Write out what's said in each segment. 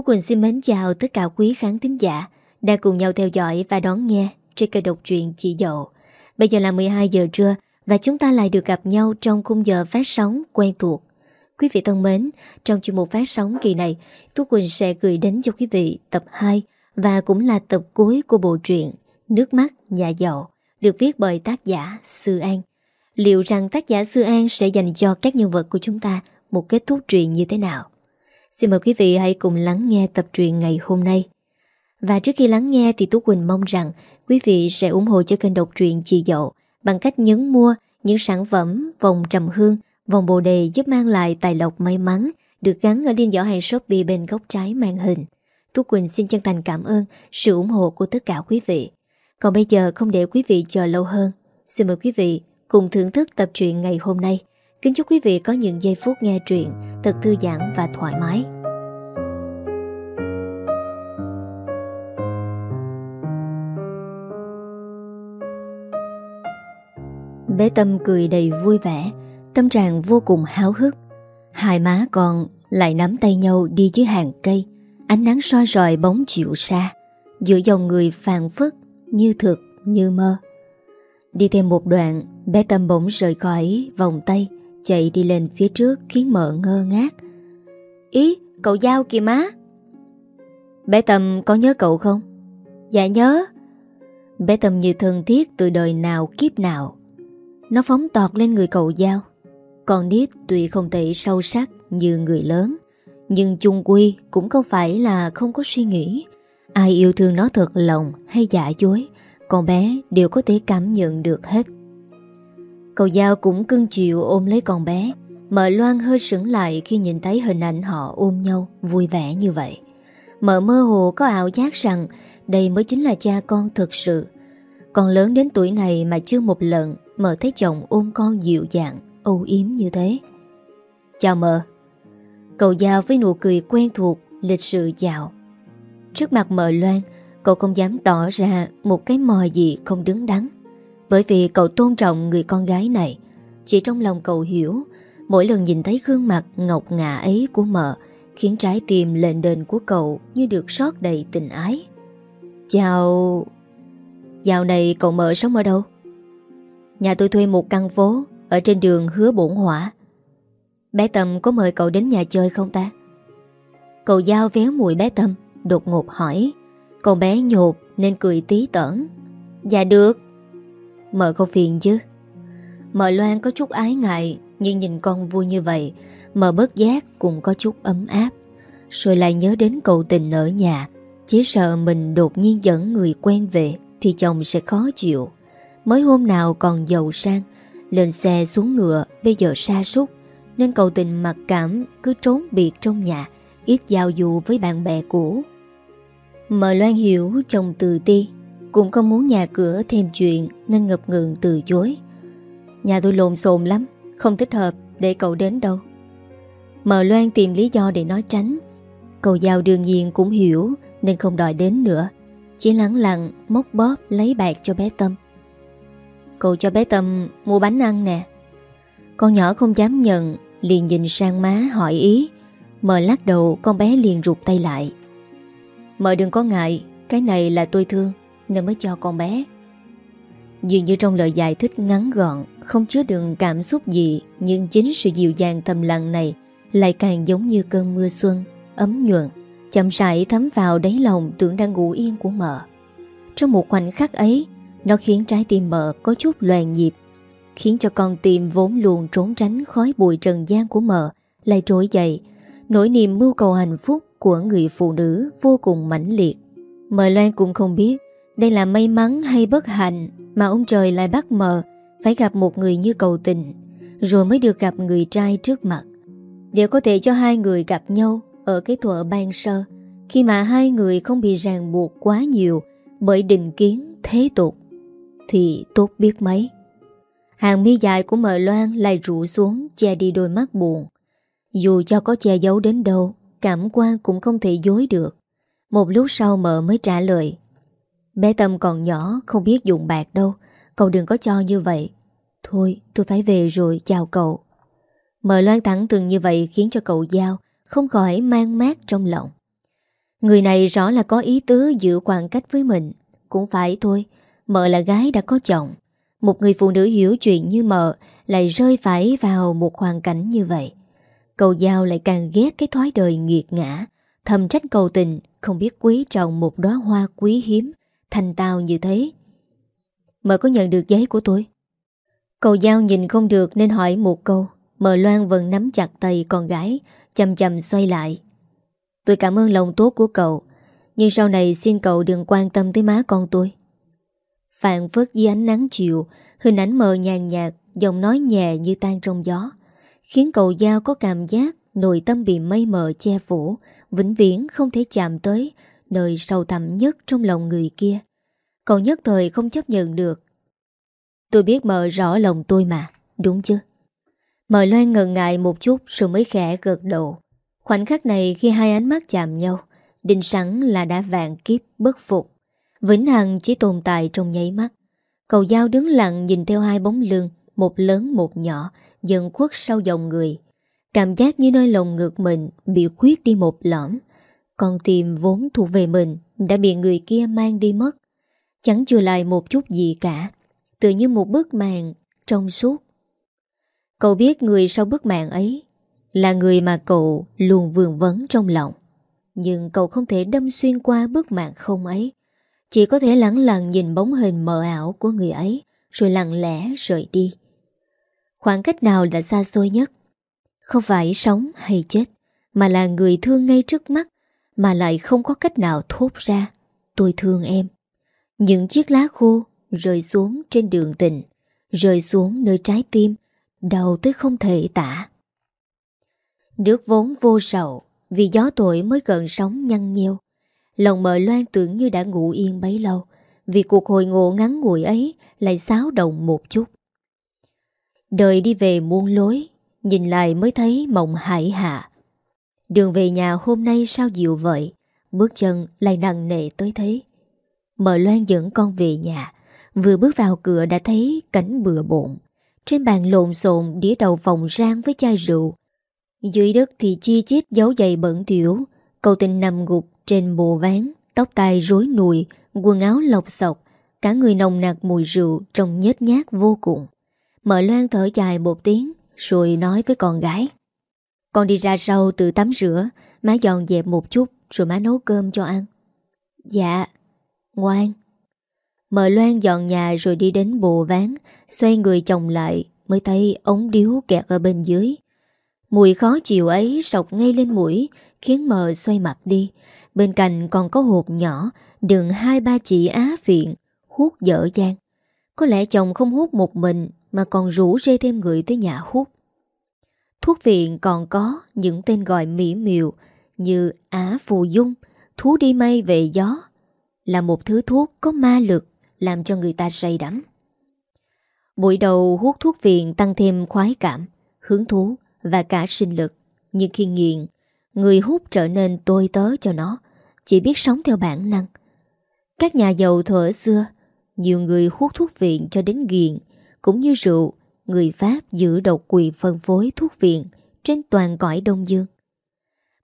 Tú Quỳnh xin mến chào tất cả quý khán thính giả đang cùng nhau theo dõi và đón nghe trên kênh độc truyện Chị Dậu. Bây giờ là 12 giờ trưa và chúng ta lại được gặp nhau trong khung giờ phát sóng quen thuộc. Quý vị thân mến, trong chuyên mục phát sóng kỳ này, Tú Quỳnh sẽ gửi đến cho quý vị tập 2 và cũng là tập cuối của bộ truyện Nước mắt nhà giàu được viết bởi tác giả Sư An. Liệu rằng tác giả Sư An sẽ dành cho các nhân vật của chúng ta một kết thúc truyện như thế nào? Xin mời quý vị hãy cùng lắng nghe tập truyện ngày hôm nay. Và trước khi lắng nghe thì Tú Quỳnh mong rằng quý vị sẽ ủng hộ cho kênh độc truyện Chị Dậu bằng cách nhấn mua những sản phẩm vòng trầm hương, vòng bồ đề giúp mang lại tài lộc may mắn được gắn ở liên giỏ hàng Shopee bên góc trái màn hình. Tú Quỳnh xin chân thành cảm ơn sự ủng hộ của tất cả quý vị. Còn bây giờ không để quý vị chờ lâu hơn, xin mời quý vị cùng thưởng thức tập truyện ngày hôm nay. Kính chúc quý vị có những giây phút nghe truyện thật thư giãn và thoải mái. Bé Tâm cười đầy vui vẻ, tâm trạng vô cùng háo hức. Hai má con lại nắm tay nhau đi dưới hàng cây, ánh nắng soi rọi bóng chịu xa, giữa dòng người phàn phất như thực như mơ. Đi thêm một đoạn, bé Tâm bỗng rời khỏi vòng tay, chạy đi lên phía trước khiến mợ ngơ ngác. Ý, cậu Giao kìa má. Bé Tâm có nhớ cậu không? Dạ nhớ. Bé Tâm như thân thiết từ đời nào kiếp nào. Nó phóng tọt lên người cậu Giao. Còn nít tuy không thể sâu sắc như người lớn, nhưng chung quy cũng không phải là không có suy nghĩ. Ai yêu thương nó thật lòng hay giả dối, con bé đều có thể cảm nhận được hết. Cậu Giao cũng cưng chịu ôm lấy con bé. Mợ Loan hơi sững lại khi nhìn thấy hình ảnh họ ôm nhau vui vẻ như vậy. Mợ mơ hồ có ảo giác rằng đây mới chính là cha con thực sự. Còn lớn đến tuổi này mà chưa một lần mợ thấy chồng ôm con dịu dàng, âu yếm như thế. Chào mợ. Cậu Giao với nụ cười quen thuộc, lịch sự chào Trước mặt mợ Loan, cậu không dám tỏ ra một cái mò gì không đứng đắn bởi vì cậu tôn trọng người con gái này. Chỉ trong lòng cậu hiểu, Mỗi lần nhìn thấy gương mặt ngọc ngà ấy của mợ, Khiến trái tim lên đền của cậu Như được sót đầy tình ái. Chào Dạo này cậu mợ sống ở đâu? Nhà tôi thuê một căn phố Ở trên đường hứa bổn hỏa Bé Tâm có mời cậu đến nhà chơi không ta? Cậu giao véo mùi bé Tâm, Đột ngột hỏi. Cậu bé nhột nên cười tí tởn. Dạ được. Mợ không phiền chứ. Mợ Loan có chút ái ngại, Nhưng nhìn con vui như vậy, Mợ bớt giác cũng có chút ấm áp. Rồi lại nhớ đến cậu tình ở nhà, Chỉ sợ mình đột nhiên dẫn người quen về Thì chồng sẽ khó chịu. Mới hôm nào còn giàu sang, Lên xe xuống ngựa, Bây giờ xa sút, Nên cậu tình mặc cảm Cứ trốn biệt trong nhà, Ít giao du với bạn bè cũ. Mợ Loan hiểu chồng từ ti cũng không muốn nhà cửa thêm chuyện, Nên ngập ngừng từ chối. Nhà tôi lộn xộn lắm, Không thích hợp để cậu đến đâu. Mờ Loan tìm lý do để nói tránh. Cậu giàu đương nhiên cũng hiểu, Nên không đòi đến nữa. Chỉ lắng lặng móc bóp lấy bạc cho bé Tâm. Cậu cho bé Tâm mua bánh ăn nè. Con nhỏ không dám nhận, Liền nhìn sang má hỏi ý. Mờ lắc đầu, con bé liền rụt tay lại. Mờ đừng có ngại, Cái này là tôi thương nên mới cho con bé. Dường như trong lời giải thích ngắn gọn, Không chứa đựng cảm xúc gì, Nhưng chính sự dịu dàng thầm lặng này Lại càng giống như cơn mưa xuân, Ấm nhuận, Chậm rãi thấm vào đáy lòng tưởng đang ngủ yên của mợ. Trong một khoảnh khắc ấy, Nó khiến trái tim mợ có chút loàn nhịp, Khiến cho con tim vốn luôn trốn tránh khói bụi trần gian của mợ Lại trỗi dậy. Nỗi niềm mưu cầu hạnh phúc của người phụ nữ vô cùng mãnh liệt. Mợ Loan cũng không biết đây là may mắn hay bất hạnh mà ông trời lại bắt mờ phải gặp một người như cầu tình, rồi mới được gặp người trai trước mặt. Đều có thể cho hai người gặp nhau ở cái thuở ban sơ, khi mà hai người không bị ràng buộc quá nhiều bởi định kiến thế tục, thì tốt biết mấy. Hàng mi dài của mờ loan lại rụ xuống che đi đôi mắt buồn. Dù cho có che giấu đến đâu, cảm quan cũng không thể dối được. Một lúc sau mợ mới trả lời Bé Tâm còn nhỏ, Không biết dùng bạc đâu. Cậu đừng có cho như vậy. Thôi, tôi phải về rồi, chào cậu. Mời Loan thẳng thường như vậy khiến cho cậu Giao, Không khỏi mang mát trong lòng. Người này rõ là có ý tứ giữ khoảng cách với mình. Cũng phải thôi, Mợ là gái đã có chồng. Một người phụ nữ hiểu chuyện như mợ Lại rơi phải vào một hoàn cảnh như vậy. Cầu giao lại càng ghét cái thói đời nghiệt ngã, Thầm trách cầu tình, Không biết quý trọng một đóa hoa quý hiếm. Thành tao như thế. Mợ có nhận được giấy của tôi? Cầu giao nhìn không được nên hỏi một câu. Mợ Loan vẫn nắm chặt tay con gái, Chầm chầm xoay lại. Tôi cảm ơn lòng tốt của cậu, Nhưng sau này xin cậu đừng quan tâm tới má con tôi. Phạn phớt dưới ánh nắng chiều, Hình ảnh mờ nhàn nhạt, Giọng nói nhẹ như tan trong gió, Khiến cậu Giao có cảm giác Nội tâm bị mây mờ che phủ, Vĩnh viễn không thể chạm tới Nơi sâu thẳm nhất trong lòng người kia. Cậu nhất thời không chấp nhận được. Tôi biết mợ rõ lòng tôi mà, Đúng chứ? Mợ Loan ngần ngại một chút Rồi mới khẽ gật đầu. Khoảnh khắc này khi hai ánh mắt chạm nhau Định sẵn là đã vạn kiếp bất phục. Vĩnh Hằng chỉ tồn tại trong nháy mắt. Cầu dao đứng lặng nhìn theo hai bóng lưng, Một lớn một nhỏ, Dần khuất sau dòng người. Cảm giác như nơi lồng ngực mình Bị khuyết đi một lõm. Con tim vốn thuộc về mình Đã bị người kia mang đi mất. Chẳng chừa lại một chút gì cả, Tự như một bức màn Trong suốt. Cậu biết người sau bức màn ấy Là người mà cậu luôn vườn vấn trong lòng. Nhưng cậu không thể đâm xuyên qua bức màn không ấy. Chỉ có thể lặng lặng nhìn bóng hình mờ ảo của người ấy, Rồi lặng lẽ rời đi. Khoảng cách nào là xa xôi nhất? Không phải sống hay chết, Mà là người thương ngay trước mắt mà lại không có cách nào thốt ra, Tôi thương em. Những chiếc lá khô rơi xuống trên đường tình, Rơi xuống nơi trái tim, Đau tới không thể tả. Nước vốn vô sầu Vì gió tuổi mới gần sóng nhăn nheo. Lòng mờ loan tưởng như đã ngủ yên bấy lâu, Vì cuộc hồi ngộ ngắn ngủi ấy Lại xáo động một chút. Đời đi về muôn lối, Nhìn lại mới thấy mộng hải hạ. Đường về nhà hôm nay sao dịu vậy Bước chân lại nặng nề tới thế. Mở loan dẫn con về nhà, Vừa bước vào cửa đã thấy cảnh bừa bộn. Trên bàn lộn xộn đĩa đầu phòng rang với chai rượu. Dưới đất thì chi chít dấu giày bẩn tiểu Cậu tình nằm gục trên bộ ván, Tóc tai rối nùi, Quần áo lọc sọc Cả người nồng nặc mùi rượu Trông nhết nhát vô cùng. Mở loan thở dài một tiếng, Rồi nói với con gái. Con đi ra sau tự tắm rửa. Má dọn dẹp một chút, Rồi má nấu cơm cho ăn. Dạ. Ngoan. Mợ Loan dọn nhà rồi đi đến bồ ván, Xoay người chồng lại, Mới thấy ống điếu kẹt ở bên dưới. Mùi khó chịu ấy sọc ngay lên mũi, Khiến mờ xoay mặt đi. Bên cạnh còn có hộp nhỏ, Đựng hai ba chị á phiện, Hút dở dang. Có lẽ chồng không hút một mình, Mà còn rủ rê thêm người tới nhà hút. Thuốc viện còn có những tên gọi mỹ miều Như Á Phù Dung Thú đi mây về gió Là một thứ thuốc có ma lực làm cho người ta say đắm. Buổi đầu hút thuốc viện tăng thêm khoái cảm, hứng thú và cả sinh lực. Nhưng khi nghiện, người hút trở nên tôi tớ cho nó, chỉ biết sống theo bản năng. Các nhà giàu thuở xưa, nhiều người hút thuốc viện cho đến nghiện, cũng như rượu, người Pháp giữ độc quyền phân phối thuốc viện trên toàn cõi Đông Dương.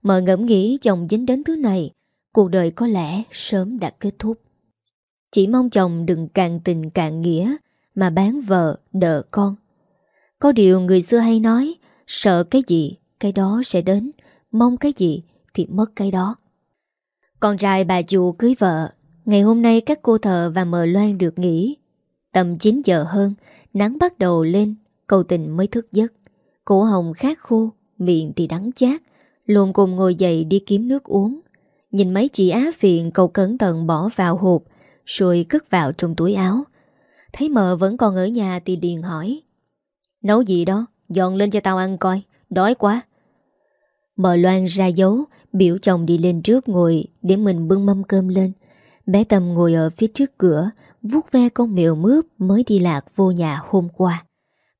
Mợ ngẫm nghĩ chồng dính đến thứ này, cuộc đời có lẽ sớm đã kết thúc. Chỉ mong chồng đừng càng tình càng nghĩa Mà bán vợ, đỡ con Có điều người xưa hay nói Sợ cái gì, cái đó sẽ đến Mong cái gì thì mất cái đó Con trai bà chủ cưới vợ Ngày hôm nay các cô thợ và mờ loan được nghỉ Tầm 9 giờ hơn, Nắng bắt đầu lên, Cầu tình mới thức giấc. Cổ hồng khát khô, Miệng thì đắng chát luôn cùng ngồi dậy đi kiếm nước uống. Nhìn mấy chị á phiền cậu cẩn thận bỏ vào hộp, rồi cất vào trong túi áo. Thấy mợ vẫn còn ở nhà thì điền hỏi. Nấu gì đó, Dọn lên cho tao ăn coi, Đói quá. Mợ Loan ra dấu, Biểu chồng đi lên trước ngồi Để mình bưng mâm cơm lên. Bé Tâm ngồi ở phía trước cửa vuốt ve con mèo mướp mới đi lạc vô nhà hôm qua.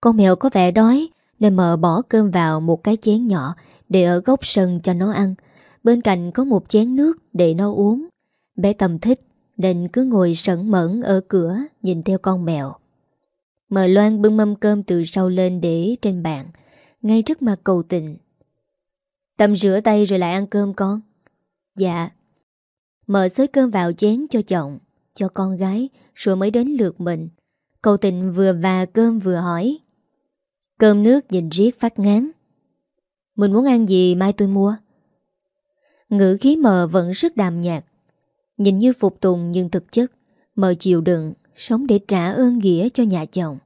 Con mèo có vẻ đói, Nên mợ bỏ cơm vào một cái chén nhỏ Để ở góc sân cho nó ăn. Bên cạnh có một chén nước để nó uống. Bé Tâm thích, nên cứ ngồi sẩn mẫn ở cửa Nhìn theo con mèo. Mờ Loan bưng mâm cơm từ sau lên để trên bàn, Ngay trước mặt cầu tình. Tâm rửa tay rồi lại ăn cơm con. Dạ. Mợ xới cơm vào chén cho chồng. Cho con gái Rồi mới đến lượt mình. Cậu tịnh vừa và cơm vừa hỏi. Cơm nước nhìn riết phát ngán. Mình muốn ăn gì mai tôi mua? Ngữ khí mờ vẫn rất đàm nhạt. Nhìn như phục tùng nhưng thực chất, Mờ chịu đựng, Sống để trả ơn nghĩa cho nhà chồng.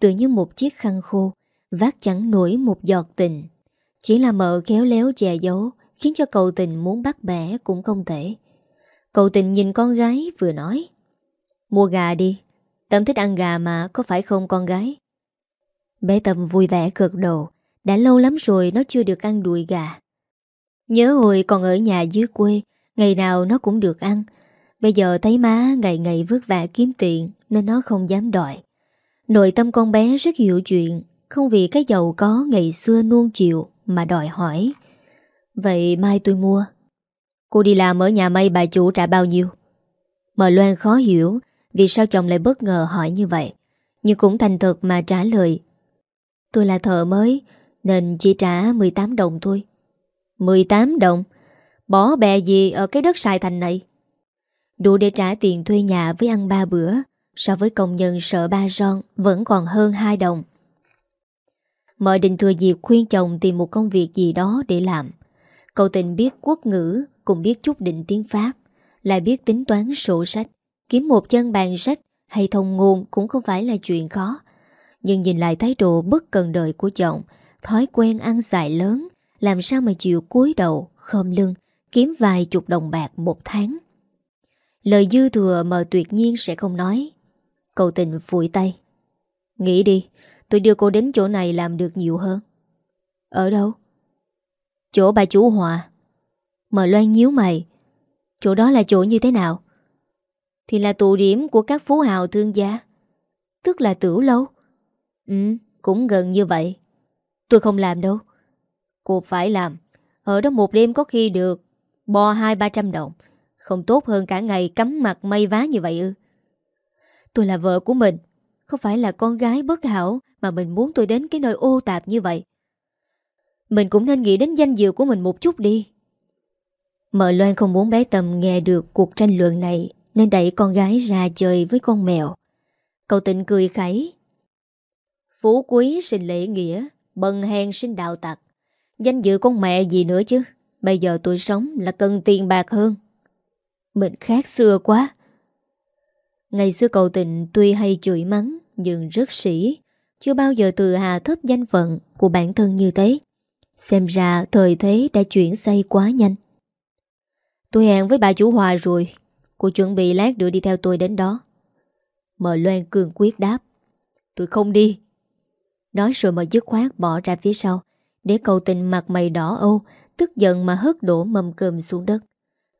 Tự như một chiếc khăn khô, Vác chẳng nổi một giọt tình. Chỉ là mợ khéo léo che giấu, Khiến cho cậu tình muốn bắt bẻ cũng không thể. Cậu tình nhìn con gái vừa nói. Mua gà đi. Tâm thích ăn gà mà có phải không con gái? Bé Tâm vui vẻ cực đầu. Đã lâu lắm rồi nó chưa được ăn đùi gà. Nhớ hồi còn ở nhà dưới quê, Ngày nào nó cũng được ăn. Bây giờ thấy má ngày ngày vất vả kiếm tiền Nên nó không dám đòi. Nội tâm con bé rất hiểu chuyện, Không vì cái giàu có ngày xưa nuông chịu Mà đòi hỏi. Vậy mai tôi mua. Cô đi làm ở nhà may bà chủ trả bao nhiêu? Mờ Loan khó hiểu Vì sao chồng lại bất ngờ hỏi như vậy, Nhưng cũng thành thật mà trả lời. Tôi là thợ mới, Nên chỉ trả 18 đồng thôi. 18 đồng? Bỏ bè gì ở cái đất xài thành này? Đủ để trả tiền thuê nhà với ăn ba bữa, So với công nhân sợ ba son Vẫn còn hơn 2 đồng. Mợ định thừa dịp khuyên chồng tìm một công việc gì đó để làm. Cậu tình biết quốc ngữ cũng biết chút định tiếng Pháp, Lại biết tính toán sổ sách, Kiếm một chân bàn sách, hay thông ngôn Cũng không phải là chuyện khó. Nhưng nhìn lại thái độ bất cần đời của chồng, Thói quen ăn xài lớn, Làm sao mà chịu cúi đầu, Khom lưng, Kiếm vài chục đồng bạc một tháng? Lời dư thừa mà tuyệt nhiên sẽ không nói. Cậu tình phủi tay. Nghĩ đi, Tôi đưa cô đến chỗ này làm được nhiều hơn. Ở đâu? Chỗ bà chủ Hòa. Mờ loan nhíu mày. Chỗ đó là chỗ như thế nào? Thì là tụ điểm của các phú hào thương gia. Tức là tửu lâu. Ừ, cũng gần như vậy. Tôi không làm đâu. Cô phải làm. Ở đó một đêm có khi được Bo hai ba trăm đồng. Không tốt hơn cả ngày cắm mặt mây vá như vậy ư. Tôi là vợ của mình. Không phải là con gái bất hảo Mà mình muốn tôi đến cái nơi ô tạp như vậy. Mình cũng nên nghĩ đến danh dự của mình một chút đi. Mợ Loan không muốn bé Tâm nghe được cuộc tranh luận này, Nên đẩy con gái ra chơi với con mèo. Cậu tịnh cười khẩy. Phú quý sinh lễ nghĩa, Bần hèn sinh đạo tặc. Danh dự con mẹ gì nữa chứ? Bây giờ tôi sống là cần tiền bạc hơn. Mình khác xưa quá. Ngày xưa cậu Tịnh tuy hay chửi mắng, Nhưng rất sĩ. Chưa bao giờ từ hà thấp danh phận Của bản thân như thế. Xem ra thời thế đã chuyển say quá nhanh. Tôi hẹn với bà chủ Hòa rồi. Cô chuẩn bị lát nữa đi theo tôi đến đó. Mờ Loan cường quyết đáp. Tôi không đi. Nói rồi mở dứt khoát bỏ ra phía sau, Để cầu tình mặt mày đỏ âu, Tức giận mà hất đổ mầm cơm xuống đất.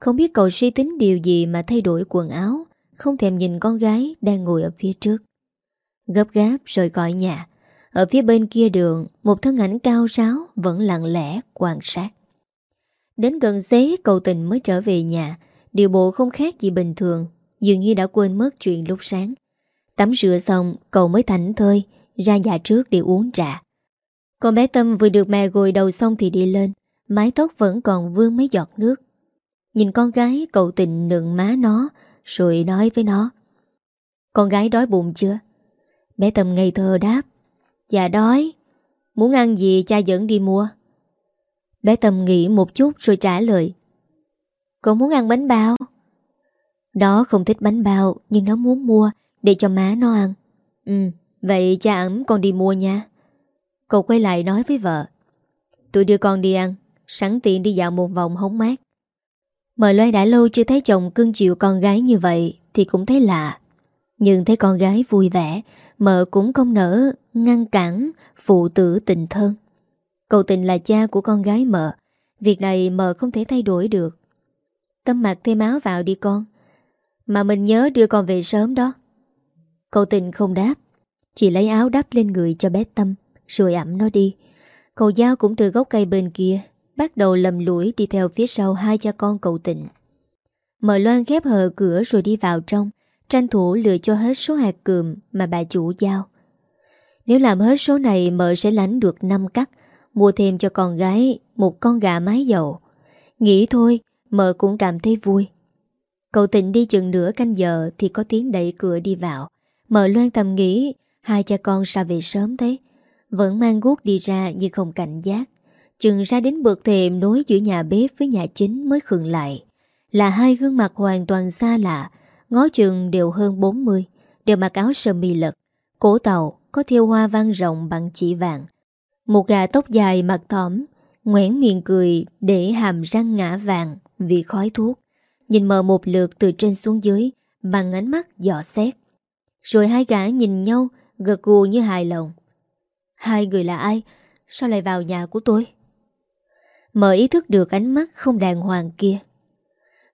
Không biết cậu suy tính điều gì mà thay đổi quần áo, Không thèm nhìn con gái đang ngồi ở phía trước. Gấp gáp rời khỏi nhà. Ở phía bên kia đường, Một thân ảnh cao ráo Vẫn lặng lẽ quan sát. Đến gần xế cầu tình mới trở về nhà. Điều bộ không khác gì bình thường, Dường như đã quên mất chuyện lúc sáng. Tắm rửa xong, cậu mới thảnh thơi, Ra nhà trước để uống trà. Con bé Tâm vừa được mẹ gội đầu xong thì đi lên, Mái tóc vẫn còn vương mấy giọt nước. Nhìn con gái, cậu tình nựng má nó, Rồi nói với nó. Con gái đói bụng chưa? Bé Tâm ngây thơ đáp. Dạ đói. Muốn ăn gì cha dẫn đi mua. Bé Tâm nghĩ một chút rồi trả lời. Con muốn ăn bánh bao? Nó không thích bánh bao, Nhưng nó muốn mua Để cho má nó ăn. Ừ Vậy cha ẩm con đi mua nha. Cậu quay lại nói với vợ. Tôi đưa con đi ăn, Sẵn tiện đi dạo một vòng hóng mát. Mời loay đã lâu chưa thấy chồng cưng chịu con gái như vậy Thì cũng thấy lạ. Nhưng thấy con gái vui vẻ, Mợ cũng không nỡ ngăn cản Phụ tử tình thân. Cậu tình là cha của con gái mợ. Việc này mợ không thể thay đổi được. Tâm mặc thêm áo vào đi con. Mà mình nhớ đưa con về sớm đó. Cậu tình không đáp. Chỉ lấy áo đắp lên người cho bé Tâm, Rồi ẩm nó đi. Cậu dao cũng từ gốc cây bên kia, Bắt đầu lầm lũi đi theo phía sau hai cha con cậu Tình. Mợ Loan khép hờ cửa rồi đi vào trong, Tranh thủ lựa cho hết số hạt cườm Mà bà chủ giao. Nếu làm hết số này, mợ sẽ lãnh được 5 cắt. Mua thêm cho con gái Một con gà mái dầu. Nghĩ thôi, mợ cũng cảm thấy vui. Cậu tịnh đi chừng nửa canh giờ Thì có tiếng đẩy cửa đi vào. Mợ loan thầm nghĩ, Hai cha con sao về sớm thế? Vẫn mang guốc đi ra nhưng không cảnh giác. Chừng ra đến bậc thềm nối giữa nhà bếp với nhà chính mới khựng lại. Là hai gương mặt hoàn toàn xa lạ, Ngó chừng đều hơn 40 Đều mặc áo sơ mi lật, Cổ tàu có thiêu hoa văn rộng bằng chỉ vàng. Một gà tóc dài mặt thỏm Ngoãn miệng cười để hàm răng ngã vàng vì khói thuốc. Nhìn mờ một lượt từ trên xuống dưới, Bằng ánh mắt dò xét. Rồi hai gã nhìn nhau, Gật gù như hài lòng. Hai người là ai? Sao lại vào nhà của tôi? Mở ý thức được ánh mắt không đàng hoàng kia.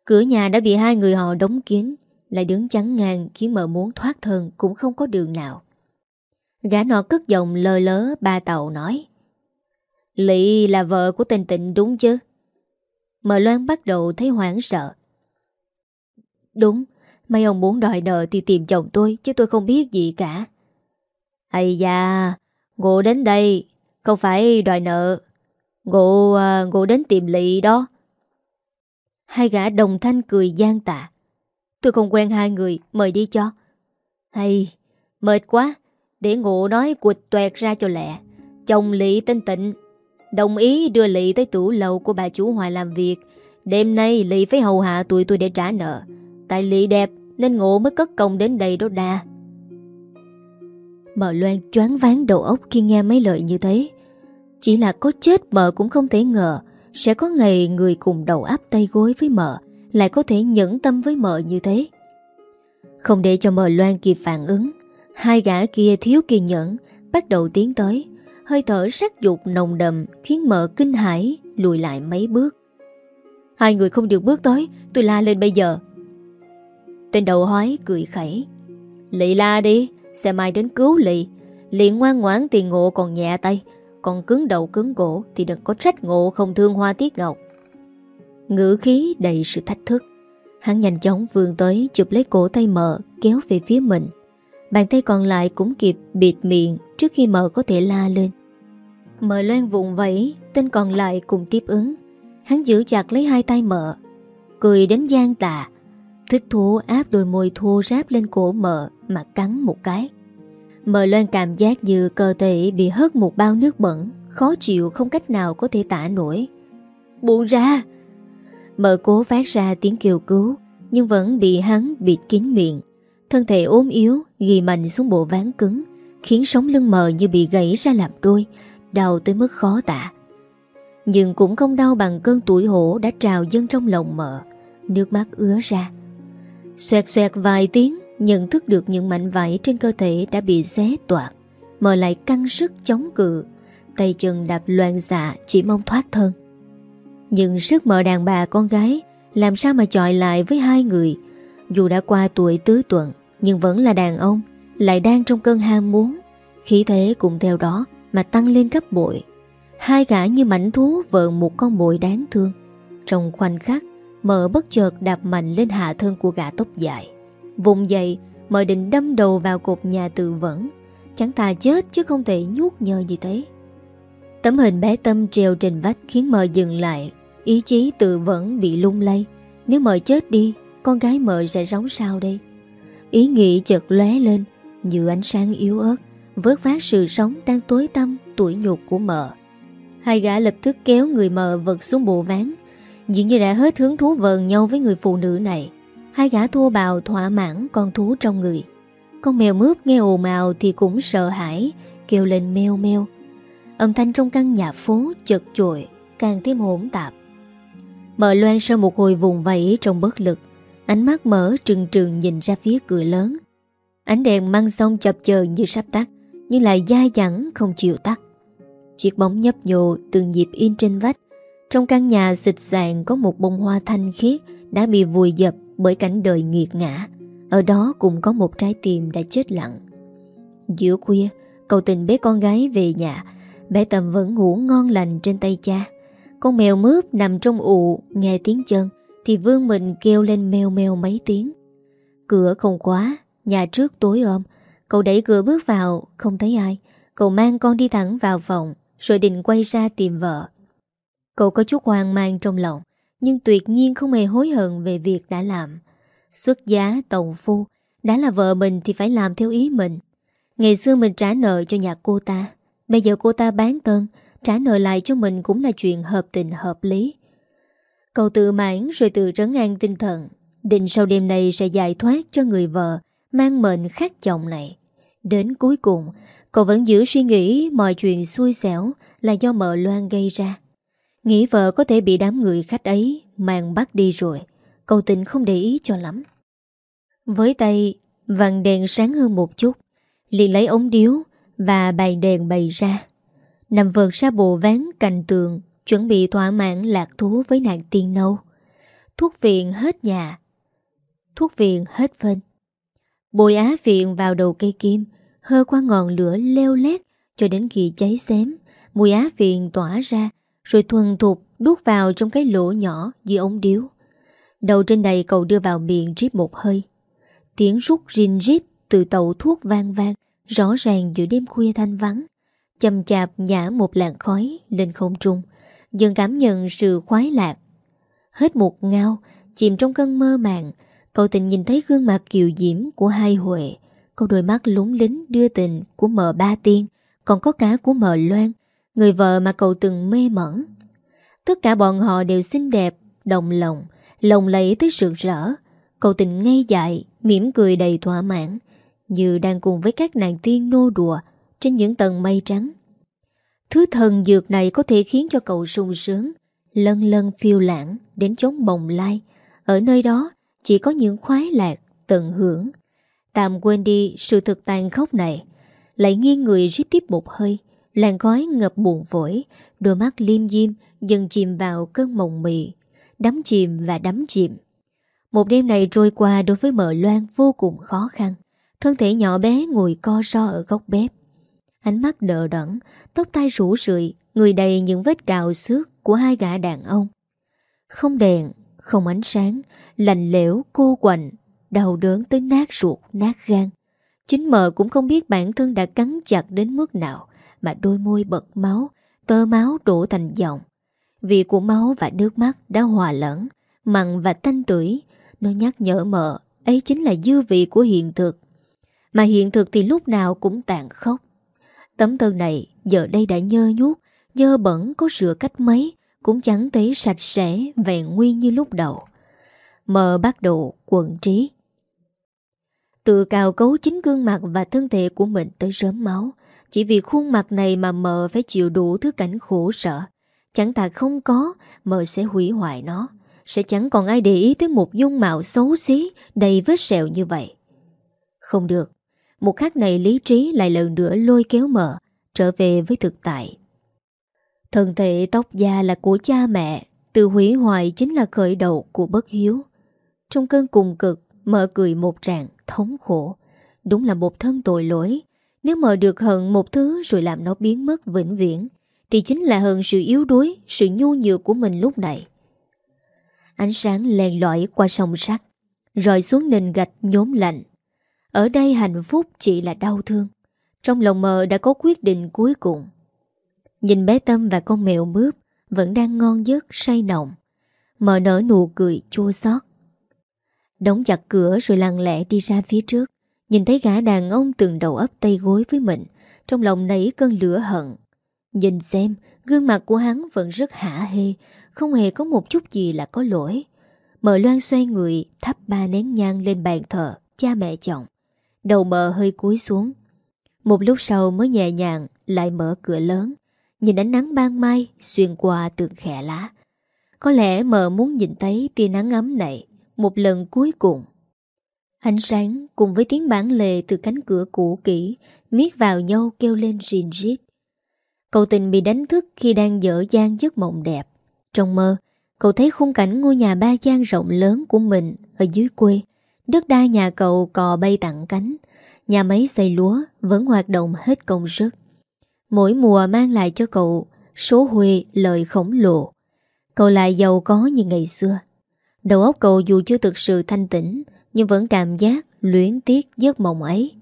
Cửa nhà đã bị hai người họ đóng kín, Lại đứng chắn ngang Khiến mợ muốn thoát thân cũng không có đường nào. Gã nọ cất giọng lơ lớ ba tàu nói. Lị là vợ của tình tịnh đúng chứ? Mợ Loan bắt đầu thấy hoảng sợ. Đúng Mấy ông muốn đòi nợ thì tìm chồng tôi Chứ tôi không biết gì cả. Ây da Ngộ đến đây Không phải đòi nợ. Ngộ, à, ngộ đến tìm lị đó. Hai gã đồng thanh cười gian tạ Tôi không quen hai người Mời đi cho. Hay Mệt quá. Để ngộ nói quịch toẹt ra cho lẹ. Chồng lị tên tịnh, Đồng ý đưa lị tới tủ lầu của bà chủ Hoài làm việc. Đêm nay lị phải hầu hạ tụi tôi để trả nợ. Tại lị đẹp Nên ngộ mới cất công đến đây đó đa. Mợ Loan choáng ván đầu óc khi nghe mấy lời như thế. Chỉ là có chết mợ cũng không thể ngờ Sẽ có ngày người cùng đầu áp tay gối với mợ Lại có thể nhẫn tâm với mợ như thế. Không để cho mợ Loan kịp phản ứng Hai gã kia thiếu kiên nhẫn, Bắt đầu tiến tới. Hơi thở sắc dục nồng đậm Khiến mợ kinh hãi, lùi lại mấy bước. Hai người không được bước tới, Tôi la lên bây giờ. Tên đầu hói cười khẩy. Lị la đi Sẽ mai đến cứu Lị. Lị ngoan ngoãn thì ngộ còn nhẹ tay, Còn cứng đầu cứng cổ Thì đừng có trách ngộ không thương hoa tiết ngọc. Ngữ khí đầy sự thách thức. Hắn nhanh chóng vươn tới Chụp lấy cổ tay mợ, Kéo về phía mình. Bàn tay còn lại cũng kịp bịt miệng Trước khi mợ có thể la lên. Mợ loan vùng vẫy Tên còn lại cùng tiếp ứng. Hắn giữ chặt lấy hai tay mợ Cười đến gian tà. Thích thú áp đôi môi thô ráp lên cổ mợ Mà cắn một cái. Mợ loan cảm giác như cơ thể bị hớt một bao nước bẩn, Khó chịu không cách nào có thể tả nổi. Buồn ra! Mợ cố phát ra tiếng kêu cứu, Nhưng vẫn bị hắn bịt kín miệng. Thân thể ốm yếu, Ghi mạnh xuống bộ ván cứng, Khiến sống lưng mờ như bị gãy ra làm đôi, Đau tới mức khó tả. Nhưng cũng không đau bằng cơn tuổi hổ Đã trào dâng trong lòng mờ, Nước mắt ứa ra. Xoẹt xoẹt vài tiếng, Nhận thức được những mảnh vải trên cơ thể đã bị xé toạc, Mờ lại căng sức chống cự, Tay chân đạp loạn xạ chỉ mong thoát thân. Nhưng sức mờ đàn bà con gái, Làm sao mà chọi lại với hai người, Dù đã qua tuổi tứ tuần nhưng vẫn là đàn ông, Lại đang trong cơn ham muốn. Khí thế cùng theo đó mà tăng lên gấp bội. Hai gã như mảnh thú vợn một con bội đáng thương. Trong khoảnh khắc Mợ bất chợt đạp mạnh lên hạ thân của gã tóc dài. Vùng dậy Mợ định đâm đầu vào cột nhà tự vẫn. Chẳng thà chết chứ không thể nhuốt nhơ như thế. Tấm hình bé Tâm treo trên vách khiến mợ dừng lại. Ý chí tự vẫn bị lung lay. Nếu mợ chết đi, Con gái mợ sẽ sống sao đây? Ý nghĩ chợt lóe lên, Như ánh sáng yếu ớt, Vớt vát sự sống đang tối tăm, Tuổi nhục của mợ. Hai gã lập tức kéo người mợ vật xuống bộ ván. Dường như đã hết hứng thú vờn nhau với người phụ nữ này. Hai gã thô bào thỏa mãn con thú trong người. Con mèo mướp nghe ồn ào thì cũng sợ hãi, Kêu lên meo meo. Âm thanh trong căn nhà phố chật chội Càng thêm hỗn tạp. Mợ loan sau một hồi vùng vẫy trong bất lực Ánh mắt mở trừng trừng nhìn ra phía cửa lớn Ánh đèn mang sông chập chờn như sắp tắt Nhưng lại dai dẳng không chịu tắt Chiếc bóng nhấp nhô từng nhịp in trên vách trong căn nhà xịt sàn có một bông hoa thanh khiết đã bị vùi dập bởi cảnh đời nghiệt ngã. Ở đó cũng có một trái tim đã chết lặng. Giữa khuya, cậu tình bế con gái về nhà. Bé Tâm vẫn ngủ ngon lành trên tay cha. Con mèo mướp nằm trong ụ, nghe tiếng chân, thì vương mình kêu lên meo meo mấy tiếng. Cửa không quá, nhà trước tối ôm. Cậu đẩy cửa bước vào, không thấy ai. Cậu mang con đi thẳng vào phòng, rồi định quay ra tìm vợ. Cậu có chút hoang mang trong lòng Nhưng tuyệt nhiên không hề hối hận về việc đã làm Xuất giá tổng phu Đã là vợ mình thì phải làm theo ý mình Ngày xưa mình trả nợ cho nhà cô ta Bây giờ cô ta bán tân Trả nợ lại cho mình cũng là chuyện hợp tình hợp lý Cậu tự mãn rồi tự trấn an tinh thần, Định sau đêm này sẽ giải thoát cho người vợ Mang mệnh khác chồng này. Đến cuối cùng, Cậu vẫn giữ suy nghĩ mọi chuyện xui xẻo Là do mợ Loan gây ra. Nghĩ vợ có thể bị đám người khách ấy Mang bắt đi rồi, Cậu tình không để ý cho lắm. Với tay, Vàng đèn sáng hơn một chút, liền lấy ống điếu Và bày đèn bày ra. Nằm vợt ra bộ ván cành tường Chuẩn bị thỏa mãn lạc thú với nạn tiên nâu. Thuốc viện hết nhà. Thuốc viện hết vên Bồi á viện vào đầu cây kim, Hơ qua ngọn lửa leo lét Cho đến khi cháy xém. Mùi á viện tỏa ra, Rồi thuần thục đút vào trong cái lỗ nhỏ Dưới ống điếu. Đầu trên đầy cậu đưa vào miệng rít một hơi. Tiếng rút rin rít Từ tàu thuốc vang vang, Rõ ràng giữa đêm khuya thanh vắng. Chầm chạp nhả một làn khói Lên không trung. Dần cảm nhận sự khoái lạc. Hết một ngao, Chìm trong cơn mơ màng, Cậu tình nhìn thấy gương mặt kiều diễm của hai Huệ. Câu đôi mắt lúng lính đưa tình của mợ ba tiên, Còn có cả của mợ Loan, Người vợ mà cậu từng mê mẩn. Tất cả bọn họ đều xinh đẹp, Đồng lòng Lòng lẫy tới sự rỡ. Cậu tình ngây dại, mỉm cười đầy thỏa mãn, Như đang cùng với các nàng tiên nô đùa Trên những tầng mây trắng. Thứ thần dược này có thể khiến cho cậu sung sướng, Lân lân phiêu lãng Đến chống bồng lai. Ở nơi đó, chỉ có những khoái lạc, Tận hưởng. Tạm quên đi sự thực tàn khốc này. Lại nghiêng người rít tiếp một hơi, Làn khói ngập buồn phổi, Đôi mắt liêm diêm Dần chìm vào cơn mộng mị, Đắm chìm và đắm chìm. Một đêm này trôi qua đối với mợ Loan vô cùng khó khăn. Thân thể nhỏ bé ngồi co ro ở góc bếp. Ánh mắt đờ đẫn, Tóc tai rủ rượi, Người đầy những vết cào xước của hai gã đàn ông. Không đèn, Không ánh sáng, Lạnh lẽo, cô quạnh, Đau đớn tới nát ruột, nát gan. Chính mờ cũng không biết bản thân đã cắn chặt đến mức nào, Mà đôi môi bật máu, Tơ máu đổ thành dòng. Vị của máu và nước mắt đã hòa lẫn, Mặn và tanh tuổi Nó nhắc nhở mợ Ấy chính là dư vị của hiện thực. Mà hiện thực thì lúc nào cũng tàn khốc. Tấm thân này giờ đây đã nhơ nhuốc Dơ bẩn có rửa cách mấy, Cũng chẳng thấy sạch sẽ, Vẹn nguyên như lúc đầu. Mờ bắt đầu quận trí. Tự cào cấu chính gương mặt Và thân thể của mình tới rớm máu, Chỉ vì khuôn mặt này mà mờ Phải chịu đủ thứ cảnh khổ sợ Chẳng thà không có, Mờ sẽ hủy hoại nó. Sẽ chẳng còn ai để ý tới một dung mạo xấu xí, Đầy vết sẹo như vậy. Không được. Một khắc này lý trí lại lần nữa lôi kéo mở Trở về với thực tại. Thân thể, tóc da là của cha mẹ, Từ hủy hoại chính là khởi đầu của bất hiếu. Trong cơn cùng cực, Mợ cười một trạng thống khổ. Đúng là một thân tội lỗi, Nếu mợ được hận một thứ rồi làm nó biến mất vĩnh viễn, Thì chính là hận sự yếu đuối, Sự nhu nhược của mình lúc này. Ánh sáng len lõi qua sông sắt Rồi xuống nền gạch nhốm lạnh ở đây hạnh phúc chỉ là đau thương. Trong lòng mờ đã có quyết định cuối cùng. Nhìn bé Tâm và con mèo mướp Vẫn đang ngon giấc, say nồng. Mờ nở nụ cười, chua xót. Đóng chặt cửa rồi lặng lẽ đi ra phía trước. Nhìn thấy gã đàn ông từng đầu ấp tay gối với mình, Trong lòng nảy cơn lửa hận. Nhìn xem, Gương mặt của hắn vẫn rất hả hê, Không hề có một chút gì là có lỗi. Mợ loan xoay người, Thắp ba nén nhang lên bàn thờ, Cha mẹ chồng. Đầu mờ hơi cúi xuống. Một lúc sau mới nhẹ nhàng, Lại mở cửa lớn. Nhìn ánh nắng ban mai, Xuyên qua tường khẽ lá. Có lẽ mờ muốn nhìn thấy tia nắng ấm này Một lần cuối cùng. Ánh sáng cùng với tiếng bản lề Từ cánh cửa cũ kỹ, Miết vào nhau kêu lên rìn rít. Cậu tình bị đánh thức khi đang dở dang giấc mộng đẹp. Trong mơ, Cậu thấy khung cảnh ngôi nhà ba gian rộng lớn của mình Ở dưới quê. Đất đai nhà cậu cò bay tặng cánh. Nhà máy xây lúa Vẫn hoạt động hết công sức. Mỗi mùa mang lại cho cậu Số huê lợi khổng lồ. Cậu lại giàu có như ngày xưa. Đầu óc cậu dù chưa thực sự thanh tĩnh, Nhưng vẫn cảm giác luyến tiếc giấc mộng ấy.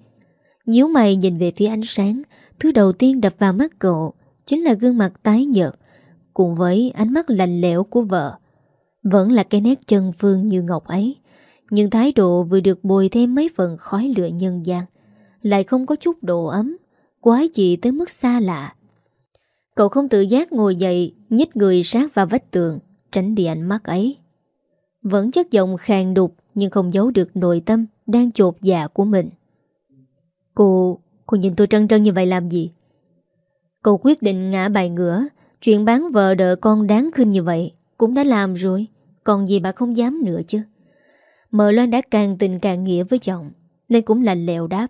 Nhíu mày nhìn về phía ánh sáng, Thứ đầu tiên đập vào mắt cậu Chính là gương mặt tái nhợt, Cùng với ánh mắt lạnh lẽo của vợ. Vẫn là cái nét chân phương như ngọc ấy. Nhưng thái độ vừa được bồi thêm mấy phần khói lửa nhân gian, Lại không có chút độ ấm, Quái gì tới mức xa lạ. Cậu không tự giác ngồi dậy, Nhích người sát vào vách tường, Tránh đi ánh mắt ấy. Vẫn chất giọng khàn đục, Nhưng không giấu được nội tâm Đang chột dạ của mình. Cô... cô nhìn tôi trân trân như vậy làm gì? Cậu quyết định ngã bài ngửa, Chuyện bán vợ đợi con đáng khinh như vậy Cũng đã làm rồi, Còn gì bà không dám nữa chứ? Mợ Loan đã càng tình càng nghĩa với chồng Nên cũng lành lèo đáp.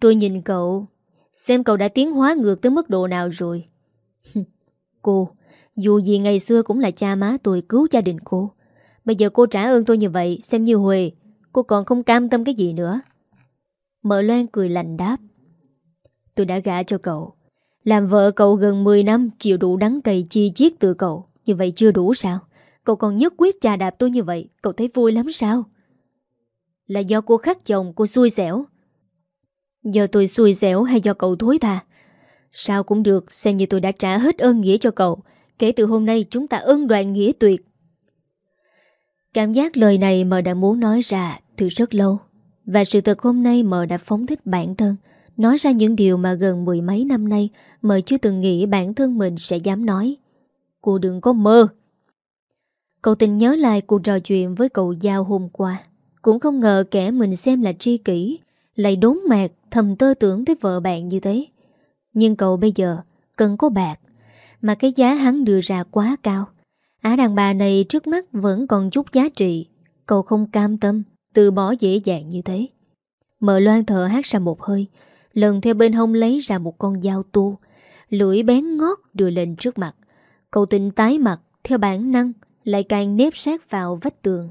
Tôi nhìn cậu, Xem cậu đã tiến hóa ngược tới mức độ nào rồi. Cô, Dù gì ngày xưa cũng là cha má tôi cứu gia đình cô. Bây giờ cô trả ơn tôi như vậy, Xem như Huệ, Cô còn không cam tâm cái gì nữa. Mợ Loan cười lành đáp. Tôi đã gả cho cậu. Làm vợ cậu gần 10 năm, Chịu đủ đắng cày chi chiết từ cậu. Như vậy chưa đủ sao? Cậu còn nhất quyết trà đạp tôi như vậy, Cậu thấy vui lắm sao? Là do cô khắc chồng, cô xui xẻo. Giờ tôi xui xẻo hay do cậu thối tha? Sao cũng được, Xem như tôi đã trả hết ơn nghĩa cho cậu. Kể từ hôm nay chúng ta ơn đoàn nghĩa tuyệt. Cảm giác lời này mờ đã muốn nói ra từ rất lâu. Và sự thật hôm nay mờ đã phóng thích bản thân. Nói ra những điều mà gần mười mấy năm nay Mờ chưa từng nghĩ bản thân mình sẽ dám nói. Cô đừng có mơ. Cậu tình nhớ lại cuộc trò chuyện với cậu Giao hôm qua. Cũng không ngờ kẻ mình xem là tri kỷ Lại đốn mạc thầm tơ tưởng tới vợ bạn như thế. Nhưng cậu bây giờ cần có bạc, Mà cái giá hắn đưa ra quá cao. Á đàn bà này trước mắt vẫn còn chút giá trị, Cậu không cam tâm, Từ bỏ dễ dàng như thế. Mở loan thở hát ra một hơi, Lần theo bên hông lấy ra một con dao tu, Lưỡi bén ngót đưa lên trước mặt. Cậu tình tái mặt Theo bản năng lại càng nếp sát vào vách tường.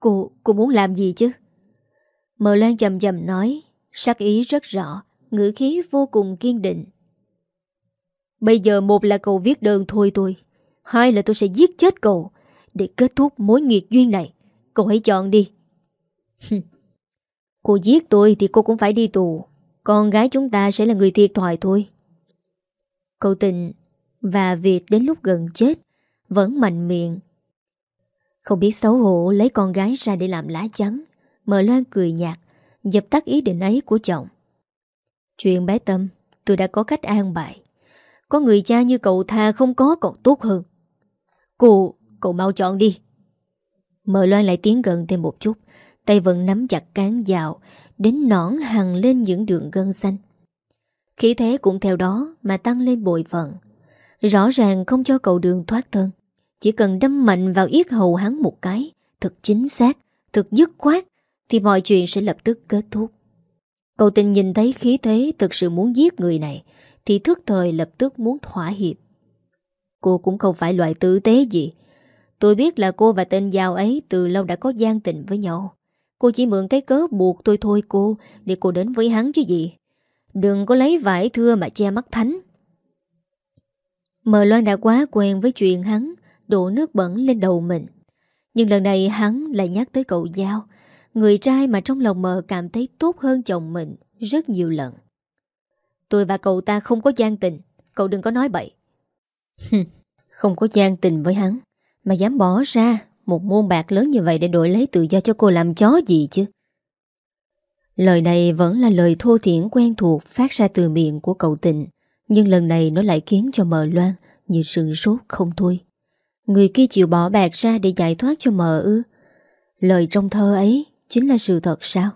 Cô, cô muốn làm gì chứ? Mờ Loan chầm chầm nói Sắc ý rất rõ Ngữ khí vô cùng kiên định. Bây giờ một là cậu viết đơn thôi tôi Hai là tôi sẽ giết chết cậu. Để kết thúc mối nghiệt duyên này Cậu hãy chọn đi. Cô giết tôi thì cô cũng phải đi tù. Con gái chúng ta sẽ là người thiệt thòi thôi. Cậu tình Và Việt đến lúc gần chết vẫn mạnh miệng. Không biết xấu hổ lấy con gái ra để làm lá chắn Mờ Loan cười nhạt Dập tắt ý định ấy của chồng. Chuyện bé Tâm Tôi đã có cách an bài. Có người cha như cậu tha không có còn tốt hơn. Cô, cậu mau chọn đi. Mờ Loan lại tiến gần thêm một chút Tay vẫn nắm chặt cán dạo Đến nõn hằng lên những đường gân xanh. Khí thế cũng theo đó Mà tăng lên bội phận. Rõ ràng không cho cậu đường thoát thân chỉ cần đâm mạnh vào yết hầu hắn một cái, Thật chính xác, Thật dứt khoát, Thì mọi chuyện sẽ lập tức kết thúc. Cậu tình nhìn thấy khí thế Thực sự muốn giết người này, Thì thức thời lập tức muốn thỏa hiệp. Cô cũng không phải loại tử tế gì. Tôi biết là cô và tên Giao ấy Từ lâu đã có gian tình với nhau. Cô chỉ mượn cái cớ buộc tôi thôi cô, Để cô đến với hắn chứ gì. Đừng có lấy vải thưa mà che mắt thánh. Mờ Loan đã quá quen với chuyện hắn đổ nước bẩn lên đầu mình. Nhưng lần này hắn lại nhắc tới cậu Giao, người trai mà trong lòng mờ cảm thấy tốt hơn chồng mình rất nhiều lần. Tôi và cậu ta không có gian tình, cậu đừng có nói bậy. không có gian tình với hắn, mà dám bỏ ra một môn bạc lớn như vậy để đổi lấy tự do cho cô làm chó gì chứ. Lời này vẫn là lời thô thiển quen thuộc phát ra từ miệng của cậu tình, nhưng lần này nó lại khiến cho mờ loan như sừng sốt không thôi. Người kia chịu bỏ bạc ra để giải thoát cho mờ ư? Lời trong thơ ấy Chính là sự thật sao?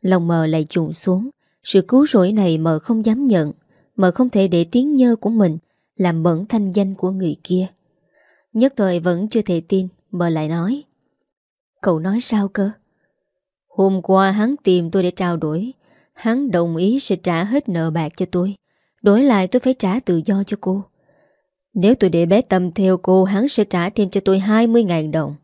Lòng mờ lại trùng xuống. Sự cứu rỗi này mờ không dám nhận. Mờ không thể để tiếng nhơ của mình Làm bẩn thanh danh của người kia. Nhất thời vẫn chưa thể tin Mờ lại nói. Cậu nói sao cơ? Hôm qua hắn tìm tôi để trao đổi. Hắn đồng ý sẽ trả hết nợ bạc cho tôi. Đổi lại tôi phải trả tự do cho cô nếu tôi để bé Tâm theo cô, Hắn sẽ trả thêm cho tôi 20.000 đồng.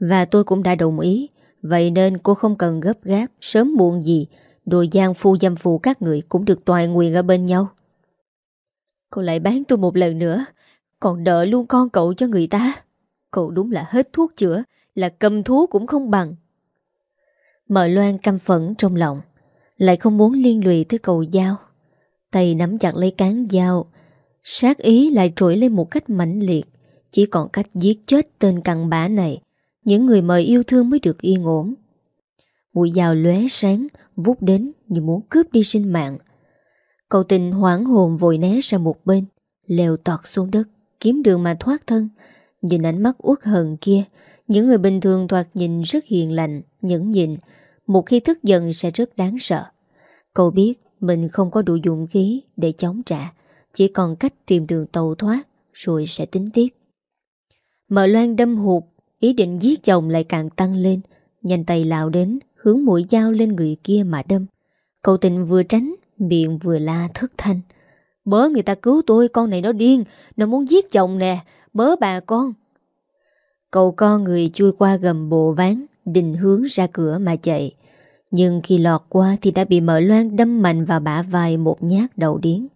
Và tôi cũng đã đồng ý. Vậy nên cô không cần gấp gáp, Sớm muộn gì Đôi gian phu dâm phụ các người Cũng được toàn nguyện ở bên nhau. Cô lại bán tôi một lần nữa. Còn đợi luôn con cậu cho người ta. Cậu đúng là hết thuốc chữa, Là cầm thú cũng không bằng. Mợ Loan căm phẫn trong lòng, Lại không muốn liên lụy tới cậu giao. Tay nắm chặt lấy cán dao Sát ý lại trỗi lên một cách mãnh liệt. Chỉ còn cách giết chết tên cặn bã này. Những người mời yêu thương mới được yên ổn. Mũi dao lóe sáng Vút đến như muốn cướp đi sinh mạng. Cậu tình hoảng hồn vội né sang một bên, Leo tọt xuống đất, Kiếm đường mà thoát thân. Nhìn ánh mắt uất hờn kia, Những người bình thường thoạt nhìn rất hiền lành, Nhẫn nhịn. Một khi tức giận sẽ rất đáng sợ. Cậu biết mình không có đủ dụng khí Để chống trả. Chỉ còn cách tìm đường tàu thoát, Rồi sẽ tính tiếp. Mợ Loan đâm hụt, Ý định giết chồng lại càng tăng lên, Nhanh tay lạo đến, Hướng mũi dao lên người kia mà đâm. Cậu tình vừa tránh, Miệng vừa la thất thanh. Bớ người ta cứu tôi, con này nó điên, Nó muốn giết chồng nè, Bớ bà con. Cậu con người chui qua gầm bộ ván, Định hướng ra cửa mà chạy. Nhưng khi lọt qua Thì đã bị Mở loan đâm mạnh vào bả vai Một nhát đầu điến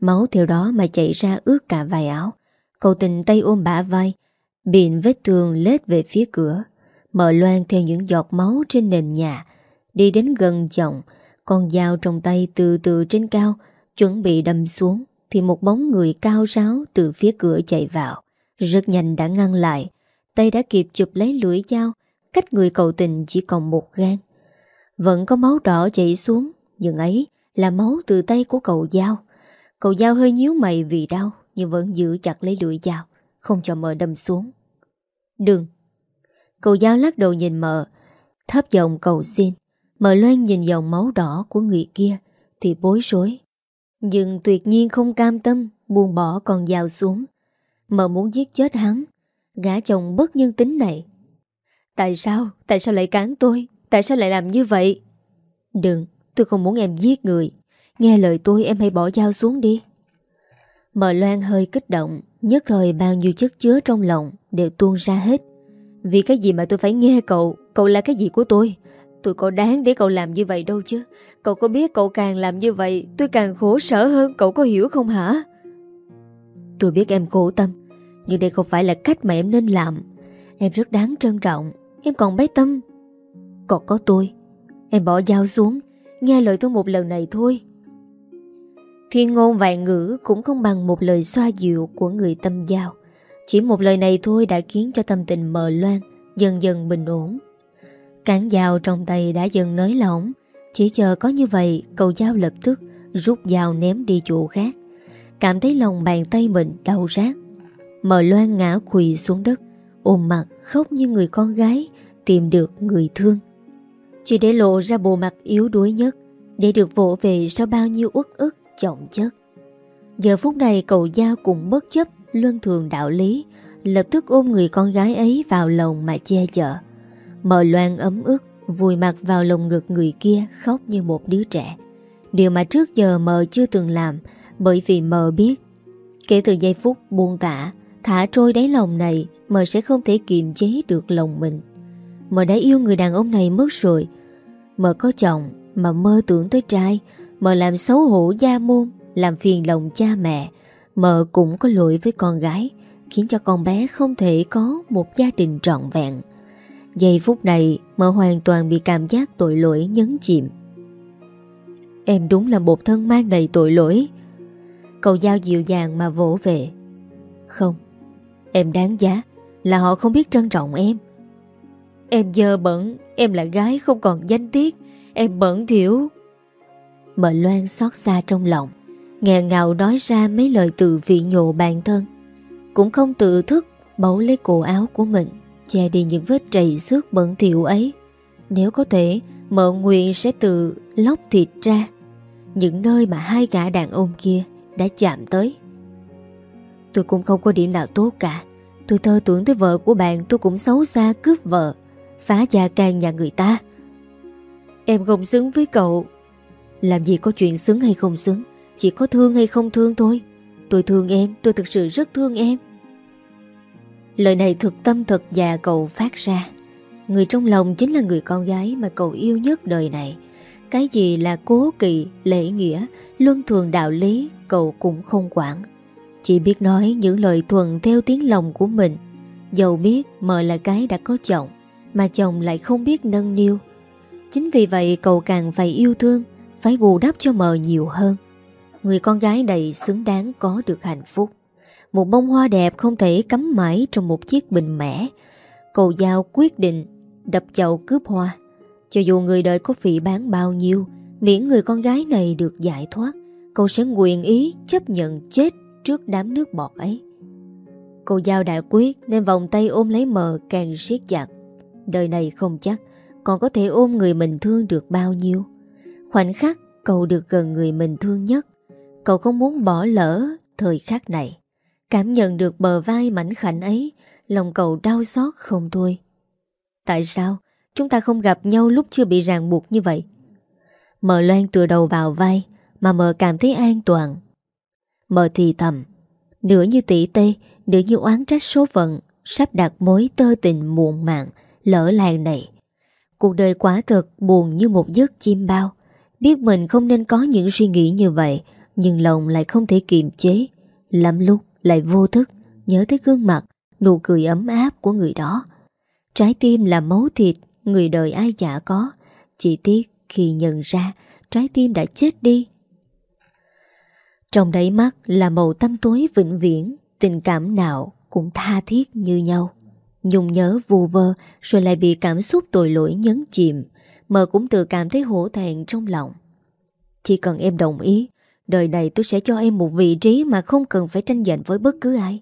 Máu theo đó mà chạy ra ướt cả vài áo. Cậu tình tay ôm bả vai Biện vết thương lết về phía cửa. Mở loan theo những giọt máu trên nền nhà. Đi đến gần chồng, Con dao trong tay từ từ trên cao, Chuẩn bị đâm xuống, Thì một bóng người cao ráo từ phía cửa chạy vào. Rất nhanh đã ngăn lại, Tay đã kịp chụp lấy lưỡi dao, Cách người cầu tình chỉ còn một gan Vẫn có máu đỏ chảy xuống, Nhưng ấy là máu từ tay của cậu dao. Cậu dao hơi nhíu mày vì đau Nhưng vẫn giữ chặt lấy lưỡi dao Không cho mờ đâm xuống. Đừng. Cậu dao lắc đầu nhìn mờ. Thấp giọng cầu xin. Mờ loan nhìn dòng máu đỏ của người kia Thì bối rối. Nhưng tuyệt nhiên không cam tâm Buông bỏ con dao xuống. Mờ muốn giết chết hắn. Gã chồng bất nhân tính này. Tại sao? Tại sao lại cán tôi? Tại sao lại làm như vậy? Đừng, tôi không muốn em giết người. Nghe lời tôi, em hãy bỏ dao xuống đi. Mở loan hơi kích động Nhất thời bao nhiêu chất chứa trong lòng Đều tuôn ra hết. Vì cái gì mà tôi phải nghe cậu? Cậu là cái gì của tôi? Tôi có đáng để cậu làm như vậy đâu chứ. Cậu có biết cậu càng làm như vậy, Tôi càng khổ sở hơn. Cậu có hiểu không hả? Tôi biết em khổ tâm, Nhưng đây không phải là cách mà em nên làm. Em rất đáng trân trọng. Em còn bé tâm. Còn có tôi. Em bỏ dao xuống. Nghe lời tôi một lần này thôi. Thiên ngôn vạn ngữ cũng không bằng một lời xoa dịu của người tâm giao. Chỉ một lời này thôi đã khiến cho tâm tình mờ loan dần dần bình ổn. Cán dao trong tay đã dần nới lỏng, chỉ chờ có như vậy cầu dao lập tức rút dao ném đi chỗ khác. Cảm thấy lòng bàn tay mình đau rát. Mờ loan ngã quỳ xuống đất, ôm mặt khóc như người con gái tìm được người thương. Chỉ để lộ ra bộ mặt yếu đuối nhất, để được vỗ về sau bao nhiêu uất ức chồng chất. Giờ phút này cậu Giao cũng bất chấp luân thường đạo lý, lập tức ôm người con gái ấy vào lòng mà che chở. Mờ loan ấm ức, vùi mặt vào lồng ngực người kia khóc như một đứa trẻ. Điều mà trước giờ mờ chưa từng làm bởi vì mờ biết kể từ giây phút buông tả thả trôi đáy lòng này mờ sẽ không thể kiềm chế được lòng mình. Mờ đã yêu người đàn ông này mất rồi. Mờ có chồng mà mơ tưởng tới trai Mờ làm xấu hổ gia môn, Làm phiền lòng cha mẹ. Mờ cũng có lỗi với con gái, Khiến cho con bé không thể có Một gia đình trọn vẹn. Giây phút này Mờ hoàn toàn bị cảm giác tội lỗi nhấn chìm. Em đúng là một thân mang đầy tội lỗi. Cậu giao dịu dàng mà vỗ về. Không, Em đáng giá Là họ không biết trân trọng em. Em dơ bẩn, Em là gái không còn danh tiết. Em bẩn thiểu Mợ Loan xót xa trong lòng, Nghẹn ngào nói ra mấy lời tự vị nhộ bản thân. Cũng không tự thức, bấu lấy cổ áo của mình, Che đi những vết trầy xước bẩn thỉu ấy. Nếu có thể, Mợ nguyện sẽ tự lóc thịt ra. Những nơi mà hai gã đàn ông kia Đã chạm tới. Tôi cũng không có điểm nào tốt cả. Tôi thơ tưởng tới vợ của bạn, Tôi cũng xấu xa cướp vợ, Phá gia can nhà người ta. Em không xứng với cậu làm gì có chuyện xứng hay không xứng Chỉ có thương hay không thương thôi. Tôi thương em, tôi thực sự rất thương em. Lời này thực tâm thật già cậu phát ra. Người trong lòng chính là người con gái mà cậu yêu nhất đời này. Cái gì là cố kỵ, lễ nghĩa, luân thường đạo lý cậu cũng không quản. Chỉ biết nói những lời thuần theo tiếng lòng của mình. Dầu biết mợ là cái đã có chồng Mà chồng lại không biết nâng niu. Chính vì vậy cậu càng phải yêu thương phải bù đắp cho mờ nhiều hơn. Người con gái đầy xứng đáng có được hạnh phúc. Một bông hoa đẹp không thể cắm mãi trong một chiếc bình mẻ. cầu Giao quyết định đập chậu cướp hoa. Cho dù người đời có phỉ bán bao nhiêu, miễn người con gái này được giải thoát, cậu sẽ nguyện ý chấp nhận chết trước đám nước bọt ấy. Cô Giao đã quyết nên vòng tay ôm lấy mờ càng siết chặt. Đời này không chắc còn có thể ôm người mình thương được bao nhiêu. Khoảnh khắc cậu được gần người mình thương nhất, cậu không muốn bỏ lỡ thời khắc này. Cảm nhận được bờ vai mảnh khảnh ấy, lòng cậu đau xót không thôi. Tại sao chúng ta không gặp nhau lúc chưa bị ràng buộc như vậy? Mờ loan tựa đầu vào vai mà mờ cảm thấy an toàn. Mờ thì thầm, nửa như tỷ tê, nửa như oán trách số phận, sắp đặt mối tơ tình muộn màng, lỡ làng này. Cuộc đời quả thật buồn như một giấc chim bao. Biết mình không nên có những suy nghĩ như vậy, nhưng lòng lại không thể kiềm chế. Lắm lúc lại vô thức, nhớ tới gương mặt, nụ cười ấm áp của người đó. Trái tim là máu thịt, người đời ai chả có. Chỉ tiếc khi nhận ra, trái tim đã chết đi. Trong đáy mắt là màu tâm tối vĩnh viễn, tình cảm nào cũng tha thiết như nhau. Nhung nhớ vù vơ rồi lại bị cảm xúc tội lỗi nhấn chìm, mờ cũng tự cảm thấy hổ thẹn trong lòng. Chỉ cần em đồng ý, đời này tôi sẽ cho em một vị trí mà không cần phải tranh giành với bất cứ ai.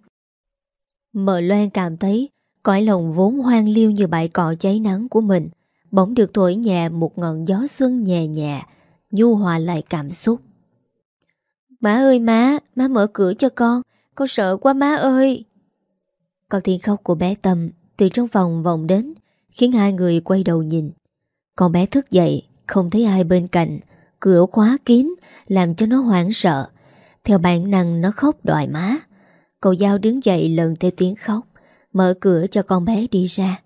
Mờ Loan cảm thấy cõi lòng vốn hoang liêu như bãi cỏ cháy nắng của mình, bỗng được thổi nhẹ một ngọn gió xuân nhẹ nhẹ, nhu hòa lại cảm xúc. Má ơi má, má mở cửa cho con, con sợ quá má ơi. Con tiếng khóc của bé Tâm từ trong phòng vòng đến, khiến hai người quay đầu nhìn. Con bé thức dậy, không thấy ai bên cạnh, cửa khóa kín, làm cho nó hoảng sợ. Theo bản năng nó khóc đòi má. Cậu Giao đứng dậy lần theo tiếng khóc, mở cửa cho con bé đi ra.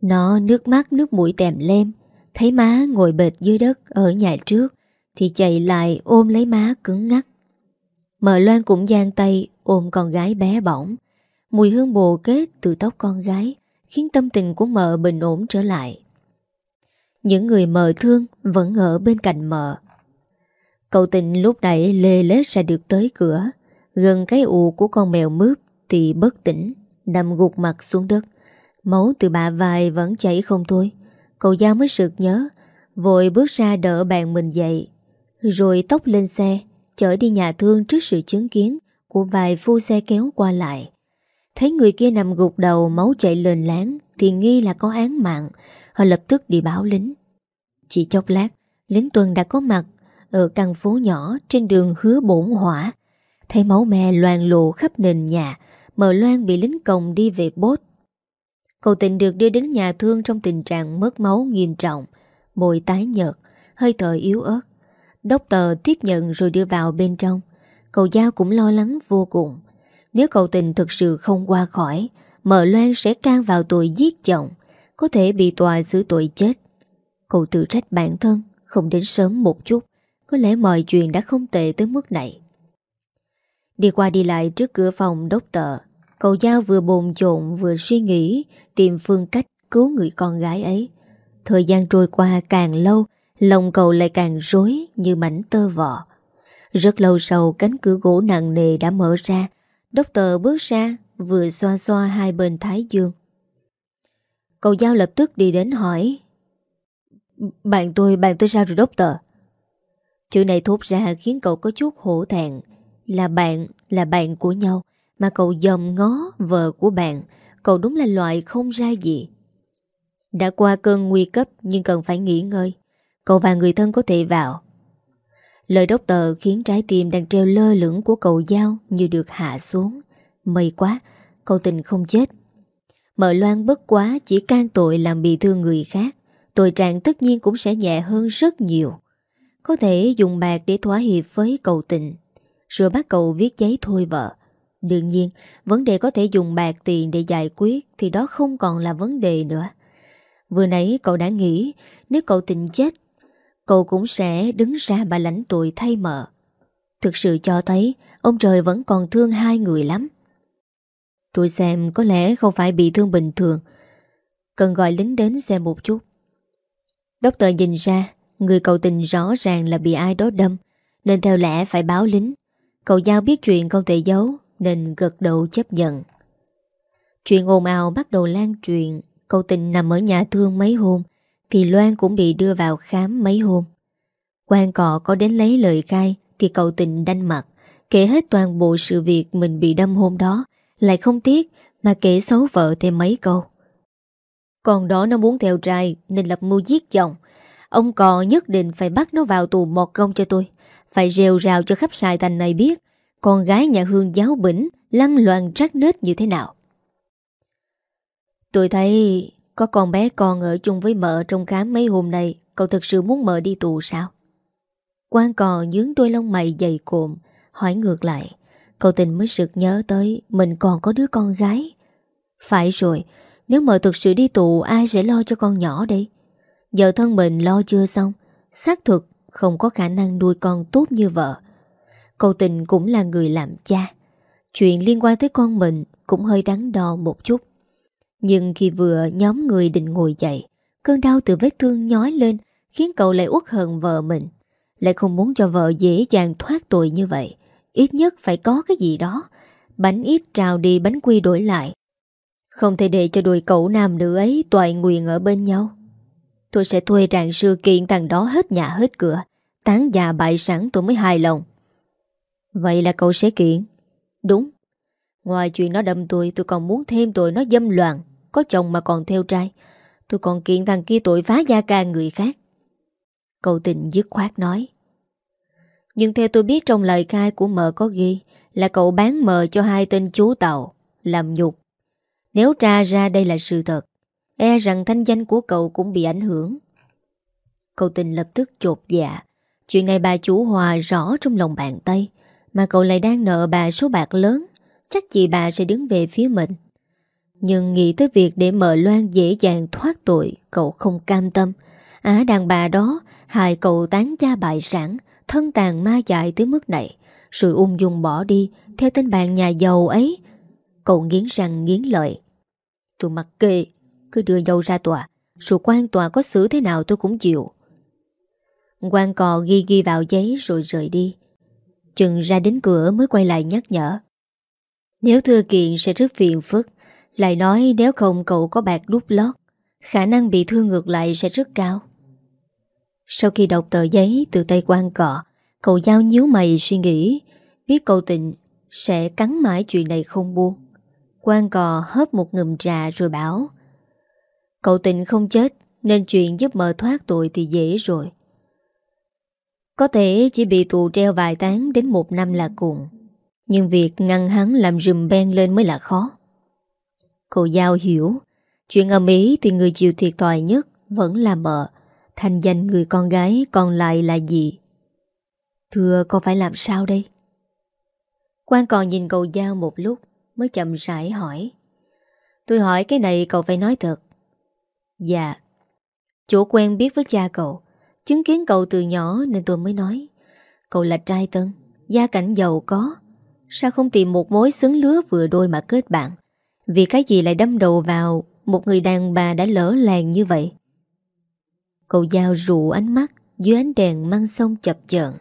Nó nước mắt nước mũi tèm lem, thấy má ngồi bệt dưới đất ở nhà trước, thì chạy lại ôm lấy má cứng ngắt. Mợ Loan cũng giang tay ôm con gái bé bỏng. Mùi hương bồ kết từ tóc con gái khiến tâm tình của mợ bình ổn trở lại. Những người mờ thương vẫn ở bên cạnh mờ Cậu tình lúc nãy lê lết ra được tới cửa, gần cái ụ của con mèo mướp thì bất tỉnh, nằm gục mặt xuống đất. Máu từ bả vai vẫn chảy không thôi. Cậu giao mới sực nhớ, vội bước ra đỡ bạn mình dậy, rồi tóc lên xe, chở đi nhà thương trước sự chứng kiến của vài phu xe kéo qua lại. Thấy người kia nằm gục đầu máu chảy lên láng thì nghi là có án mạng, họ lập tức đi báo lính. Chỉ chốc lát, lính tuần đã có mặt ở căn phố nhỏ trên đường hứa bổn hỏa. Thấy máu me loàn lộ khắp nền nhà, mờ loan bị lính còng đi về bốt. Cậu tình được đưa đến nhà thương trong tình trạng mất máu nghiêm trọng, môi tái nhợt, hơi thở yếu ớt. Đốc tờ tiếp nhận rồi đưa vào bên trong. Cậu Giao cũng lo lắng vô cùng. Nếu cậu tình thực sự không qua khỏi, mợ Loan sẽ can vào tội giết chồng, có thể bị tòa xử tội chết. Cậu tự trách bản thân, không đến sớm một chút, có lẽ mọi chuyện đã không tệ tới mức này. Đi qua đi lại trước cửa phòng đốc tờ, cậu Giao vừa bồn chồn vừa suy nghĩ tìm phương cách cứu người con gái ấy. Thời gian trôi qua càng lâu, lòng cậu lại càng rối như mảnh tơ vọ. Rất lâu sau cánh cửa gỗ nặng nề đã mở ra Doctor bước ra Vừa xoa xoa hai bên thái dương Cậu giao lập tức đi đến hỏi bạn tôi, bạn tôi sao rồi Doctor Chữ này thốt ra khiến cậu có chút hổ thẹn Là bạn, là bạn của nhau Mà cậu dòm ngó vợ của bạn Cậu đúng là loại không ra gì Đã qua cơn nguy cấp Nhưng cần phải nghỉ ngơi Cậu và người thân có thể vào Lời đốc tờ khiến trái tim đang treo lơ lửng của cậu Giao như được hạ xuống. May quá, cậu tình không chết. Mợ Loan bất quá chỉ can tội làm bị thương người khác. Tội trạng tất nhiên cũng sẽ nhẹ hơn rất nhiều. Có thể dùng bạc để thỏa hiệp với cậu tình. Rồi bắt cậu viết giấy thôi vợ. Đương nhiên, vấn đề có thể dùng bạc tiền để giải quyết thì đó không còn là vấn đề nữa. Vừa nãy cậu đã nghĩ nếu cậu tình chết Cậu cũng sẽ đứng ra bà lãnh tội thay mợ Thực sự cho thấy Ông trời vẫn còn thương hai người lắm Tôi xem có lẽ không phải bị thương bình thường Cần gọi lính đến xem một chút Đốc tờ nhìn ra, Người cậu tình rõ ràng là bị ai đó đâm, Nên theo lẽ phải báo lính. Cậu Giao biết chuyện không thể giấu, Nên gật đầu chấp nhận. Chuyện ồn ào bắt đầu lan truyền Cậu tình nằm ở nhà thương mấy hôm, Thì Loan cũng bị đưa vào khám mấy hôm. Quan cọ có đến lấy lời khai, Thì cậu tình đanh mặt, Kể hết toàn bộ sự việc mình bị đâm hôm đó, Lại không tiếc Mà kể xấu vợ thêm mấy câu. Còn đó nó muốn theo trai, Nên lập mưu giết chồng. Ông cò nhất định phải bắt nó vào tù một công cho tôi, Phải rêu rào cho khắp sài thành này biết Con gái nhà hương giáo bỉnh Lăn loàn rắc nết như thế nào. Tôi thấy Có con bé con ở chung với mợ Trong khám mấy hôm nay, Cậu thực sự muốn mợ đi tù sao? Quan cò nhướng đôi lông mày dày cộm, Hỏi ngược lại. Cậu tình mới sực nhớ tới Mình còn có đứa con gái. Phải rồi nếu mợ thực sự đi tù, Ai sẽ lo cho con nhỏ đây? Giờ thân mình lo chưa xong? Xác thực, không có khả năng nuôi con tốt như vợ. Cậu tình cũng là người làm cha. Chuyện liên quan tới con mình Cũng hơi đắn đo một chút. Nhưng khi vừa nhóm người định ngồi dậy, Cơn đau từ vết thương nhói lên Khiến cậu lại uất hận vợ mình. Lại không muốn cho vợ dễ dàng thoát tội như vậy. Ít nhất phải có cái gì đó. Bánh ít trào đi, bánh quy đổi lại. Không thể để cho đôi cậu nam nữ ấy Toại nguyện ở bên nhau. Tôi sẽ thuê trạng sư kiện thằng đó hết nhà hết cửa, Tán già bại sẵn tôi mới hài lòng. Vậy là cậu sẽ kiện. Đúng. Ngoài chuyện nó đâm tôi Tôi còn muốn thêm tội nó dâm loạn, Có chồng mà còn theo trai. Tôi còn kiện thằng kia tội phá gia ca người khác. Cậu tình dứt khoát nói. Nhưng theo tôi biết trong lời khai của mợ có ghi Là cậu bán mờ cho hai tên chú tàu, Làm nhục. Nếu tra ra đây là sự thật E rằng thanh danh của cậu cũng bị ảnh hưởng. Cậu tình lập tức chột dạ. Chuyện này bà chủ hòa rõ trong lòng bàn tay, Mà cậu lại đang nợ bà số bạc lớn. Chắc chị bà sẽ đứng về phía mình. Nhưng nghĩ tới việc để mợ Loan dễ dàng thoát tội, Cậu không cam tâm. Á đàn bà đó, Hại cậu tán cha bại sản, Thân tàn ma dại tới mức này. Rồi ung dung bỏ đi, Theo tên bạn nhà giàu ấy Cậu nghiến răng nghiến lợi. Tôi mặc kệ, cứ đưa dâu ra tòa. Rồi quan tòa có xử thế nào tôi cũng chịu. Quan cò ghi ghi vào giấy rồi rời đi. Chừng ra đến cửa mới quay lại nhắc nhở. Nếu thưa kiện sẽ rất phiền phức. Lại nói nếu không cậu có bạc đút lót, Khả năng bị thương ngược lại sẽ rất cao. Sau khi đọc tờ giấy từ tay quan cọ, Cậu giao nhíu mày suy nghĩ, Biết cậu tình sẽ cắn mãi chuyện này không buông quan cò hớp một ngụm trà rồi bảo, Cậu tình không chết, Nên chuyện giúp mờ thoát tội thì dễ rồi. Có thể chỉ bị tù treo vài tháng Đến một năm là cùng Nhưng việc ngăn hắn làm rùm ben lên mới là khó. Cậu Giao hiểu, Chuyện âm ý thì người chịu thiệt thòi nhất Vẫn là mợ, Thành danh người con gái còn lại là gì Thưa con phải làm sao đây? Quan còn nhìn cậu Giao một lúc Mới chậm rãi hỏi. Tôi hỏi cái này cậu phải nói thật. Dạ. Chỗ quen biết với cha cậu, Chứng kiến cậu từ nhỏ nên tôi mới nói. Cậu là trai tân, Gia cảnh giàu có. Sao không tìm một mối xứng lứa vừa đôi mà kết bạn? Vì cái gì lại đâm đầu vào Một người đàn bà đã lỡ làng như vậy? Cậu giao rụ ánh mắt Dưới ánh đèn mang sông chập chờn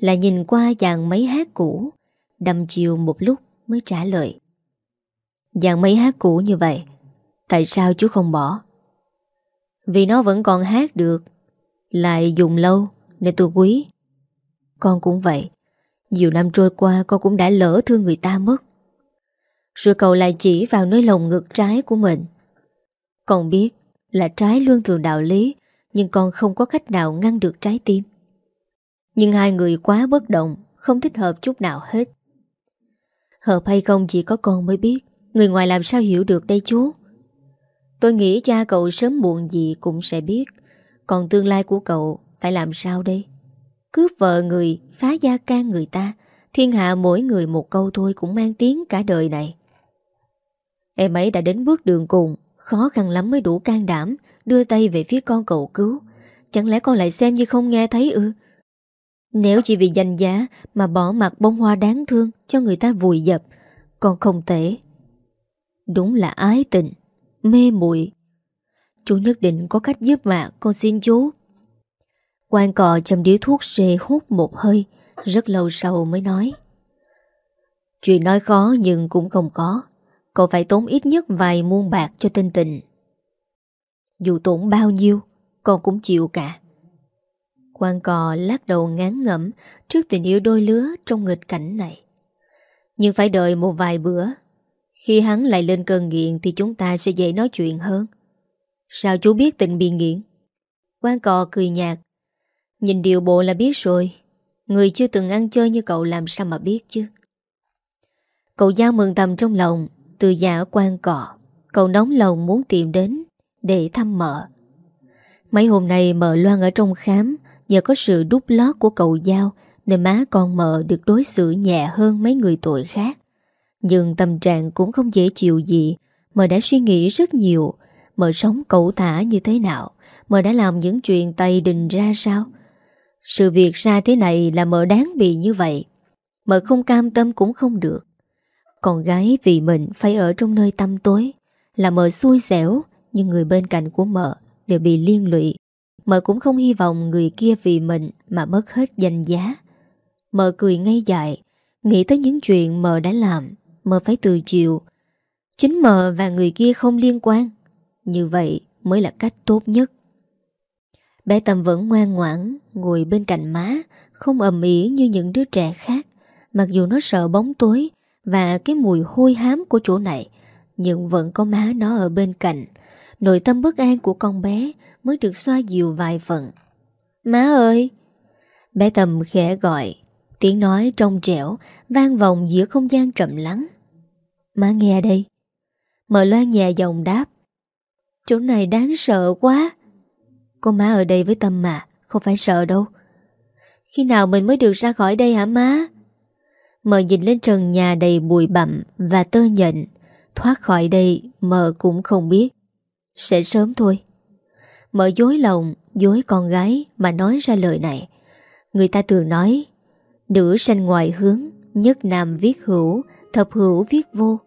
Là nhìn qua dàn mấy hát cũ. Đầm chiều một lúc mới trả lời. Dàn mấy hát cũ như vậy, Tại sao chú không bỏ? Vì nó vẫn còn hát được, Lại dùng lâu Nên tôi quý. Con cũng vậy, Nhiều năm trôi qua con cũng đã lỡ thương người ta mất. Rồi cậu lại chỉ vào nơi lồng ngực trái của mình. Con biết là trái luôn thường đạo lý, Nhưng con không có cách nào ngăn được trái tim. Nhưng hai người quá bất động, Không thích hợp chút nào hết. Hợp hay không chỉ có con mới biết. Người ngoài làm sao hiểu được đây chú? Tôi nghĩ cha cậu sớm muộn gì cũng sẽ biết. Còn tương lai của cậu Phải làm sao đây? Cướp vợ người, Phá gia can người ta. Thiên hạ mỗi người một câu thôi Cũng mang tiếng cả đời này. Em ấy đã đến bước đường cùng, Khó khăn lắm mới đủ can đảm, Đưa tay về phía con cậu cứu. Chẳng lẽ con lại xem như không nghe thấy ư? Nếu chỉ vì danh giá Mà bỏ mặt bông hoa đáng thương Cho người ta vùi dập Con không thể. Đúng là ái tình, mê muội. Chú nhất định có cách giúp mà, Con xin chú. Quan cò chầm điếu thuốc xê hút một hơi, Rất lâu sau mới nói. Chuyện nói khó nhưng cũng không có. Cậu phải tốn ít nhất vài muôn bạc cho tinh tình. Dù tốn bao nhiêu, Con cũng chịu cả. Quan cò lắc đầu ngán ngẩm Trước tình yêu đôi lứa trong nghịch cảnh này. Nhưng phải đợi một vài bữa khi hắn lại lên cơn nghiện Thì chúng ta sẽ dễ nói chuyện hơn. Sao chú biết tình bị nghiện? Quan cò cười nhạt. Nhìn điều bộ là biết rồi. Người chưa từng ăn chơi như cậu làm sao mà biết chứ? Cậu giao mừng thầm trong lòng, Từ giả quan cọ Cậu nóng lòng muốn tìm đến Để thăm mợ. Mấy hôm nay mợ Loan ở trong khám, Nhờ có sự đút lót của cậu giao Nên má con mợ được đối xử nhẹ hơn mấy người tội khác. Nhưng tâm trạng cũng không dễ chịu gì Mợ đã suy nghĩ rất nhiều. Mợ sống cẩu thả như thế nào? Mợ đã làm những chuyện tay đình ra sao? Sự việc ra thế này là mợ đáng bị như vậy. Mợ không cam tâm cũng không được. Con gái vì mình phải ở trong nơi tăm tối. Là mợ xui xẻo, Nhưng người bên cạnh của mợ Đều bị liên lụy. Mợ cũng không hy vọng người kia vì mình Mà mất hết danh giá. Mợ cười ngây dại, Nghĩ tới những chuyện mợ đã làm mờ phải từ chịu. Chính mờ và người kia không liên quan. Như vậy mới là cách tốt nhất. Bé Tâm vẫn ngoan ngoãn, Ngồi bên cạnh má, Không ầm ĩ như những đứa trẻ khác. Mặc dù nó sợ bóng tối Và cái mùi hôi hám của chỗ này, Nhưng vẫn có má nó ở bên cạnh. Nội tâm bất an của con bé Mới được xoa dịu vài phần. Má ơi! Bé Tâm khẽ gọi. Tiếng nói trong trẻo Vang vòng giữa không gian trầm lắng. Má nghe đây. Mờ loan nhẹ giọng đáp. Chỗ này đáng sợ quá. Cô má ở đây với Tâm mà, Không phải sợ đâu. Khi nào mình mới được ra khỏi đây hả má? Mờ nhìn lên trần nhà đầy bụi bặm Và tơ nhện. Thoát khỏi đây mờ cũng không biết. Sẽ sớm thôi. Mờ dối lòng, Dối con gái mà nói ra lời này. Người ta thường nói, Nữ sanh ngoài hướng, Nhất nam viết hữu, Thập hữu viết vô.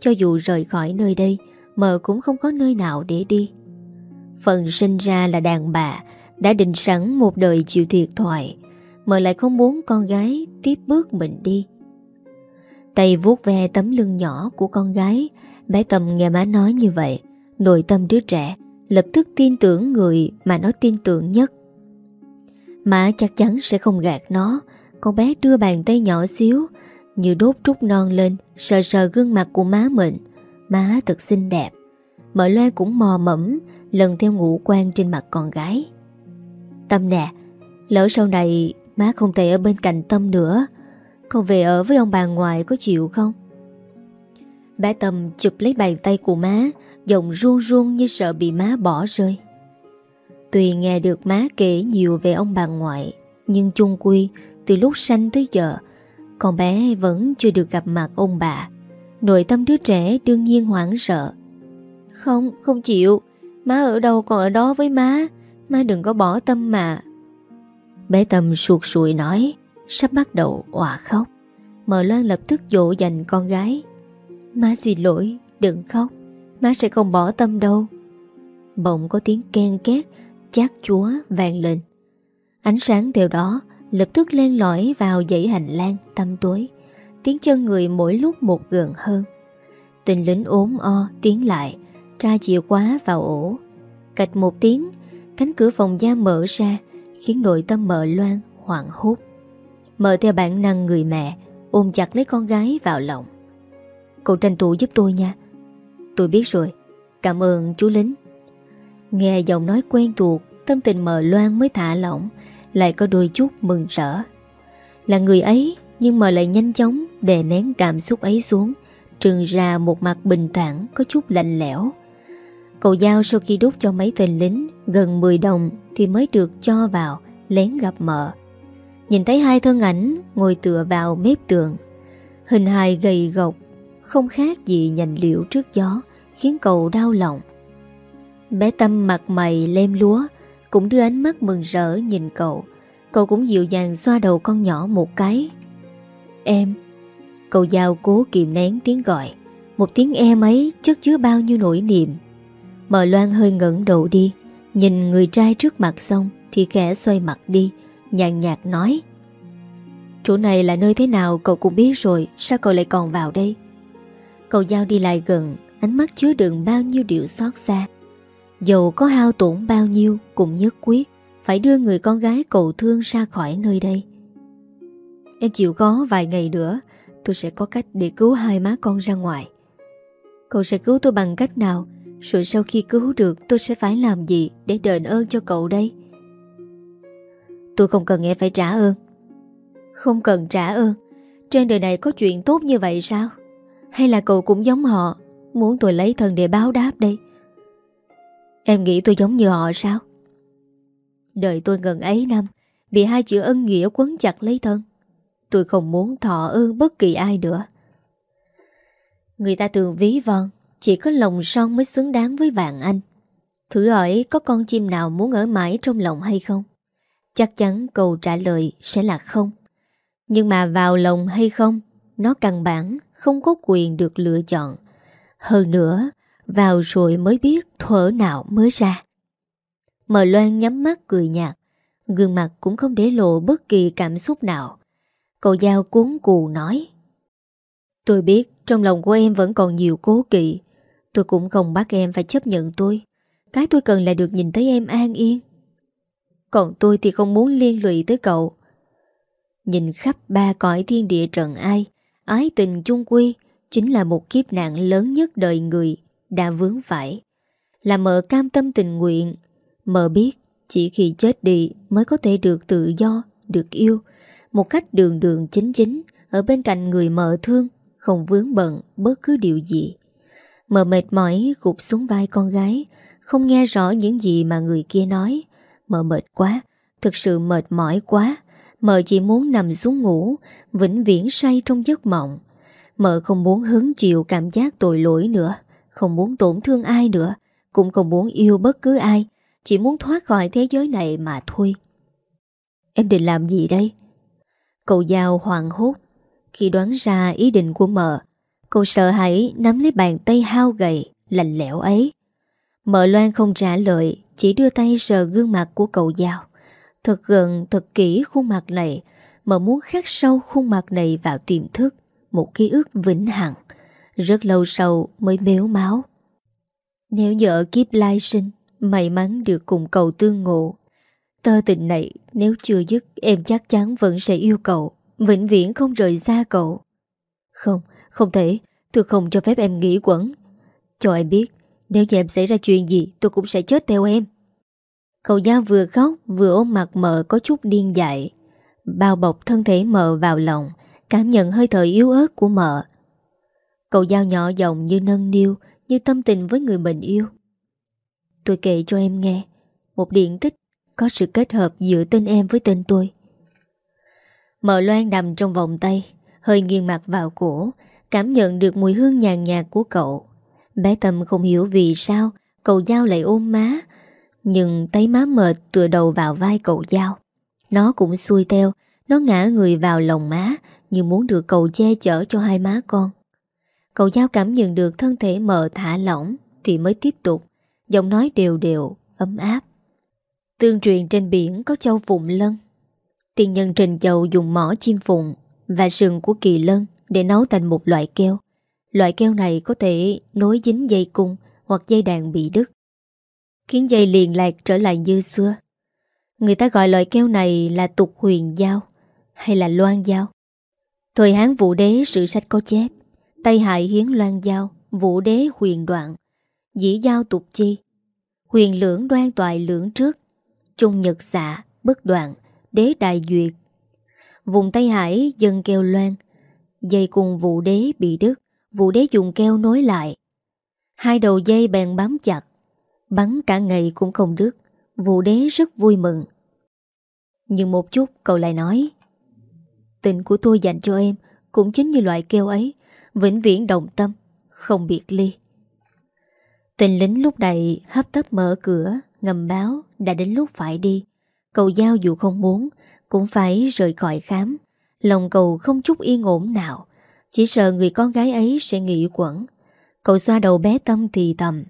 Cho dù rời khỏi nơi đây Mờ cũng không có nơi nào để đi. Phần sinh ra là đàn bà, Đã định sẵn một đời chịu thiệt thoại Mờ lại không muốn con gái Tiếp bước mình đi. Tay vuốt ve tấm lưng nhỏ của con gái, Bé Tâm nghe má nói như vậy, Nội tâm đứa trẻ Lập tức tin tưởng người mà nó tin tưởng nhất. Má chắc chắn sẽ không gạt nó, Con bé đưa bàn tay nhỏ xíu như đốt trúc non lên, Sờ sờ gương mặt của má mình. Má thật xinh đẹp. Mở loa cũng mò mẫm, Lần theo ngũ quan trên mặt con gái. Tâm nè, Lỡ sau này má không thể ở bên cạnh Tâm nữa, Con về ở với ông bà ngoại có chịu không? Bé Tâm chụp lấy bàn tay của má, Giọng run run như sợ bị má bỏ rơi. Tùy nghe được má kể nhiều về ông bà ngoại, Nhưng chung quy, Từ lúc sanh tới giờ con bé vẫn chưa được gặp mặt ông bà. Nội tâm đứa trẻ đương nhiên hoảng sợ. Không, không chịu. Má ở đâu còn ở đó với má. Má đừng có bỏ tâm mà. Bé Tâm suột sụi nói Sắp bắt đầu òa khóc. Mờ Loan lập tức dỗ dành con gái. Má xin lỗi, đừng khóc. Má sẽ không bỏ tâm đâu. Bỗng có tiếng ken két Chát chúa vàng lên. Ánh sáng theo đó Lập tức len lỏi vào dãy hành lang tăm tối. Tiếng chân người mỗi lúc một gần hơn. Tình lính ốm o tiến lại, Tra chìa khóa vào ổ. Cạch một tiếng, Cánh cửa phòng giam mở ra, Khiến nội tâm mợ loan, hoảng hốt. Mợ theo bản năng người mẹ, Ôm chặt lấy con gái vào lòng. Cậu tranh thủ giúp tôi nha. Tôi biết rồi. Cảm ơn, chú lính. Nghe giọng nói quen thuộc, Tâm tình mờ loan mới thả lỏng. Lại có đôi chút mừng rỡ. Là người ấy, Nhưng mà lại nhanh chóng Đè nén cảm xúc ấy xuống, Trừng ra một mặt bình thản, Có chút lạnh lẽo. Cậu giao sau khi đút cho mấy tên lính Gần 10 đồng thì mới được cho vào, Lén gặp mợ. Nhìn thấy hai thân ảnh Ngồi tựa vào mép tường, Hình hài gầy gộc, Không khác gì nhành liễu trước gió, Khiến cậu đau lòng. Bé Tâm mặt mày lem lúa cũng đưa ánh mắt mừng rỡ nhìn cậu. Cậu cũng dịu dàng xoa đầu con nhỏ một cái. Em. Cậu giao cố kìm nén tiếng gọi. Một tiếng em ấy chất chứa bao nhiêu nỗi niềm. Mờ Loan hơi ngẩn đầu đi, Nhìn người trai trước mặt xong Thì khẽ xoay mặt đi, Nhàn nhạt nói. Chỗ này là nơi thế nào cậu cũng biết rồi, Sao cậu lại còn vào đây? Cậu Giao đi lại gần, Ánh mắt chứa đựng bao nhiêu điều xót xa. Dầu có hao tổn bao nhiêu Cũng nhất quyết, Phải đưa người con gái cậu thương ra khỏi nơi đây. Em chịu khó vài ngày nữa, Tôi sẽ có cách để cứu hai má con ra ngoài. Cậu sẽ cứu tôi bằng cách nào? Rồi sau khi cứu được, tôi sẽ phải làm gì Để đền ơn cho cậu đây? Tôi không cần nghe phải trả ơn. Không cần trả ơn? Trên đời này có chuyện tốt như vậy sao? Hay là cậu cũng giống họ, Muốn tôi lấy thân để báo đáp đây? Em nghĩ tôi giống như họ sao? Đời tôi gần ấy năm Bị hai chữ ân nghĩa quấn chặt lấy thân. Tôi không muốn thọ ơn bất kỳ ai nữa. Người ta thường ví von, Chỉ có lòng son mới xứng đáng với vạn anh. Thử hỏi có con chim nào muốn ở mãi trong lòng hay không? Chắc chắn câu trả lời sẽ là không. Nhưng mà vào lòng hay không, Nó căn bản không có quyền được lựa chọn. Hơn nữa vào rồi mới biết thở nào mới ra. Mờ Loan nhắm mắt cười nhạt, Gương mặt cũng không để lộ bất kỳ cảm xúc nào. Cậu Giao cuốn cù nói, Tôi biết trong lòng của em vẫn còn nhiều cố kỵ. Tôi cũng không bắt em phải chấp nhận tôi. Cái tôi cần là được nhìn thấy em an yên. Còn tôi thì không muốn liên lụy tới cậu. Nhìn khắp ba cõi thiên địa trần ai, Ái tình chung quy Chính là một kiếp nạn lớn nhất đời người. Đã vướng phải Là mợ cam tâm tình nguyện Mợ biết chỉ khi chết đi Mới có thể được tự do Được yêu Một cách đường đường chính chính Ở bên cạnh người mợ thương không vướng bận bất cứ điều gì. Mờ mệt mỏi gục xuống vai con gái, không nghe rõ những gì mà người kia nói. Mờ mệt quá, thực sự mệt mỏi quá. Mờ chỉ muốn nằm xuống ngủ, vĩnh viễn say trong giấc mộng. Mờ không muốn hứng chịu cảm giác tội lỗi nữa, không muốn tổn thương ai nữa, cũng không muốn yêu bất cứ ai, chỉ muốn thoát khỏi thế giới này mà thôi. Em định làm gì đây? Cậu Giao hoàng hốt khi đoán ra ý định của mợ cậu sợ hãi nắm lấy bàn tay hao gầy Lạnh lẽo ấy Mợ Loan không trả lời Chỉ đưa tay sờ gương mặt của cậu Giao Thật gần thật kỹ khuôn mặt này Mợ muốn khắc sâu khuôn mặt này vào tiềm thức Một ký ức vĩnh hằng rất lâu sau mới béo máu. Nếu vợ kiếp lai sinh May mắn được cùng cậu tương ngộ. Tơ tình này nếu chưa dứt Em chắc chắn vẫn sẽ yêu cậu Vĩnh viễn không rời xa cậu. Không, không thể. Tôi không cho phép em nghĩ quẩn. Cho em biết Nếu như em xảy ra chuyện gì tôi cũng sẽ chết theo em. Cậu Giao vừa khóc Vừa ôm mặt mợ có chút điên dại. Bao bọc thân thể mợ vào lòng Cảm nhận hơi thở yếu ớt của mợ. Cậu Giao nhỏ giọng như nâng niu, Như tâm tình với người mình yêu. Tôi kể cho em nghe, Một điện tích Có sự kết hợp giữa tên em với tên tôi. Mợ loan nằm trong vòng tay, Hơi nghiêng mặt vào cổ, Cảm nhận được mùi hương nhàn nhạt của cậu. Bé Tâm không hiểu vì sao Cậu Giao lại ôm má, Nhưng thấy má mệt tựa đầu vào vai cậu Giao Nó cũng xuôi theo, Nó ngã người vào lòng má, Như muốn được cậu che chở cho hai má con. Cậu Giao cảm nhận được thân thể mờ thả lỏng Thì mới tiếp tục Giọng nói đều đều, ấm áp Tương truyền trên biển có châu Phụng Lân Tiên nhân Trình Châu dùng mỏ chim phụng và sừng của kỳ lân để nấu thành một loại keo. Loại keo này có thể nối dính dây cung hoặc dây đàn bị đứt, khiến dây liền lạc trở lại như xưa. Người ta gọi loại keo này là tục huyền giao hay là loan giao. Thời Hán Vũ Đế sử sách có chép, Tây Hải hiến loan giao, Vũ Đế huyền đoạn, dĩ giao tục chi, huyền lưỡng đoan toại lưỡng trước, trung nhật xạ, bất đoạn, đế đại duyệt. Vùng Tây Hải dân keo loan, dây cùng vũ đế bị đứt, vũ đế dùng keo nối lại. Hai đầu dây bèn bám chặt, bắn cả ngày cũng không đứt, vũ đế rất vui mừng. Nhưng một chút cậu lại nói, tình của tôi dành cho em cũng chính như loại keo ấy, vĩnh viễn đồng tâm, không biệt ly. Tình lính lúc này hấp tấp mở cửa, ngầm báo đã đến lúc phải đi. Cậu Giao dù không muốn Cũng phải rời khỏi khám Lòng cậu không chút yên ổn nào Chỉ sợ người con gái ấy sẽ nghĩ quẩn Cậu xoa đầu bé Tâm thì tầm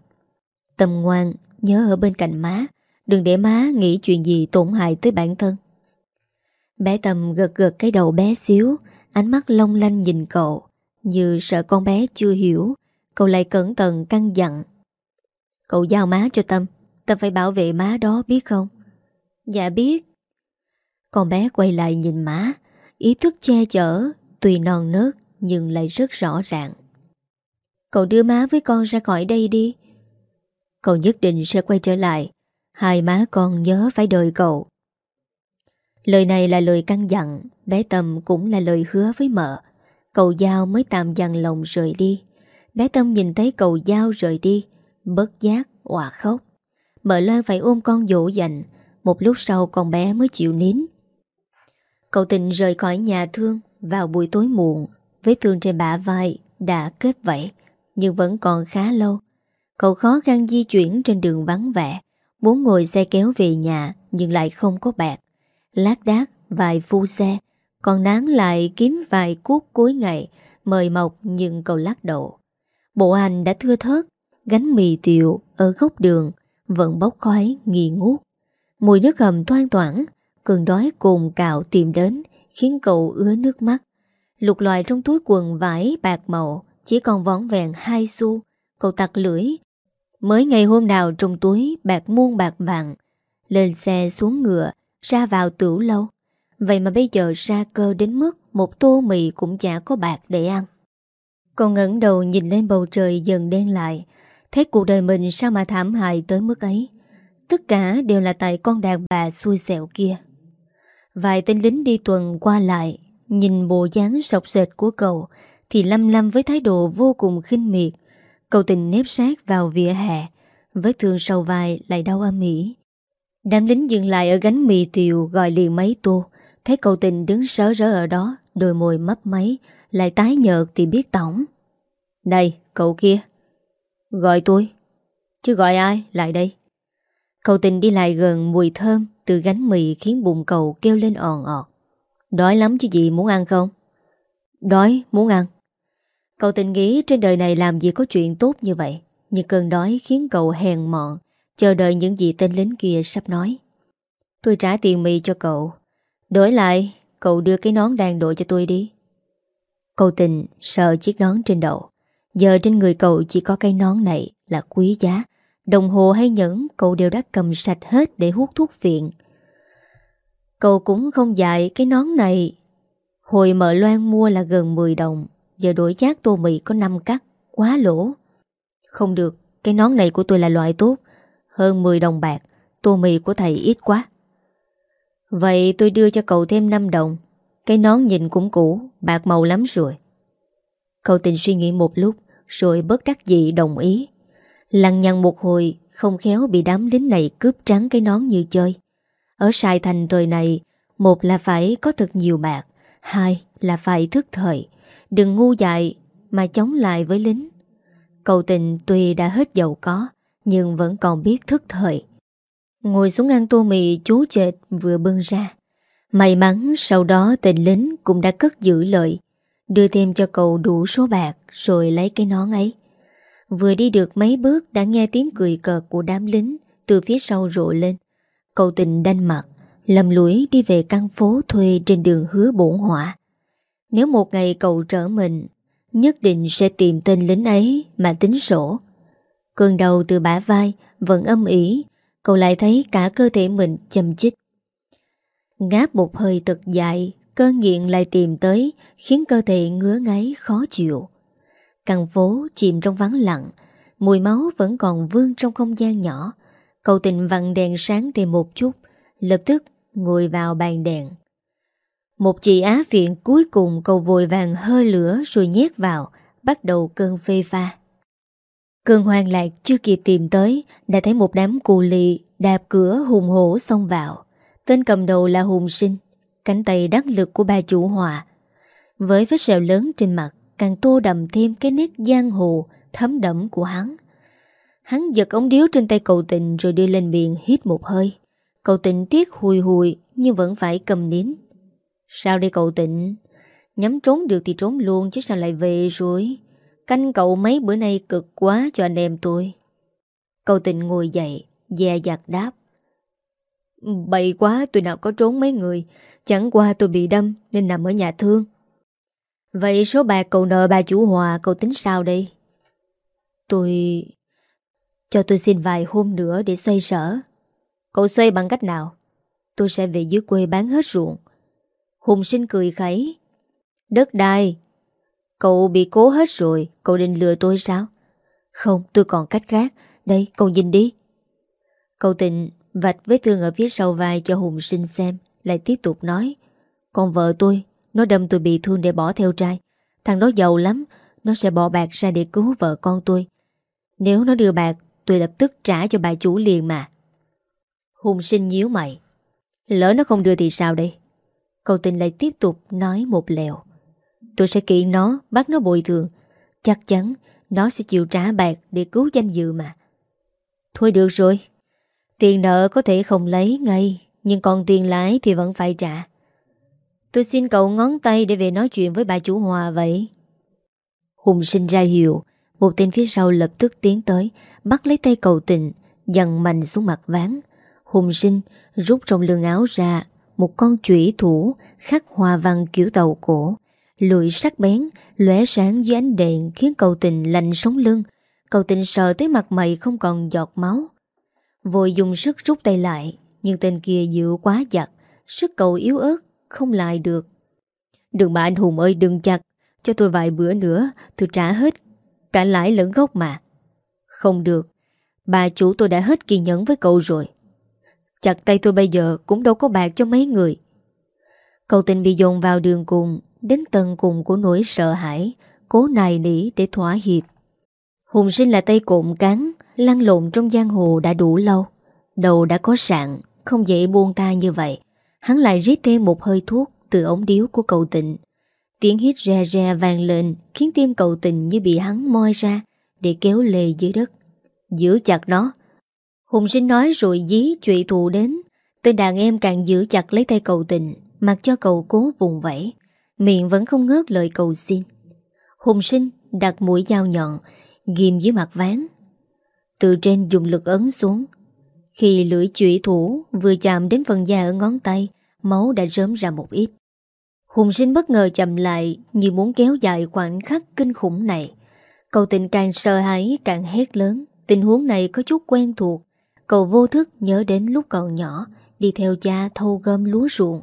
Tâm ngoan Nhớ ở bên cạnh má Đừng để má nghĩ chuyện gì tổn hại tới bản thân Bé Tâm gật gật cái đầu bé xíu Ánh mắt long lanh nhìn cậu như sợ con bé chưa hiểu, Cậu lại cẩn thận căng dặn. Cậu giao má cho Tâm Tâm phải bảo vệ má đó biết không? Dạ biết. Con bé quay lại nhìn má, Ý thức che chở, Tuy non nớt nhưng lại rất rõ ràng. Cậu đưa má với con ra khỏi đây đi. Cậu nhất định sẽ quay trở lại, Hai má con nhớ phải đợi cậu. Lời này là lời căn dặn, Bé Tâm cũng là lời hứa với mợ. Cậu Giao mới tạm dằn lòng rời đi. Bé Tâm nhìn thấy cậu Giao rời đi Bất giác, hòa khóc. Mợ Loan phải ôm con dỗ dành Một lúc sau con bé mới chịu nín. Cậu tình rời khỏi nhà thương Vào buổi tối muộn Vết thương trên bả vai đã kết vẫy Nhưng vẫn còn khá lâu. Cậu khó khăn di chuyển trên đường vắng vẻ Muốn ngồi xe kéo về nhà Nhưng lại không có bạc. Lát đác vài phu xe còn nán lại kiếm vài cuốc cuối ngày, Mời mọc nhưng cậu lắc đầu. Bộ hành đã thưa thớt, Gánh mì tiệu ở góc đường, Vẫn bốc khói nghi ngút. Mùi nước hầm thoang toảng Cơn đói cồn cạo tìm đến, Khiến cậu ứa nước mắt. Lục loại trong túi quần vải bạc màu, Chỉ còn vón vẹn hai xu. Cậu tặc lưỡi, Mới ngày hôm nào trong túi bạc muôn bạc vàng? Lên xe xuống ngựa, Ra vào tửu lâu. Vậy mà bây giờ ra cơ đến mức Một tô mì cũng chả có bạc để ăn. Còn ngẩng đầu nhìn lên bầu trời dần đen lại. Thấy cuộc đời mình sao mà thảm hại tới mức ấy? Tất cả đều là tại con đàn bà xui xẻo kia. Vài tên lính đi tuần qua lại, Nhìn bộ dáng sọc sệt của cậu, Thì lâm lâm với thái độ vô cùng khinh miệt. Cậu tình nếp sát vào vỉa hè, Vết thương sầu vai lại đau âm ỉ. Đám lính dừng lại ở gánh mì tiều Gọi liền mấy tô. Thấy cậu tình đứng sớ rớ ở đó, Đôi môi mấp máy, Lại tái nhợt thì biết tổng. Đây cậu kia. Gọi tôi. Chứ gọi ai? Lại đây. Cậu tình đi lại gần mùi thơm Từ gánh mì khiến bụng cậu kêu lên òn ọt. Đói lắm chứ gì muốn ăn không? Đói, muốn ăn. Cậu tình nghĩ trên đời này làm gì có chuyện tốt như vậy Nhưng cơn đói khiến cậu hèn mọn, Chờ đợi những gì tên lính kia sắp nói. Tôi trả tiền mì cho cậu. Đổi lại, Cậu đưa cái nón đang đội cho tôi đi. Cậu tình sợ chiếc nón trên đầu. Giờ trên người cậu chỉ có cái nón này Là quý giá. Đồng hồ hay nhẫn, cậu đều đã cầm sạch hết Để hút thuốc viện Cậu cũng không dạy cái nón này. Hồi mở Loan mua là gần 10 đồng. Giờ đổi chát tô mì có 5 cắt, Quá lỗ. Không được, Cái nón này của tôi là loại tốt. Hơn 10 đồng bạc, Tô mì của thầy ít quá. Vậy tôi đưa cho cậu thêm 5 đồng. Cái nón nhìn cũng cũ, Bạc màu lắm rồi. Cậu tình suy nghĩ một lúc, Rồi bất đắc dị đồng ý. Lăng nhằn một hồi, Không khéo bị đám lính này cướp trắng cái nón như chơi. Ở Sài Thành thời này, Một là phải có thật nhiều bạc, Hai là phải thức thời. Đừng ngu dại mà chống lại với lính. Cậu tình tuy đã hết giàu có, Nhưng vẫn còn biết thức thời. Ngồi xuống ăn tô mì, chú chệt vừa bưng ra. May mắn sau đó tên lính cũng đã cất giữ lợi Đưa thêm cho cậu đủ số bạc Rồi lấy cái nón ấy. Vừa đi được mấy bước đã nghe tiếng cười cợt của đám lính Từ phía sau rộ lên. Cậu tình đanh mặt, Lầm lũi đi về căn phố thuê trên đường hứa bổn hỏa nếu một ngày cậu trở mình, Nhất định sẽ tìm tên lính ấy Mà tính sổ. Cơn đầu từ bả vai Vẫn âm ỉ Cậu lại thấy cả cơ thể mình châm chích. Ngáp một hơi thật dài Cơn nghiện lại tìm tới Khiến cơ thể ngứa ngáy khó chịu. Căn phố chìm trong vắng lặng Mùi máu vẫn còn vương trong không gian nhỏ. Cậu tình vặn đèn sáng thêm một chút Lập tức ngồi vào bàn đèn. Một chị Á viện cuối cùng cầu vội vàng hơi lửa rồi nhét vào, bắt đầu cơn phê pha. Cơn hoang lạc chưa kịp tìm tới, đã thấy một đám cù lì đạp cửa hùng hổ xông vào. Tên cầm đầu là Hùng Sinh, cánh tay đắc lực của ba chủ hòa. Với vết sẹo lớn trên mặt, càng tô đậm thêm cái nét giang hồ thấm đẫm của hắn. Hắn giật ống điếu trên tay cậu tình rồi đưa lên miệng hít một hơi. Cậu tình tiếc hùi hùi nhưng vẫn phải cầm nín. Sao đây cậu tịnh Nhắm trốn được thì trốn luôn Chứ sao lại về rồi Canh cậu mấy bữa nay cực quá cho anh em tôi Cậu tình ngồi dậy, Dè dặt đáp Bậy quá tôi nào có trốn mấy người Chẳng qua tôi bị đâm, Nên nằm ở nhà thương Vậy số bạc cậu nợ bà chủ hòa, cậu tính sao đây? Tôi... Cho tôi xin vài hôm nữa để xoay sở. Cậu xoay bằng cách nào? Tôi sẽ về dưới quê bán hết ruộng. Hùng sinh cười khẩy. Đất đai. Cậu bị cố hết rồi, cậu định lừa tôi sao? Không, tôi còn cách khác. Đây, cậu nhìn đi. Cậu tịnh vạch vết thương ở phía sau vai cho Hùng sinh xem, lại tiếp tục nói. Còn vợ tôi, nó đâm tôi bị thương để bỏ theo trai. Thằng đó giàu lắm, nó sẽ bỏ bạc ra để cứu vợ con tôi. Nếu nó đưa bạc, tôi lập tức trả cho bà chủ liền mà. Hùng sinh nhíu mày. Lỡ nó không đưa thì sao đây? Cậu tình lại tiếp tục nói một lèo. Tôi sẽ kiện nó, bắt nó bồi thường. Chắc chắn nó sẽ chịu trả bạc để cứu danh dự mà. Thôi được rồi. Tiền nợ có thể không lấy ngay, nhưng còn tiền lãi thì vẫn phải trả. Tôi xin cậu ngón tay để về nói chuyện với bà chủ hòa vậy. Hùng sinh ra hiệu, một tên phía sau lập tức tiến tới, bắt lấy tay cậu tình, dằn mạnh xuống mặt ván. Hùng sinh rút trong lưng áo ra một con chủy thủ khắc hòa văn kiểu tàu cổ. Lụi sắc bén, lóe sáng dưới ánh đèn khiến cầu tình lạnh sống lưng. Cầu tình sợ tới mặt mày không còn giọt máu. Vội dùng sức rút tay lại, nhưng tên kia dịu quá chặt, sức cầu yếu ớt, không lại được. Đừng mà anh Hùng ơi đừng chặt, cho tôi vài bữa nữa, tôi trả hết, cả lãi lẫn gốc mà. Không được, bà chủ tôi đã hết kiên nhẫn với cậu rồi. Chặt tay tôi bây giờ cũng đâu có bạc cho mấy người. Cậu tình bị dồn vào đường cùng, đến tầng cùng của nỗi sợ hãi, cố nài nỉ để thỏa hiệp. Hùng sinh là tay cộm cán, lăn lộn trong giang hồ đã đủ lâu. Đầu đã có sạn, không dễ buông ta như vậy. Hắn lại rít thêm một hơi thuốc từ ống điếu của cậu tịnh. Tiếng hít re re vàng lên khiến tim cậu tình như bị hắn moi ra để kéo lề dưới đất. Giữ chặt nó. Hùng sinh nói rồi dí trụy thù đến. Tên đàn em càng giữ chặt lấy tay cậu tình, mặc cho cậu cố vùng vẫy. Miệng vẫn không ngớt lời cầu xin. Hùng sinh đặt mũi dao nhọn, ghim dưới mặt ván. Từ trên dùng lực ấn xuống. Khi lưỡi chủy thủ vừa chạm đến phần da ở ngón tay, máu đã rớm ra một ít. Hùng sinh bất ngờ chậm lại như muốn kéo dài khoảnh khắc kinh khủng này. Cậu tình càng sợ hãi càng hét lớn. Tình huống này có chút quen thuộc. Cậu vô thức nhớ đến lúc còn nhỏ, đi theo cha thâu gom lúa ruộng.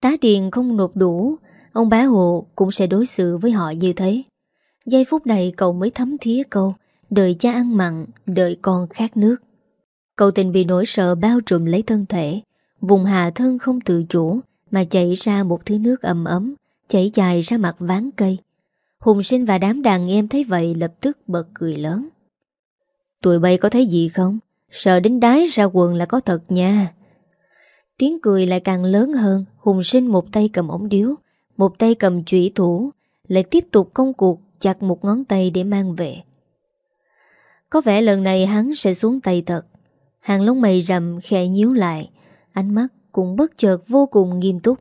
Tá điền không nộp đủ, ông bá hộ cũng sẽ đối xử với họ như thế. Giây phút này cậu mới thấm thía câu, đợi cha ăn mặn, đợi con khát nước. Cậu tình bị nỗi sợ bao trùm lấy thân thể, vùng hạ thân không tự chủ, mà chảy ra một thứ nước ấm ấm, chảy dài ra mặt ván cây. Hùng sinh và đám đàn em thấy vậy lập tức bật cười lớn. Tụi bay có thấy gì không? Sợ đến đái ra quần là có thật nha. Tiếng cười lại càng lớn hơn, Hùng sinh một tay cầm ống điếu, một tay cầm chủy thủ, lại tiếp tục công cuộc chặt một ngón tay để mang về. Có vẻ lần này hắn sẽ xuống tay thật. Hàng lông mày rầm khẽ nhíu lại, ánh mắt cũng bất chợt vô cùng nghiêm túc.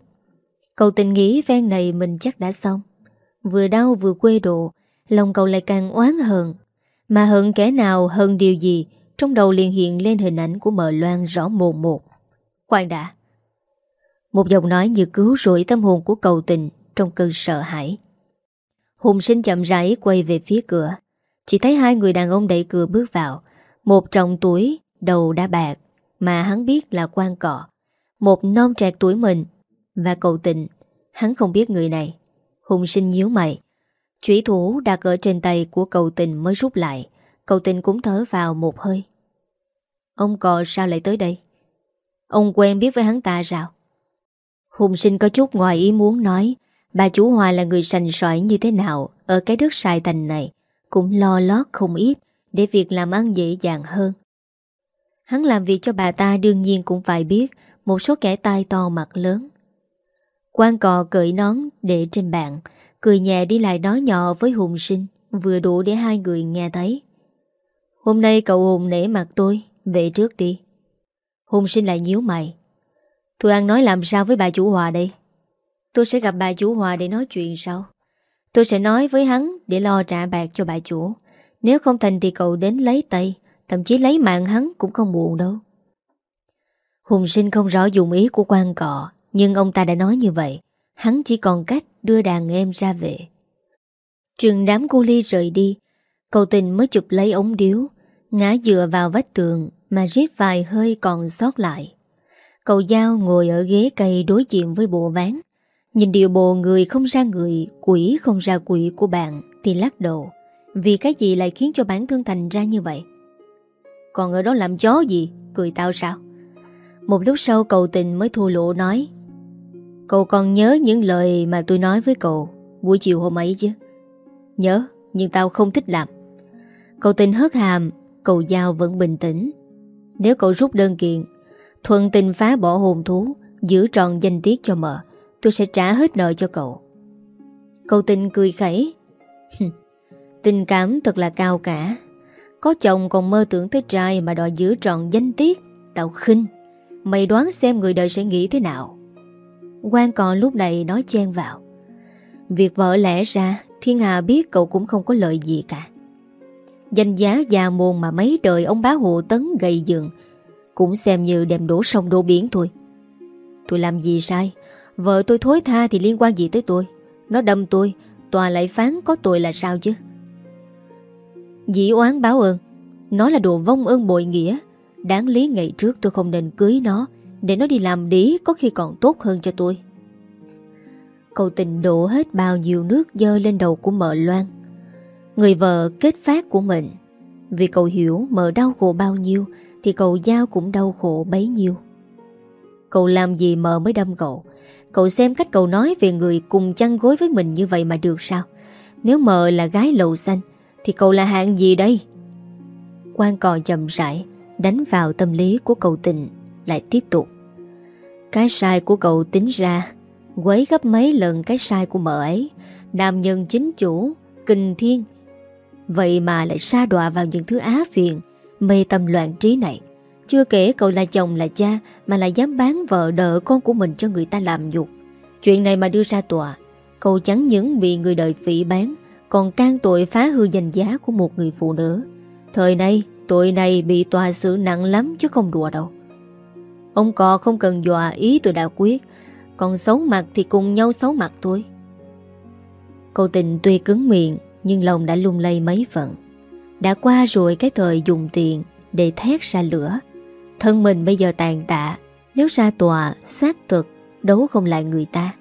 Cậu tình nghĩ ven này mình chắc đã xong. Vừa đau vừa quê độ, lòng cậu lại càng oán hận. Mà hận kẻ nào hơn điều gì, trong đầu liền hiện lên hình ảnh của mờ loan rõ mồn một. Khoan đã. Một giọng nói như cứu rủi tâm hồn của cầu tình trong cơn sợ hãi. Hùng sinh chậm rãi quay về phía cửa. Chỉ thấy hai người đàn ông đẩy cửa bước vào. Một trọng tuổi, đầu đã bạc, mà hắn biết là quan cọ. Một non trạc tuổi mình Và cầu tình Hắn không biết người này Hùng sinh nhíu mày Chủy thủ đặt ở trên tay của cầu tình mới rút lại Cầu tình cũng thở vào một hơi Ông cò sao lại tới đây Ông quen biết với hắn ta sao Hùng sinh có chút ngoài ý muốn nói Bà chú Hòa là người sành sỏi như thế nào Ở cái đất sai thành này Cũng lo lót không ít Để việc làm ăn dễ dàng hơn Hắn làm việc cho bà ta đương nhiên cũng phải biết một số kẻ tai to mặt lớn. Quan cò cởi nón để trên bàn, cười nhẹ đi lại nói nhỏ với Hùng Sinh, vừa đủ để hai người nghe thấy. Hôm nay cậu Hùng nể mặt tôi, về trước đi. Hùng Sinh lại nhíu mày. Tôi ăn nói làm sao với bà chủ Hòa đây? Tôi sẽ gặp bà chủ Hòa để nói chuyện sau. Tôi sẽ nói với hắn để lo trả bạc cho bà chủ. Nếu không thành thì cậu đến lấy tay, thậm chí lấy mạng hắn cũng không buồn đâu. Hùng sinh không rõ dụng ý của quan cọ Nhưng ông ta đã nói như vậy Hắn chỉ còn cách đưa đàn em ra về Trường đám cu ly rời đi Cậu tình mới chụp lấy ống điếu Ngã dựa vào vách tường Mà rít vài hơi còn sót lại Cậu Giao ngồi ở ghế cây đối diện với bộ ván. Nhìn điều bộ người không ra người, Quỷ không ra quỷ của bạn Thì lắc đầu. Vì cái gì lại khiến cho bản thân thành ra như vậy? Còn ở đó làm chó gì? Cười tao sao? Một lúc sau cậu tình mới thua lộ nói, Cậu còn nhớ những lời mà tôi nói với cậu Buổi chiều hôm ấy chứ? Nhớ, nhưng tao không thích làm. Cậu tình hớt hàm, Cậu Giao vẫn bình tĩnh. Nếu cậu rút đơn kiện Thuận tình phá bỏ hồn thú, Giữ tròn danh tiết cho mợ, Tôi sẽ trả hết nợ cho cậu. Cậu tình cười khẩy. Tình cảm thật là cao cả. Có chồng còn mơ tưởng tới trai Mà đòi giữ tròn danh tiết. Tạo khinh. Mày đoán xem người đời sẽ nghĩ thế nào. Quan còn lúc này nói chen vào. Việc vợ lẽ ra, Thiên Hà biết cậu cũng không có lợi gì cả. Danh giá già môn mà mấy đời ông bá hộ tấn gầy dựng cũng xem như đem đổ sông đổ biển thôi. Tôi làm gì sai? Vợ tôi thối tha thì liên quan gì tới tôi? Nó đâm tôi, Tòa lại phán có tội là sao chứ? Dĩ oán báo ơn. Nó là đồ vong ơn bội nghĩa. Đáng lý ngày trước tôi không nên cưới nó, Để nó đi làm đĩ có khi còn tốt hơn cho tôi. Cậu tình đổ hết bao nhiêu nước dơ lên đầu của mợ Loan. Người vợ kết phát của mình. Vì cậu hiểu mợ đau khổ bao nhiêu thì cậu giao cũng đau khổ bấy nhiêu. Cậu làm gì mờ mới đâm cậu? Cậu xem cách cậu nói về người cùng chăn gối với mình như vậy mà được sao? Nếu mờ là gái lầu xanh, Thì cậu là hạng gì đây? Quan cò chậm rãi, Đánh vào tâm lý của cậu tình Lại tiếp tục. Cái sai của cậu tính ra, Quấy gấp mấy lần cái sai của mợ ấy. Nam nhân chính chủ, Kinh thiên. Vậy mà lại sa đọa vào những thứ á phiền Mê tâm loạn trí này. Chưa kể cậu là chồng là cha Mà lại dám bán vợ đỡ con của mình cho người ta làm nhục. Chuyện này mà đưa ra tòa, Cậu chẳng những bị người đời phỉ bán, Còn can tội phá hư danh giá của một người phụ nữ. Thời nay, tội này bị tòa xử nặng lắm chứ không đùa đâu. Ông cò không cần dọa ý tôi đã quyết, Còn xấu mặt thì cùng nhau xấu mặt thôi. Cậu tình tuy cứng miệng, Nhưng lòng đã lung lay mấy phần. Đã qua rồi cái thời dùng tiền Để thét ra lửa. Thân mình bây giờ tàn tạ, Nếu ra tòa, xác thực, Đấu không lại người ta.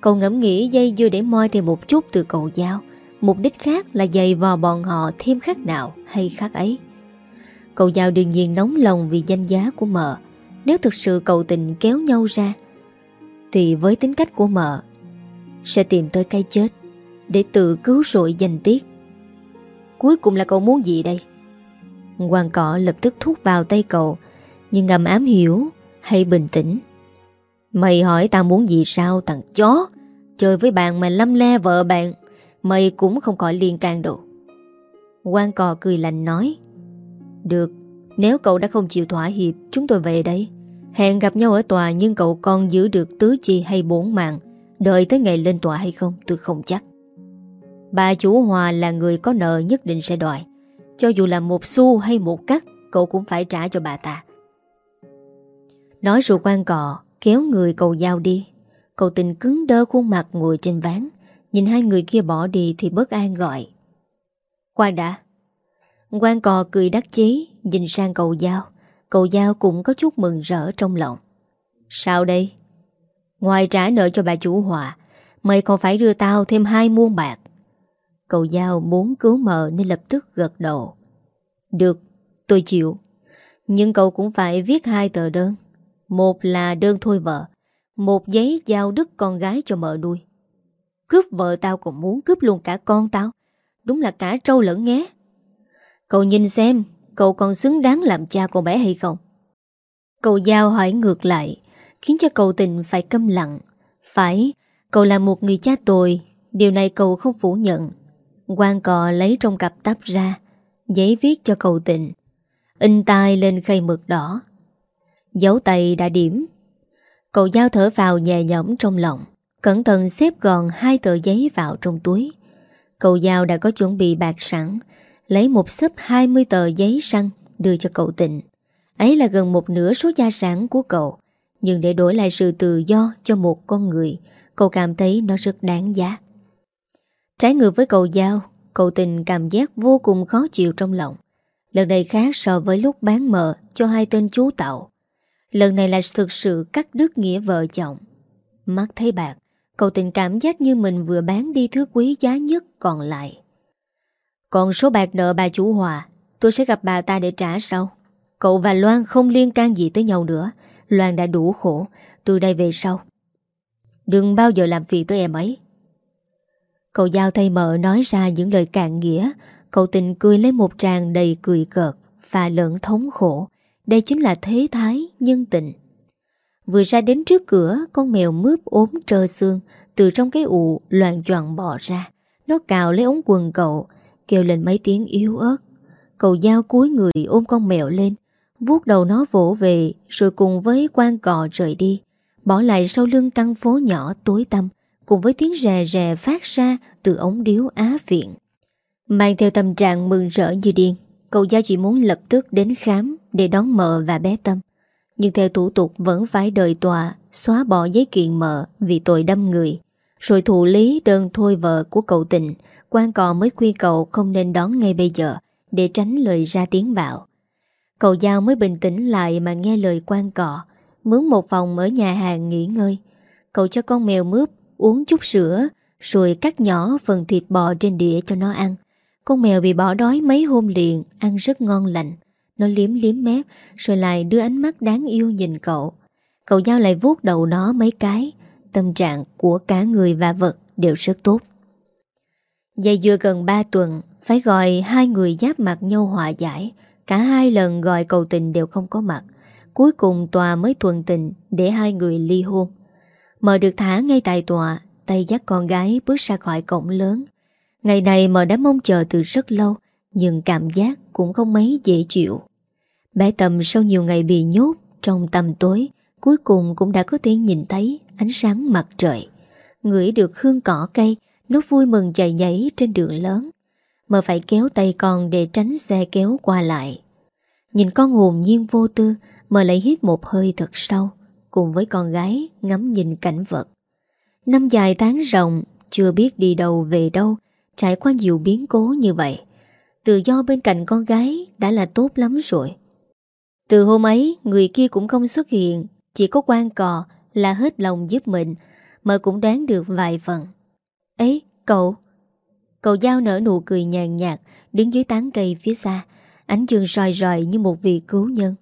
Cậu ngẫm nghĩ dây dưa để moi thêm một chút từ cậu giao. Mục đích khác là dày vò bọn họ thêm khác nào hay khác ấy. Cậu giao đương nhiên nóng lòng vì danh giá của mợ. Nếu thực sự cậu tình kéo nhau ra, Thì với tính cách của mợ, Sẽ tìm tới cái chết để tự cứu rỗi danh tiết. Cuối cùng là cậu muốn gì đây? Hoàng cọ lập tức thúc vào tay cậu, Nhưng ngầm ám hiểu Hay bình tĩnh. Mày hỏi tao muốn gì sao, thằng chó? Chơi với bạn mà lâm le vợ bạn, Mày cũng không khỏi liên can đâu Quan cò cười lạnh nói, Được, Nếu cậu đã không chịu thỏa hiệp, Chúng tôi về đây. Hẹn gặp nhau ở tòa Nhưng cậu còn giữ được tứ chi hay bốn mạng, Đợi tới ngày lên tòa hay không, Tôi không chắc. Bà chủ Hòa là người có nợ nhất định sẽ đòi. Cho dù là một xu hay một cắt, Cậu cũng phải trả cho bà ta. Nói rồi quan cọ, Kéo người cậu giao đi. Cậu tình cứng đơ khuôn mặt ngồi trên ván. Nhìn hai người kia bỏ đi Thì bất an gọi. Khoan đã. Quan cò cười đắc chí, Nhìn sang cậu giao. Cậu giao cũng có chút mừng rỡ trong lòng. Sao đây? Ngoài trả nợ cho bà chủ Hòa, Mày còn phải đưa tao thêm hai muôn bạc. Cậu Giao muốn cứu mợ nên lập tức gật đầu. Được, tôi chịu. Nhưng cậu cũng phải viết hai tờ đơn. Một là đơn thôi vợ. Một giấy giao đức con gái cho mợ nuôi. Cướp vợ tao còn muốn cướp luôn cả con tao. Đúng là cả trâu lẫn nghé. Cậu nhìn xem, cậu còn xứng đáng làm cha con bé hay không? Cậu Giao hỏi ngược lại, khiến cho cậu tình phải câm lặng. Phải, cậu là một người cha tồi, điều này cậu không phủ nhận quan cò lấy trong cặp tắp ra, giấy viết cho cầu tình. In tay lên khay mực đỏ. Dấu tay đã điểm. Cậu giao thở vào nhẹ nhõm trong lòng, cẩn thận xếp gọn hai tờ giấy vào trong túi. Cậu giao đã có chuẩn bị bạc sẵn, lấy một sấp 20 tờ giấy săn đưa cho cậu tình. Ấy là gần một nửa số gia sản của cậu, nhưng để đổi lại sự tự do cho một con người, cậu cảm thấy nó rất đáng giá. Trái ngược với cậu Giao Cậu tình cảm giác vô cùng khó chịu trong lòng. Lần này khác so với lúc bán mợ Cho hai tên chú tạo. Lần này là thực sự cắt đứt nghĩa vợ chồng. Mắt thấy bạc Cậu tình cảm giác như mình vừa bán đi thứ quý giá nhất còn lại. Còn số bạc nợ bà chủ Hòa, Tôi sẽ gặp bà ta để trả sau. Cậu và Loan không liên can gì tới nhau nữa. Loan đã đủ khổ Từ đây về sau. Đừng bao giờ làm việc tới em ấy. Cậu giao tay mợ nói ra những lời cạn nghĩa. Cậu tình cười lấy một tràng đầy cười cợt Và lẫn thống khổ. Đây chính là thế thái nhân tình. Vừa ra đến trước cửa, Con mèo mướp ốm trơ xương, Từ trong cái ụ loạn choạng bò ra. Nó cào lấy ống quần cậu, Kêu lên mấy tiếng yếu ớt. Cậu giao cúi người ôm con mèo lên, vuốt đầu nó vỗ về, Rồi cùng với quan cọ rời đi, Bỏ lại sau lưng căn phố nhỏ tối tăm. Cùng với tiếng rè rè phát ra Từ ống điếu á viện. Mang theo tâm trạng mừng rỡ như điên, Cậu gia chỉ muốn lập tức đến khám Để đón mợ và bé Tâm. Nhưng theo thủ tục vẫn phải đợi tòa, Xóa bỏ giấy kiện mợ Vì tội đâm người. Rồi thụ lý đơn thôi vợ của cậu tình quan cò mới khuyên cậu không nên đón ngay bây giờ Để tránh lời ra tiếng bạo Cậu Giao mới bình tĩnh lại mà nghe lời quan cọ Mướn một phòng ở nhà hàng nghỉ ngơi. Cậu cho con mèo mướp uống chút sữa, Rồi cắt nhỏ phần thịt bò trên đĩa cho nó ăn. Con mèo bị bỏ đói mấy hôm liền, Ăn rất ngon lành. Nó liếm liếm mép, Rồi lại đưa ánh mắt đáng yêu nhìn cậu. Cậu Giao lại vuốt đầu nó mấy cái. Tâm trạng của cả người và vật đều rất tốt. Dây dưa gần 3 tuần, Phải gọi hai người giáp mặt nhau hòa giải. Cả hai lần gọi cầu tình đều không có mặt. Cuối cùng tòa mới thuận tình Để hai người ly hôn. Mờ được thả ngay tại tòa, Tay dắt con gái bước ra khỏi cổng lớn. Ngày này mờ đã mong chờ từ rất lâu, Nhưng cảm giác cũng không mấy dễ chịu. Bé Tâm sau nhiều ngày bị nhốt Trong tầm tối, Cuối cùng cũng đã có thể nhìn thấy Ánh sáng mặt trời. Ngửi được hương cỏ cây, Nó vui mừng chạy nhảy trên đường lớn. Mờ phải kéo tay con để tránh xe kéo qua lại. Nhìn con hồn nhiên vô tư, Mờ lại hít một hơi thật sâu. Cùng với con gái ngắm nhìn cảnh vật. Năm dài tháng rộng Chưa biết đi đâu về đâu, Trải qua nhiều biến cố như vậy. Tự do bên cạnh con gái Đã là tốt lắm rồi. Từ hôm ấy, người kia cũng không xuất hiện, Chỉ có quan cò là hết lòng giúp mình, mà cũng đoán được vài phần. Ấy cậu. Cậu giao nở nụ cười nhàn nhạt, Đứng dưới tán cây phía xa, Ánh dương soi rọi như một vị cứu nhân.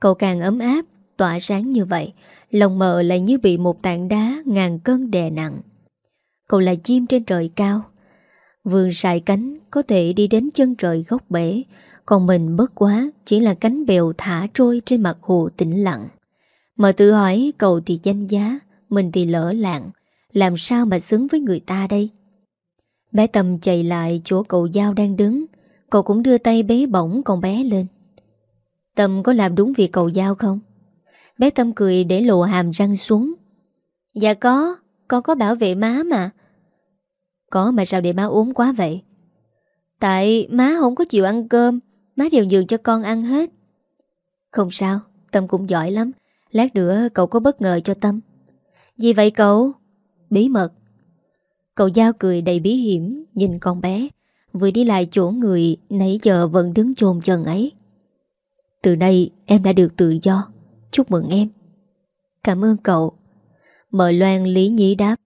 Cậu càng ấm áp Tỏa sáng như vậy, Lòng mờ lại như bị một tảng đá Ngàn cân đè nặng. Cậu là chim trên trời cao. Vườn sải cánh có thể đi đến chân trời gốc bể, Còn mình bất quá Chỉ là cánh bèo thả trôi trên mặt hồ tĩnh lặng. Mà tự hỏi cậu thì danh giá, Mình thì lỡ lạng, Làm sao mà xứng với người ta đây? Bé Tâm chạy lại chỗ cậu Giao đang đứng, Cậu cũng đưa tay bế bổng con bé lên. Tâm có làm đúng việc cậu Giao không? Bé Tâm cười để lộ hàm răng xuống. Dạ có, Con có bảo vệ má mà. Có mà sao để má ốm quá vậy? Tại má không có chịu ăn cơm, Má đều nhường cho con ăn hết. Không sao, Tâm cũng giỏi lắm. Lát nữa cậu có bất ngờ cho Tâm. Gì vậy cậu? Bí mật. Cậu Giao cười đầy bí hiểm, Nhìn con bé. Vừa đi lại chỗ người, nãy giờ vẫn đứng trồn chân ấy. Từ đây em đã được tự do. Chúc mừng em. Cảm ơn cậu. Mợ Loan lý nhĩ đáp,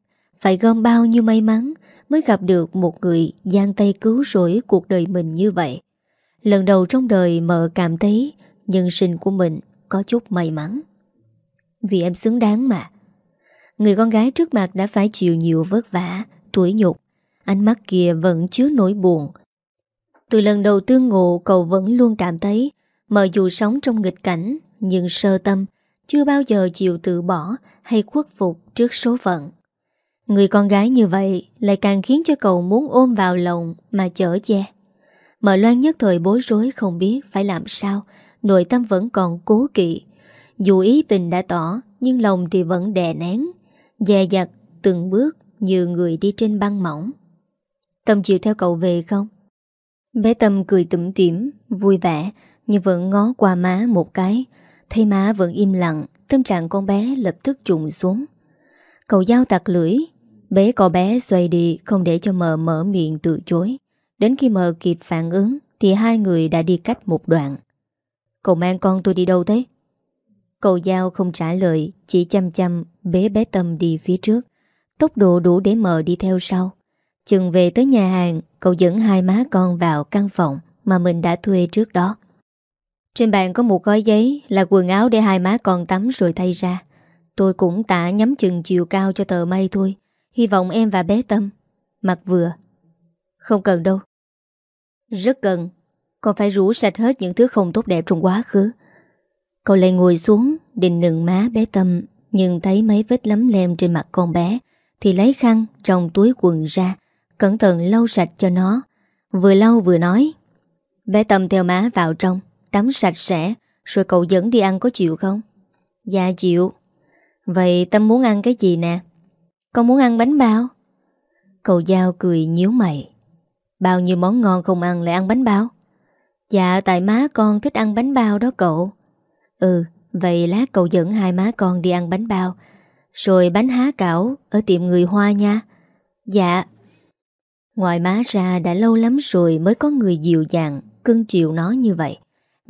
Phải gom bao nhiêu may mắn Mới gặp được một người giang tay cứu rỗi cuộc đời mình như vậy? Lần đầu trong đời mợ cảm thấy Nhân sinh của mình có chút may mắn. Vì em xứng đáng mà. Người con gái trước mặt đã phải chịu nhiều vất vả, Tuổi nhục. Ánh mắt kia vẫn chứa nỗi buồn. Từ lần đầu tương ngộ, cậu vẫn luôn cảm thấy Mờ dù sống trong nghịch cảnh nhưng sơ tâm Chưa bao giờ chịu tự bỏ Hay khuất phục trước số phận Người con gái như vậy Lại càng khiến cho cậu muốn ôm vào lòng Mà chở che Mở loan nhất thời bối rối không biết Phải làm sao Nội tâm vẫn còn cố kỵ Dù ý tình đã tỏ Nhưng lòng thì vẫn đè nén Dè dặt từng bước như người đi trên băng mỏng. Tâm chịu theo cậu về không? Bé Tâm cười tủm tỉm, vui vẻ, nhưng vẫn ngó qua má một cái. Thấy má vẫn im lặng, tâm trạng con bé lập tức trùng xuống. Cậu giao tạc lưỡi, Bế cậu bé xoay đi Không để cho mờ mở miệng từ chối. Đến khi mờ kịp phản ứng Thì hai người đã đi cách một đoạn. Cậu mang con tôi đi đâu thế? Cậu Giao không trả lời Chỉ chăm chăm bế bé Tâm đi phía trước. Tốc độ đủ để mờ đi theo sau. Chừng về tới nhà hàng Cậu dẫn hai má con vào căn phòng Mà mình đã thuê trước đó. Trên bàn có một gói giấy Là quần áo để hai má còn tắm rồi thay ra. Tôi cũng tả nhắm chừng chiều cao cho tờ mây thôi. Hy vọng em và bé Tâm Mặc vừa. Không cần đâu. Rất cần. Còn phải rủ sạch hết những thứ không tốt đẹp trong quá khứ. Cậu lại ngồi xuống, Định nựng má bé Tâm, Nhưng thấy mấy vết lấm lem trên mặt con bé, Thì lấy khăn trong túi quần ra, Cẩn thận lau sạch cho nó. Vừa lau vừa nói, Bé Tâm theo má vào trong. Tắm sạch sẽ, Rồi cậu dẫn đi ăn có chịu không? Dạ chịu. Vậy Tâm muốn ăn cái gì nè? Con muốn ăn bánh bao. Cậu Giao cười nhíu mày. Bao nhiêu món ngon không ăn lại ăn bánh bao? Dạ tại má con thích ăn bánh bao đó cậu. Ừ Vậy lát cậu dẫn hai má con đi ăn bánh bao. Rồi bánh há cảo Ở tiệm người Hoa nha. Dạ. Ngoài má ra đã lâu lắm rồi Mới có người dịu dàng, Cưng chiều nó như vậy.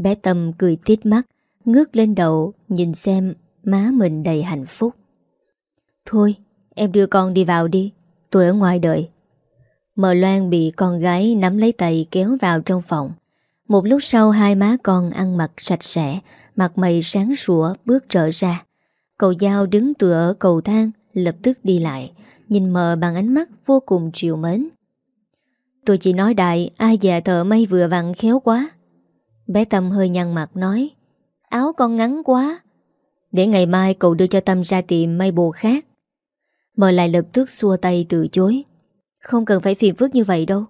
Bé Tâm cười tít mắt, Ngước lên đầu, Nhìn xem má mình đầy hạnh phúc. Thôi, em đưa con đi vào đi, Tôi ở ngoài đợi. Mờ Loan bị con gái nắm lấy tay kéo vào trong phòng. Một lúc sau, hai má con ăn mặc sạch sẽ, Mặt mày sáng sủa, bước trở ra. Cậu Giao đứng tựa ở cầu thang, Lập tức đi lại, Nhìn mờ bằng ánh mắt vô cùng triều mến. Tôi chỉ nói đại, Ai già thợ may vừa vặn khéo quá. Bé Tâm hơi nhăn mặt nói, Áo con ngắn quá. Để ngày mai cậu đưa cho Tâm ra tiệm may bộ khác. Mờ lại lập tức xua tay từ chối, Không cần phải phiền phức như vậy đâu.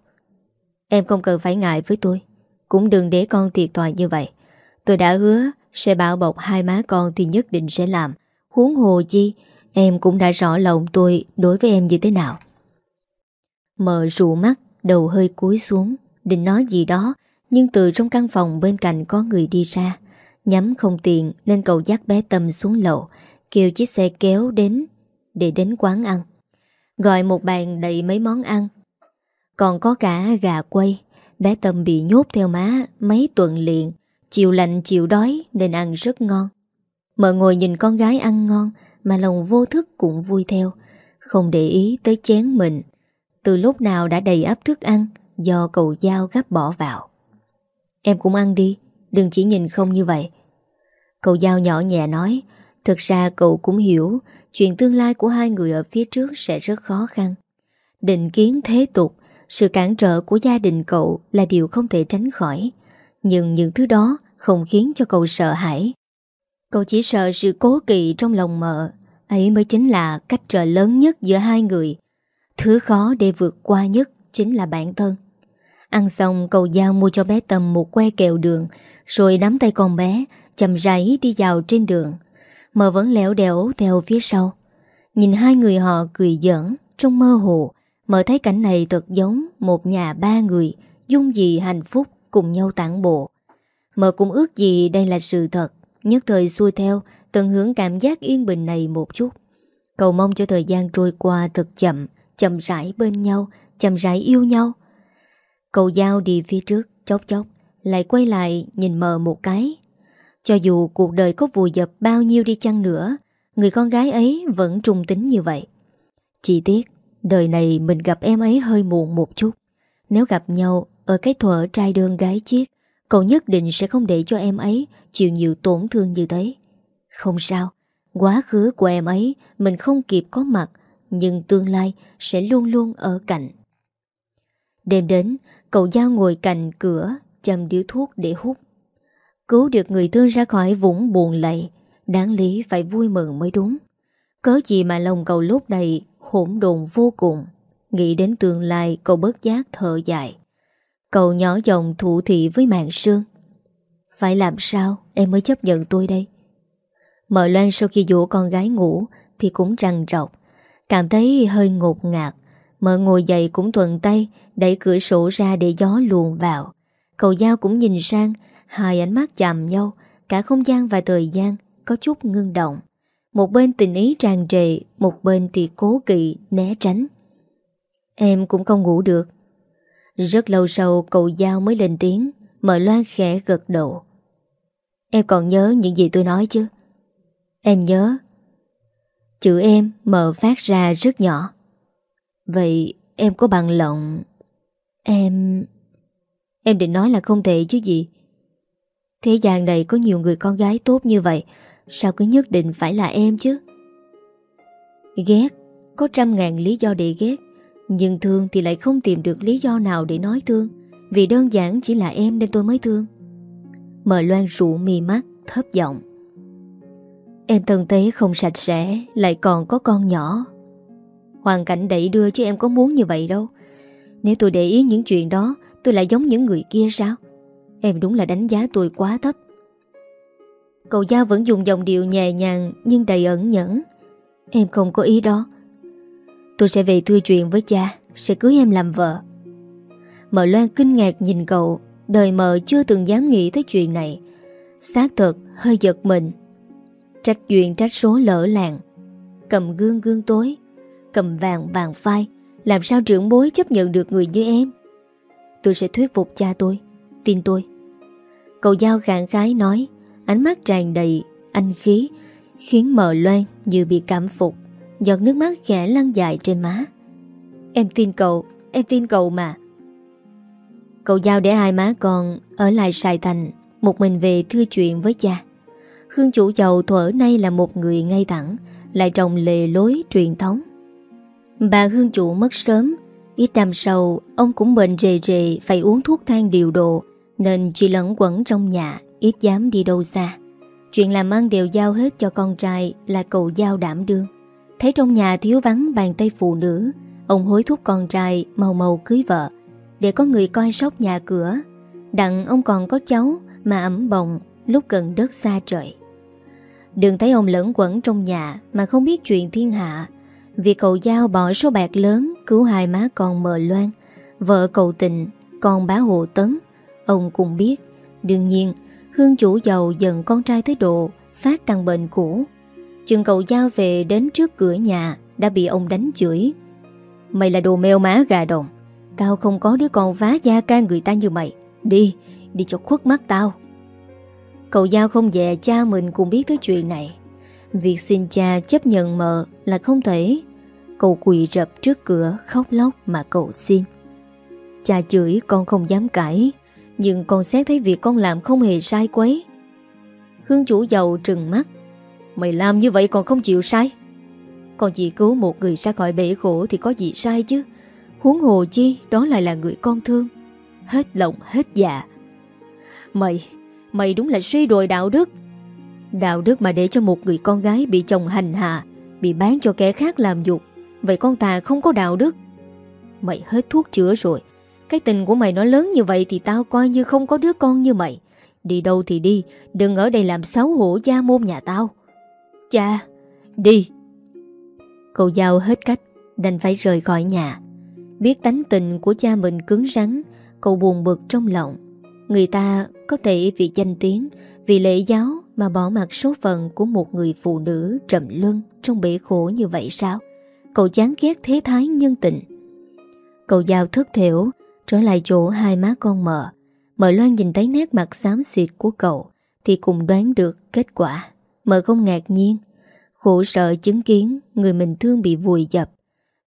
Em không cần phải ngại với tôi. Cũng đừng để con thiệt thòi như vậy. Tôi đã hứa Sẽ bảo bọc hai má con thì nhất định sẽ làm. Huống hồ chi, Em cũng đã rõ lòng tôi đối với em như thế nào. Mờ rụ mắt, Đầu hơi cúi xuống, Định nói gì đó nhưng từ trong căn phòng bên cạnh có người đi ra, Nhắm không tiền Nên cậu dắt bé Tâm xuống lầu, Kêu chiếc xe kéo đến Để đến quán ăn. Gọi một bàn đầy mấy món ăn. Còn có cả gà quay, Bé Tâm bị nhốt theo má Mấy tuần liền, chịu lạnh chịu đói nên ăn rất ngon. Mợ ngồi nhìn con gái ăn ngon Mà lòng vô thức cũng vui theo, Không để ý tới chén mình. Từ lúc nào đã đầy ắp thức ăn Do cậu dao gắp bỏ vào. Em cũng ăn đi, Đừng chỉ nhìn không như vậy. Cậu giao nhỏ nhẹ nói, Thực ra cậu cũng hiểu, Chuyện tương lai của hai người ở phía trước sẽ rất khó khăn. Định kiến thế tục, Sự cản trở của gia đình cậu Là điều không thể tránh khỏi. Nhưng những thứ đó không khiến cho cậu sợ hãi. Cậu chỉ sợ sự cố kỵ trong lòng mợ, Ấy mới chính là cách trở lớn nhất giữa hai người. Thứ khó để vượt qua nhất chính là bản thân. Ăn xong cậu giao mua cho bé Tâm một que kẹo đường rồi nắm tay con bé chầm rãi đi vào trên đường. Mờ vẫn lẻo đẻo theo phía sau. Nhìn hai người họ cười giỡn trong mơ hồ Mờ thấy cảnh này thật giống một nhà ba người dung dị hạnh phúc cùng nhau tản bộ. Mờ cũng ước gì đây là sự thật Nhất thời xuôi theo Tận hưởng cảm giác yên bình này một chút Cầu mong cho thời gian trôi qua thật chậm chậm rãi bên nhau, chậm rãi yêu nhau. Cậu Giao đi phía trước, chốc chốc, lại quay lại nhìn mờ một cái. Cho dù cuộc đời có vùi dập bao nhiêu đi chăng nữa, người con gái ấy vẫn trung tính như vậy. Chỉ tiếc, đời này mình gặp em ấy hơi muộn một chút. Nếu gặp nhau ở cái thuở trai đơn gái chiếc, cậu nhất định sẽ không để cho em ấy chịu nhiều tổn thương như thế. Không sao, quá khứ của em ấy mình không kịp có mặt nhưng tương lai sẽ luôn luôn ở cạnh. Đêm đến, cậu Giao ngồi cạnh cửa, châm điếu thuốc để hút. Cứu được người thương ra khỏi vũng buồn lầy, đáng lý phải vui mừng mới đúng. Có gì mà lòng cậu lúc này hỗn đồn vô cùng. Nghĩ đến tương lai cậu bớt giác thở dài. Cậu nhỏ giọng thủ thị với mạng sương. Phải làm sao em mới chấp nhận tôi đây? Mợ Loan sau khi dỗ con gái ngủ thì cũng trằn trọc. Cảm thấy hơi ngột ngạt Mợ ngồi dậy cũng thuận tay, Đẩy cửa sổ ra để gió luồn vào. Cậu Giao cũng nhìn sang, Hai ánh mắt chạm nhau, Cả không gian và thời gian Có chút ngưng động. Một bên tình ý tràn trề, Một bên thì cố kỵ né tránh. Em cũng không ngủ được. Rất lâu sau, cậu Giao mới lên tiếng Mợ loan khẽ gật đầu. Em còn nhớ những gì tôi nói chứ? Em nhớ. Chữ em mở phát ra rất nhỏ. Vậy em có bằng lòng, Em... Em định nói là không thể chứ gì? Thế gian này có nhiều người con gái tốt như vậy, Sao cứ nhất định phải là em chứ? Ghét, Có trăm ngàn lý do để ghét, Nhưng thương thì lại không tìm được lý do nào để nói thương, Vì đơn giản chỉ là em nên tôi mới thương. Mờ loan rụ mi mắt, Thấp giọng. Em thân tế không sạch sẽ, Lại còn có con nhỏ. Hoàn cảnh đẩy đưa chứ em có muốn như vậy đâu. Nếu tôi để ý những chuyện đó, Tôi lại giống những người kia sao? Em đúng là đánh giá tôi quá thấp. Cậu Giao vẫn dùng dòng điệu nhẹ nhàng Nhưng đầy ẩn nhẫn. Em không có ý đó. Tôi sẽ về thưa chuyện với cha, Sẽ cưới em làm vợ. Mợ Loan kinh ngạc nhìn cậu, Đời mợ chưa từng dám nghĩ tới chuyện này. Xác thật, hơi giật mình. Trách chuyện trách số lỡ làng, Cầm gương gương tối. Cầm vàng vàng phai, Làm sao trưởng bối chấp nhận được người như em? Tôi sẽ thuyết phục cha tôi, Tin tôi. Cậu Giao khẳng khái nói, Ánh mắt tràn đầy anh khí, Khiến mờ loan như bị cảm phục, Giọt nước mắt khẽ lăn dài trên má. Em tin cậu, Em tin cậu mà. Cậu Giao để hai má con Ở lại Sài Thành, Một mình về thưa chuyện với cha. Khương chủ giàu thuở nay là một người ngay thẳng, Lại trồng lề lối truyền thống. Bà Hương chủ mất sớm. Ít năm sau, Ông cũng bệnh rề rề, Phải uống thuốc thang điều độ, Nên chỉ lẫn quẩn trong nhà, Ít dám đi đâu xa. Chuyện làm ăn đều giao hết cho con trai Là cậu giao đảm đương. Thấy trong nhà thiếu vắng bàn tay phụ nữ, Ông hối thúc con trai mau mau cưới vợ, Để có người coi sóc nhà cửa. Đặng ông còn có cháu Mà ẩm bồng lúc gần đất xa trời. Đừng thấy ông lẫn quẩn trong nhà Mà không biết chuyện thiên hạ Việc cậu Giao bỏ số bạc lớn Cứu hai má con mờ loan. Vợ cậu tình Con bá hộ tấn. Ông cũng biết. Đương nhiên Hương chủ giàu dần con trai tới độ Phát căn bệnh cũ. Chừng cậu Giao về đến trước cửa nhà Đã bị ông đánh chửi. Mày là đồ mèo má gà đồng. Tao không có đứa con vá da ca người ta như mày. Đi, đi cho khuất mắt tao. Cậu Giao không dè cha mình cũng biết tới chuyện này. Việc xin cha chấp nhận mợ là không thể. Cậu quỳ rập trước cửa, khóc lóc mà cậu xin. Cha chửi, con không dám cãi, Nhưng con xét thấy việc con làm không hề sai quấy. Hương chủ giàu trừng mắt, Mày làm như vậy còn không chịu sai. Còn chỉ cứu một người ra khỏi bể khổ Thì có gì sai chứ? Huống hồ chi, đó lại là người con thương. Hết lòng, hết dạ. Mày Mày đúng là suy đồi đạo đức. Đạo đức mà để cho một người con gái Bị chồng hành hạ, Bị bán cho kẻ khác làm dục Vậy con ta không có đạo đức. Mày hết thuốc chữa rồi. Cái tình của mày nó lớn như vậy Thì tao coi như không có đứa con như mày. Đi đâu thì đi, Đừng ở đây làm xấu hổ gia môn nhà tao. Cha, Đi. Cậu giao hết cách, Đành phải rời khỏi nhà. Biết tánh tình của cha mình cứng rắn, Cậu buồn bực trong lòng. Người ta có thể vì danh tiếng, Vì lễ giáo mà bỏ mặt số phận Của một người phụ nữ trầm luân Trong bể khổ như vậy sao? Cậu chán ghét thế thái nhân tình. Cậu giao thức thiểu, Trở lại chỗ hai má con mờ. Mợ Loan nhìn thấy nét mặt xám xịt của cậu, Thì cùng đoán được kết quả. Mợ không ngạc nhiên. Khổ sợ chứng kiến Người mình thương bị vùi dập.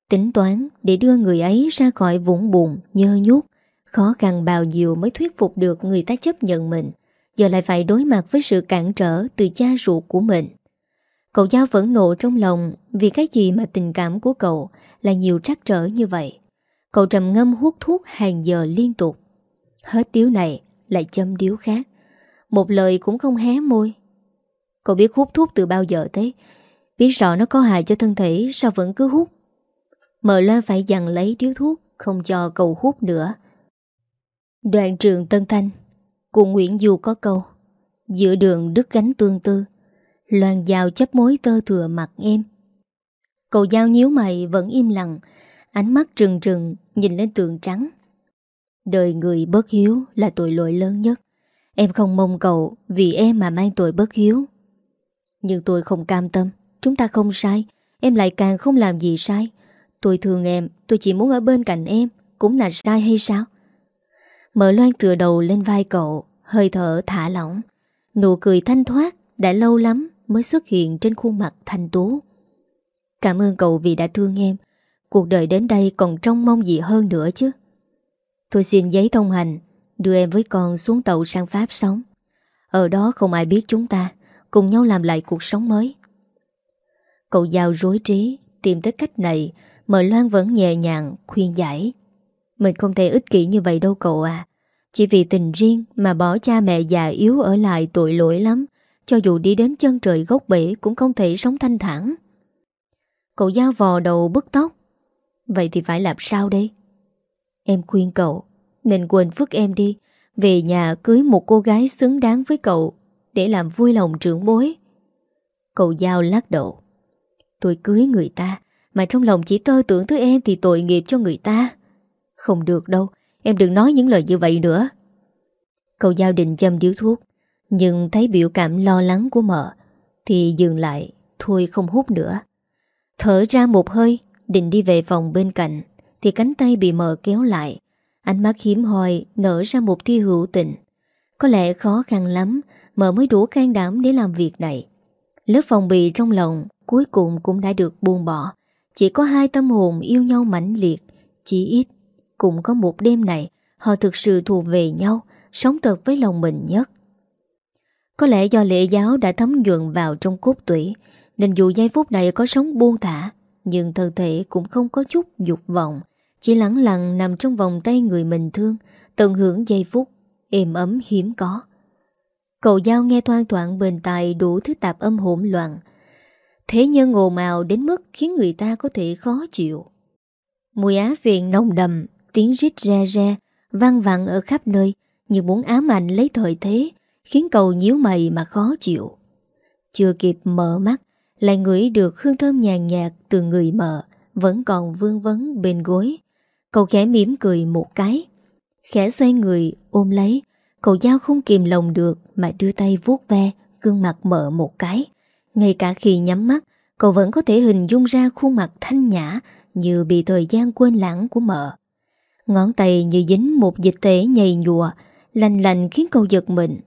Tính toán, để đưa người ấy ra khỏi vũng buồn Nhơ nhút, Khó khăn bao nhiêu mới thuyết phục được Người ta chấp nhận mình. Giờ lại phải đối mặt với sự cản trở Từ cha ruột của mình. Cậu Giao vẫn nộ trong lòng Vì cái gì mà tình cảm của cậu Là nhiều trắc trở như vậy? Cậu trầm ngâm hút thuốc hàng giờ liên tục. Hết điếu này, Lại châm điếu khác. Một lời cũng không hé môi. Cậu biết hút thuốc từ bao giờ thế? Biết rõ nó có hại cho thân thể, Sao vẫn cứ hút? Mờ loan phải dằn lấy điếu thuốc, Không cho cậu hút nữa. Đoạn trường Tân Thanh, Cùng Nguyễn Du có câu, Giữa đường đứt gánh tương tư Loan dao chấp mối tơ thừa mặt em. Cậu giao nhíu mày vẫn im lặng, Ánh mắt trừng trừng Nhìn lên tường trắng. Đời người bất hiếu là tội lỗi lớn nhất. Em không mong cậu Vì em mà mang tội bất hiếu. Nhưng tôi không cam tâm, Chúng ta không sai, Em lại càng không làm gì sai. Tôi thương em, Tôi chỉ muốn ở bên cạnh em, Cũng là sai hay sao? Mở loan tựa đầu lên vai cậu, Hơi thở thả lỏng. Nụ cười thanh thoát Đã lâu lắm mới xuất hiện trên khuôn mặt thanh tú. Cảm ơn cậu vì đã thương em. Cuộc đời đến đây còn trông mong gì hơn nữa chứ? Tôi xin giấy thông hành, Đưa em với con xuống tàu sang Pháp sống. Ở đó không ai biết chúng ta, Cùng nhau làm lại cuộc sống mới. Cậu giao rối trí, Tìm tới cách này Mời Loan vẫn nhẹ nhàng, khuyên giải. Mình không thể ích kỷ như vậy đâu cậu à. Chỉ vì tình riêng Mà bỏ cha mẹ già yếu ở lại tội lỗi lắm. Cho dù đi đến chân trời gốc bể Cũng không thể sống thanh thản. Cậu giao vò đầu bức tóc. Vậy thì phải làm sao đây? Em khuyên cậu, Nên quên phức em đi. Về nhà cưới một cô gái xứng đáng với cậu Để làm vui lòng trưởng bối. Cậu giao lắc đầu. Tôi cưới người ta, Mà trong lòng chỉ tơ tưởng tới em Thì tội nghiệp cho người ta. Không được đâu, Em đừng nói những lời như vậy nữa. Cậu giao định châm điếu thuốc. Nhưng thấy biểu cảm lo lắng của mợ, Thì dừng lại, Thôi không hút nữa. Thở ra một hơi, Định đi về phòng bên cạnh, Thì cánh tay bị mờ kéo lại. Ánh mắt hiếm hoi nở ra một thi hữu tình. Có lẽ khó khăn lắm Mờ mới đủ can đảm để làm việc này. Lớp phòng bị trong lòng Cuối cùng cũng đã được buông bỏ. Chỉ có hai tâm hồn yêu nhau mãnh liệt Chỉ ít Cũng có một đêm này Họ thực sự thuộc về nhau, Sống thật với lòng mình nhất. Có lẽ do lễ giáo đã thấm nhuận vào trong cốt tủy, Nên dù giây phút này có sống buông thả, Nhưng thân thể cũng không có chút dục vọng, Chỉ lặng lặng nằm trong vòng tay người mình thương, Tận hưởng giây phút Êm ấm hiếm có. Cậu giao nghe thoang thoảng bên tai đủ thứ tạp âm hỗn loạn. Thế nhân ồn ào đến mức khiến người ta có thể khó chịu. Mùi á phiền nồng đầm Tiếng rít re re, vang vặn ở khắp nơi, Như muốn ám ảnh lấy thời thế. Khiến cầu nhíu mày mà khó chịu. Chưa kịp mở mắt, Lại ngửi được hương thơm nhàn nhạt Từ người mợ, Vẫn còn vương vấn bên gối. Cậu khẽ mỉm cười một cái, Khẽ xoay người ôm lấy. Cậu giao không kìm lòng được Mà đưa tay vuốt ve Gương mặt mợ một cái. Ngay cả khi nhắm mắt, Cậu vẫn có thể hình dung ra khuôn mặt thanh nhã Như bị thời gian quên lãng của mợ. Ngón tay như dính một dịch thể nhầy nhùa Lành lành khiến cậu giật mình.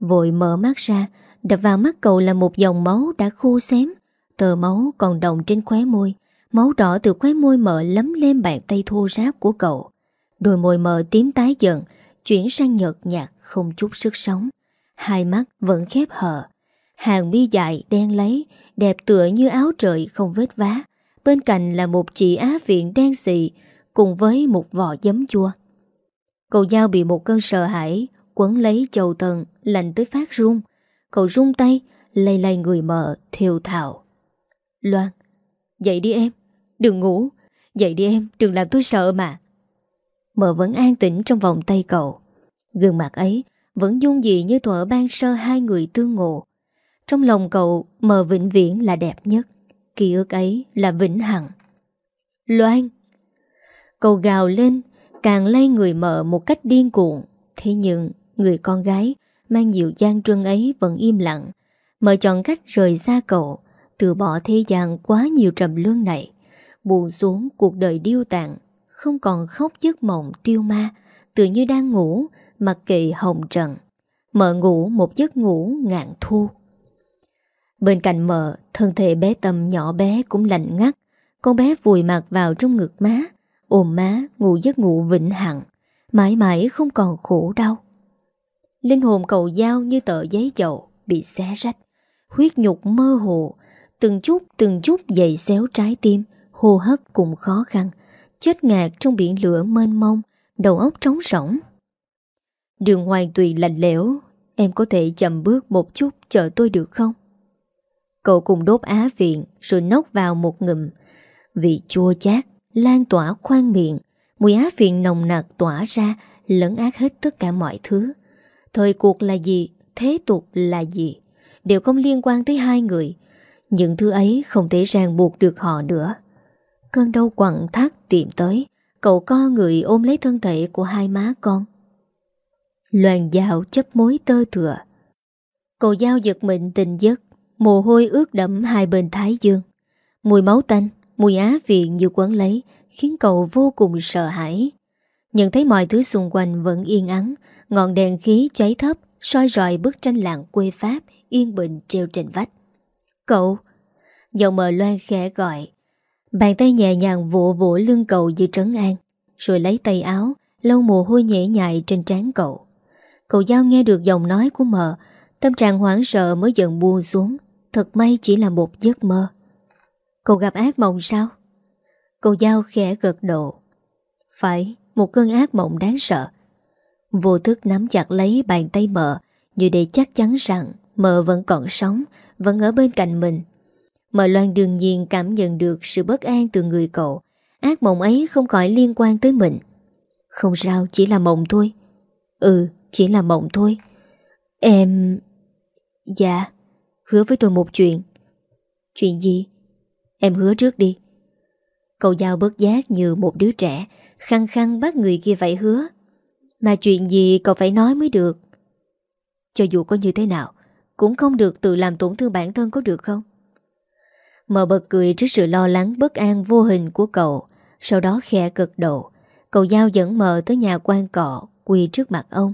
Vội mở mắt ra, Đập vào mắt cậu là một dòng máu đã khô xém. Tờ máu còn đồng trên khóe môi. Máu đỏ từ khóe môi mờ lấm lên bàn tay thô ráp của cậu. Đôi môi mờ tím tái dần, Chuyển sang nhợt nhạt, không chút sức sống. Hai mắt vẫn khép hờ. Hàng mi dài, đen lấy, Đẹp tựa như áo trời không vết vá. Bên cạnh là một chị á viện đen xị Cùng với một vỏ giấm chua. Cậu Giao bị một cơn sợ hãi, Quấn lấy chầu tần Lạnh tới phát run. Cậu run tay Lây lây người mợ thiều thào. Loan, Dậy đi em, Đừng ngủ. Dậy đi em, Đừng làm tôi sợ mà. Mợ vẫn an tĩnh trong vòng tay cậu. Gương mặt ấy Vẫn dung dị như thuở ban sơ hai người tương ngộ. Trong lòng cậu mờ vĩnh viễn là đẹp nhất. Ký ức ấy là vĩnh hằng. Loan, Cậu gào lên, Càng lay người mợ một cách điên cuộn Thế nhưng, người con gái Mang nhiều gian trưng ấy vẫn im lặng. Mở chọn cách rời xa cậu Từ bỏ thế gian quá nhiều trầm lương này. Buồn xuống cuộc đời điêu tàn Không còn khóc giấc mộng tiêu ma Tự như đang ngủ Mặc kệ hồng trần. Mợ ngủ một giấc ngủ ngạn thu. Bên cạnh mợ, thân thể bé Tâm nhỏ bé cũng lạnh ngắt. Con bé vùi mặt vào trong ngực má, ôm má ngủ giấc ngủ vĩnh hằng, mãi mãi không còn khổ đau. Linh hồn cầu dao như tờ giấy dầu bị xé rách, huyết nhục mơ hồ, từng chút từng chút dày xéo trái tim, hô hấp cũng khó khăn, chết ngạt trong biển lửa mênh mông, đầu óc trống rỗng. Đường hoàn tùy lạnh lẽo, em có thể chậm bước một chút chờ tôi được không? Cậu cùng đốt á viện Rồi nốc vào một ngụm. Vị chua chát Lan tỏa khoan miệng. Mùi á viện nồng nặc tỏa ra Lẫn ác hết tất cả mọi thứ. Thời cuộc là gì? Thế tục là gì? Đều không liên quan tới hai người. Những thứ ấy không thể ràng buộc được họ nữa. Cơn đau quặn thắt tìm tới. Cậu co người ôm lấy thân thể của hai má con. Loàn dạo chấp mối tơ thừa. Cậu giao giật mình tình giấc. Mồ hôi ướt đẫm hai bên thái dương. Mùi máu tanh, Mùi á viện như quấn lấy, Khiến cậu vô cùng sợ hãi. Nhận thấy mọi thứ xung quanh vẫn yên ắng Ngọn đèn khí cháy thấp soi rọi bức tranh làng quê Pháp Yên bình treo trên vách. Cậu Giọng mờ loan khẽ gọi. Bàn tay nhẹ nhàng vỗ vỗ lưng cậu như trấn an Rồi lấy tay áo Lau mồ hôi nhễ nhại trên trán cậu. Cậu giao nghe được giọng nói của mờ Tâm trạng hoảng sợ mới dần buông xuống. Thật may chỉ là một giấc mơ. Cậu gặp ác mộng sao? Cậu giao khẽ gật độ Phải, một cơn ác mộng đáng sợ. Vô thức nắm chặt lấy bàn tay mợ Như để chắc chắn rằng Mợ vẫn còn sống Vẫn ở bên cạnh mình. Mợ Loan đương nhiên cảm nhận được sự bất an từ người cậu. Ác mộng ấy không khỏi liên quan tới mình. Không sao, chỉ là mộng thôi. Ừ, chỉ là mộng thôi. Em... Dạ Hứa với tôi một chuyện. Chuyện gì? Em hứa trước đi. Cậu giao bớt giác như một đứa trẻ Khăn khăn bắt người kia vậy hứa. Mà chuyện gì cậu phải nói mới được? Cho dù có như thế nào, Cũng không được tự làm tổn thương bản thân có được không? Mờ bật cười trước sự lo lắng bất an vô hình của cậu. Sau đó khẽ cực độ Cậu giao dẫn mờ tới nhà quan cọ, Quỳ trước mặt ông.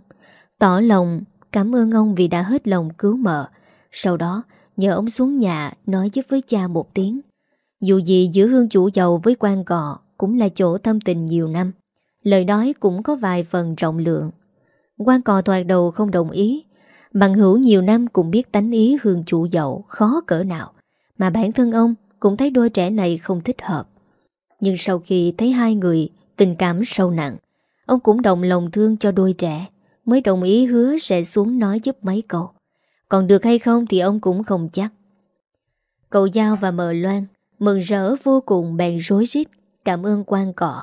Tỏ lòng cảm ơn ông vì đã hết lòng cứu mờ. Sau đó, nhờ ông xuống nhà Nói giúp với cha một tiếng. Dù gì giữa hương chủ giàu với quan cọ Cũng là chỗ thâm tình nhiều năm. Lời nói cũng có vài phần trọng lượng. Quan cò thoạt đầu không đồng ý. Bằng hữu nhiều năm cũng biết tánh ý hương chủ dậu, khó cỡ nào. Mà bản thân ông cũng thấy đôi trẻ này không thích hợp. Nhưng sau khi thấy hai người tình cảm sâu nặng, Ông cũng động lòng thương cho đôi trẻ, Mới đồng ý hứa sẽ xuống nói giúp mấy cậu. Còn được hay không thì ông cũng không chắc. Cậu Giao và mờ Loan Mừng rỡ vô cùng bèn rối rít, Cảm ơn quan cọ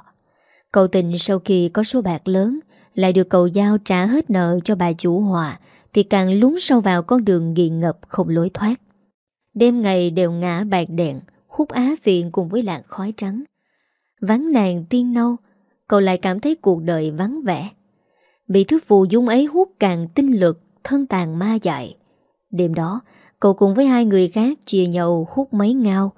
Cậu tình sau khi có số bạc lớn, Lại được cậu Giao trả hết nợ cho bà chủ hòa Thì càng lún sâu vào con đường nghiện ngập không lối thoát. Đêm ngày đều ngã bạc đèn Hút á viện cùng với làn khói trắng. Vắng nàng tiên nâu, Cậu lại cảm thấy cuộc đời vắng vẻ. Bị thứ phù dung ấy hút càng tinh lực, Thân tàn ma dại. Đêm đó, Cậu cùng với hai người khác chia nhau hút mấy ngao.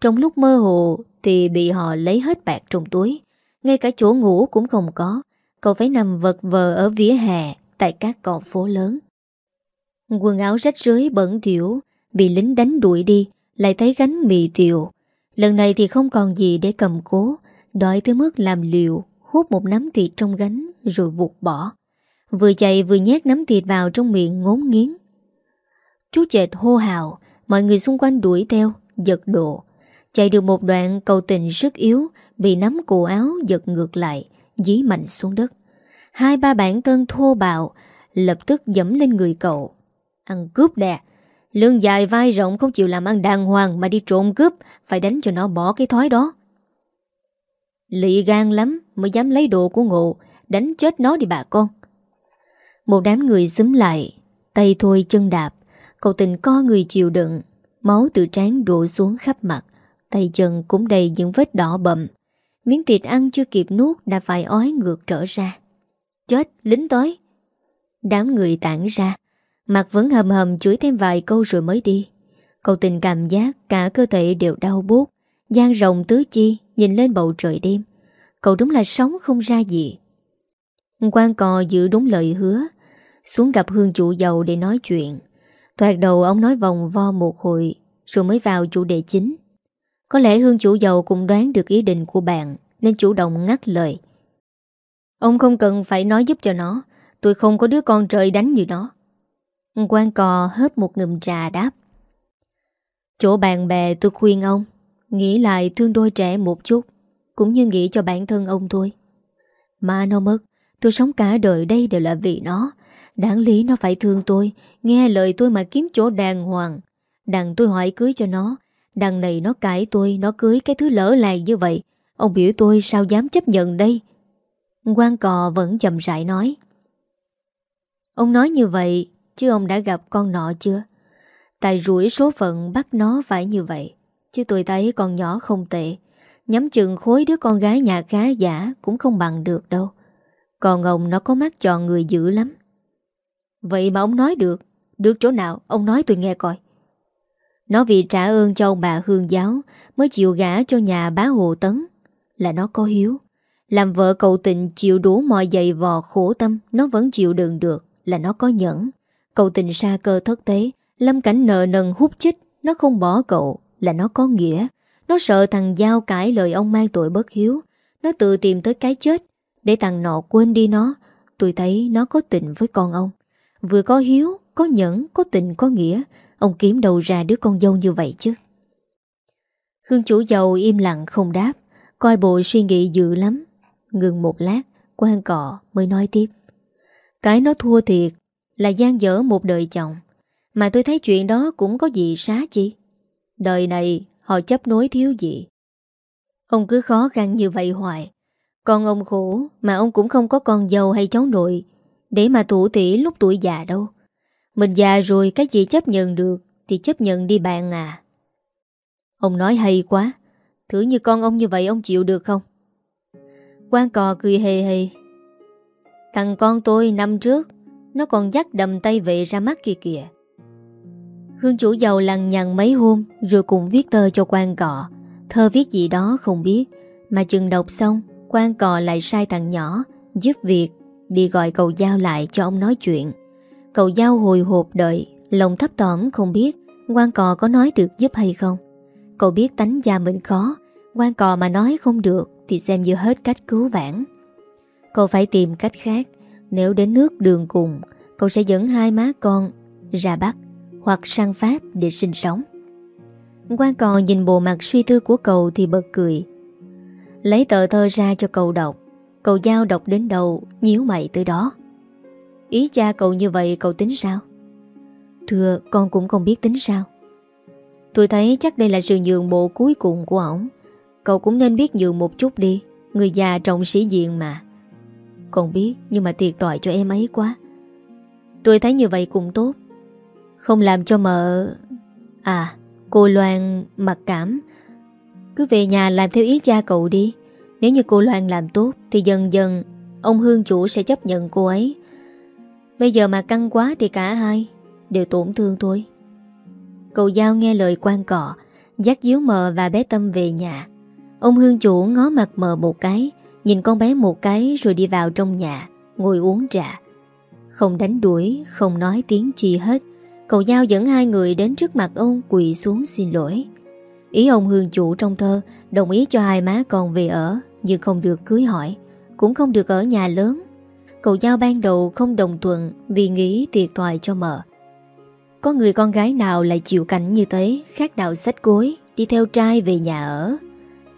Trong lúc mơ hồ Thì bị họ lấy hết bạc trong túi ngay cả chỗ ngủ cũng không có. Cậu phải nằm vật vờ ở vỉa hè Tại các con phố lớn. Quần áo rách rưới bẩn thiểu Bị lính đánh đuổi đi, Lại thấy gánh mì tiều. Lần này thì không còn gì để cầm cố, Đói tới mức làm liều, Hút một nắm thịt trong gánh Rồi vụt bỏ. Vừa chạy vừa nhét nắm thịt vào trong miệng ngốn nghiến. Chú chệt hô hào, Mọi người xung quanh đuổi theo, Giật độ Chạy được một đoạn cầu tình rất yếu Bị nắm cổ áo, giật ngược lại, Dí mạnh xuống đất. Hai ba bản thân thô bạo Lập tức dẫm lên người cậu. Ăn cướp đè Lương dài vai rộng không chịu làm ăn đàng hoàng Mà đi trộm cướp, Phải đánh cho nó bỏ cái thói đó. Lị gan lắm mới dám lấy đồ của ngộ, Đánh chết nó đi bà con. Một đám người xúm lại, Tay thôi chân đạp, Cậu tình co người chịu đựng, Máu từ trán đổ xuống khắp mặt, Tay chân cũng đầy những vết đỏ bậm Miếng thịt ăn chưa kịp nuốt Đã phải ói ngược trở ra. Chết, lính tới. Đám người tản ra. Mặt vẫn hầm hầm chửi thêm vài câu rồi mới đi. Cậu tình cảm giác Cả cơ thể đều đau buốt. Giang rộng tứ chi Nhìn lên bầu trời đêm. Cậu đúng là sống không ra gì. Quan cò giữ đúng lời hứa. Xuống gặp hương chủ giàu để nói chuyện. Thoạt đầu ông nói vòng vo một hồi Rồi mới vào chủ đề chính. Có lẽ hương chủ giàu cũng đoán được ý định của bạn, Nên chủ động ngắt lời. Ông không cần phải nói giúp cho nó, Tôi không có đứa con trời đánh như nó. Quan cò hớp một ngụm trà đáp. Chỗ bạn bè tôi khuyên ông, Nghĩ lại thương đôi trẻ một chút, Cũng như nghĩ cho bản thân ông thôi. Mà nó mất, Tôi sống cả đời đây đều là vì nó. Đáng lý nó phải thương tôi, Nghe lời tôi mà kiếm chỗ đàng hoàng. Đằng tôi hỏi cưới cho nó Đằng này nó cãi tôi, Nó cưới cái thứ lỡ làng như vậy. Ông biểu tôi sao dám chấp nhận đây? Quan cò vẫn chậm rãi nói. Ông nói như vậy, Chứ ông đã gặp con nọ chưa? Tại rủi số phận bắt nó phải như vậy, Chứ tôi thấy con nhỏ không tệ. Nhắm chừng khối đứa con gái nhà khá giả Cũng không bằng được đâu. Còn ông nó có mắt chọn người dữ lắm. Vậy mà ông nói được. Được chỗ nào, ông nói tôi nghe coi. Nó vì trả ơn cho ông bà Hương giáo Mới chịu gả cho nhà bá Hồ Tấn. Là nó có hiếu. Làm vợ cậu tịnh chịu đủ mọi dày vò khổ tâm Nó vẫn chịu đựng được. Là nó có nhẫn. Cậu tình xa cơ thất tế Lâm cảnh nợ nần hút chích Nó không bỏ cậu. Là nó có nghĩa. Nó sợ thằng Giao cãi lời ông mang tội bất hiếu. Nó tự tìm tới cái chết. Để thằng nọ quên đi nó Tôi thấy nó có tình với con ông. Vừa có hiếu, có nhẫn, có tình, có nghĩa. Ông kiếm đầu ra đứa con dâu như vậy chứ? Hương chủ giàu im lặng không đáp, Coi bộ suy nghĩ dữ lắm. Ngừng một lát, quan cọ mới nói tiếp. Cái nó thua thiệt, Là gian dở một đời chồng. Mà tôi thấy chuyện đó cũng có gì xá chi? Đời này, họ chấp nối thiếu gì? Ông cứ khó khăn như vậy hoài. Con ông khổ, Mà ông cũng không có con dâu hay cháu nội. Để mà thủ tỉ lúc tuổi già đâu. Mình già rồi, cái gì chấp nhận được Thì chấp nhận đi bạn à. Ông nói hay quá, Thử như con ông như vậy ông chịu được không? Quan cò cười hề hề. Thằng con tôi năm trước, Nó còn dắt đầm tay vệ ra mắt kìa kìa. Hương chủ giàu lằn nhằn mấy hôm Rồi cùng viết thơ cho quan cọ Thơ viết gì đó không biết, Mà chừng đọc xong quan cò lại sai thằng nhỏ Giúp việc, Đi gọi cầu giao lại cho ông nói chuyện. Cậu giao hồi hộp đợi, Lòng thấp tỏm không biết quan cò có nói được giúp hay không. Cậu biết tánh gia mình khó quan cò mà nói không được Thì xem như hết cách cứu vãn. Cậu phải tìm cách khác, Nếu đến nước đường cùng, Cậu sẽ dẫn hai má con ra Bắc Hoặc sang Pháp để sinh sống. Quan cò nhìn bộ mặt suy tư của cậu Thì bật cười. Lấy tờ thơ ra cho cậu đọc. Cậu giao đọc đến đầu, nhíu mày tới đó. Ý cha cậu như vậy cậu tính sao? Thưa, con cũng không biết tính sao. Tôi thấy chắc đây là sự nhường bộ cuối cùng của ổng. Cậu cũng nên biết nhường một chút đi. Người già trọng sĩ diện mà. Con biết, nhưng mà thiệt tội cho em ấy quá. Tôi thấy như vậy cũng tốt. Không làm cho mợ À cô Loan mặc cảm. Cứ về nhà làm theo ý cha cậu đi. Nếu như cô Loan làm tốt, Thì dần dần, Ông Hương chủ sẽ chấp nhận cô ấy. Bây giờ mà căng quá thì cả hai Đều tổn thương thôi. Cậu Giao nghe lời quan cọ, Dắt díu mờ và bé Tâm về nhà. Ông Hương chủ ngó mặt mờ một cái, Nhìn con bé một cái rồi đi vào trong nhà, Ngồi uống trà. Không đánh đuổi, Không nói tiếng chi hết, Cậu Giao dẫn hai người đến trước mặt ông Quỳ xuống xin lỗi. Ý ông Hương chủ trong thơ, Đồng ý cho hai má con về ở, Nhưng không được cưới hỏi, Cũng không được ở nhà lớn. Cậu Giao ban đầu không đồng thuận Vì nghĩ tiệt thòi cho mợ. Có người con gái nào lại chịu cảnh như thế, Khác nào sách gối, Đi theo trai về nhà ở.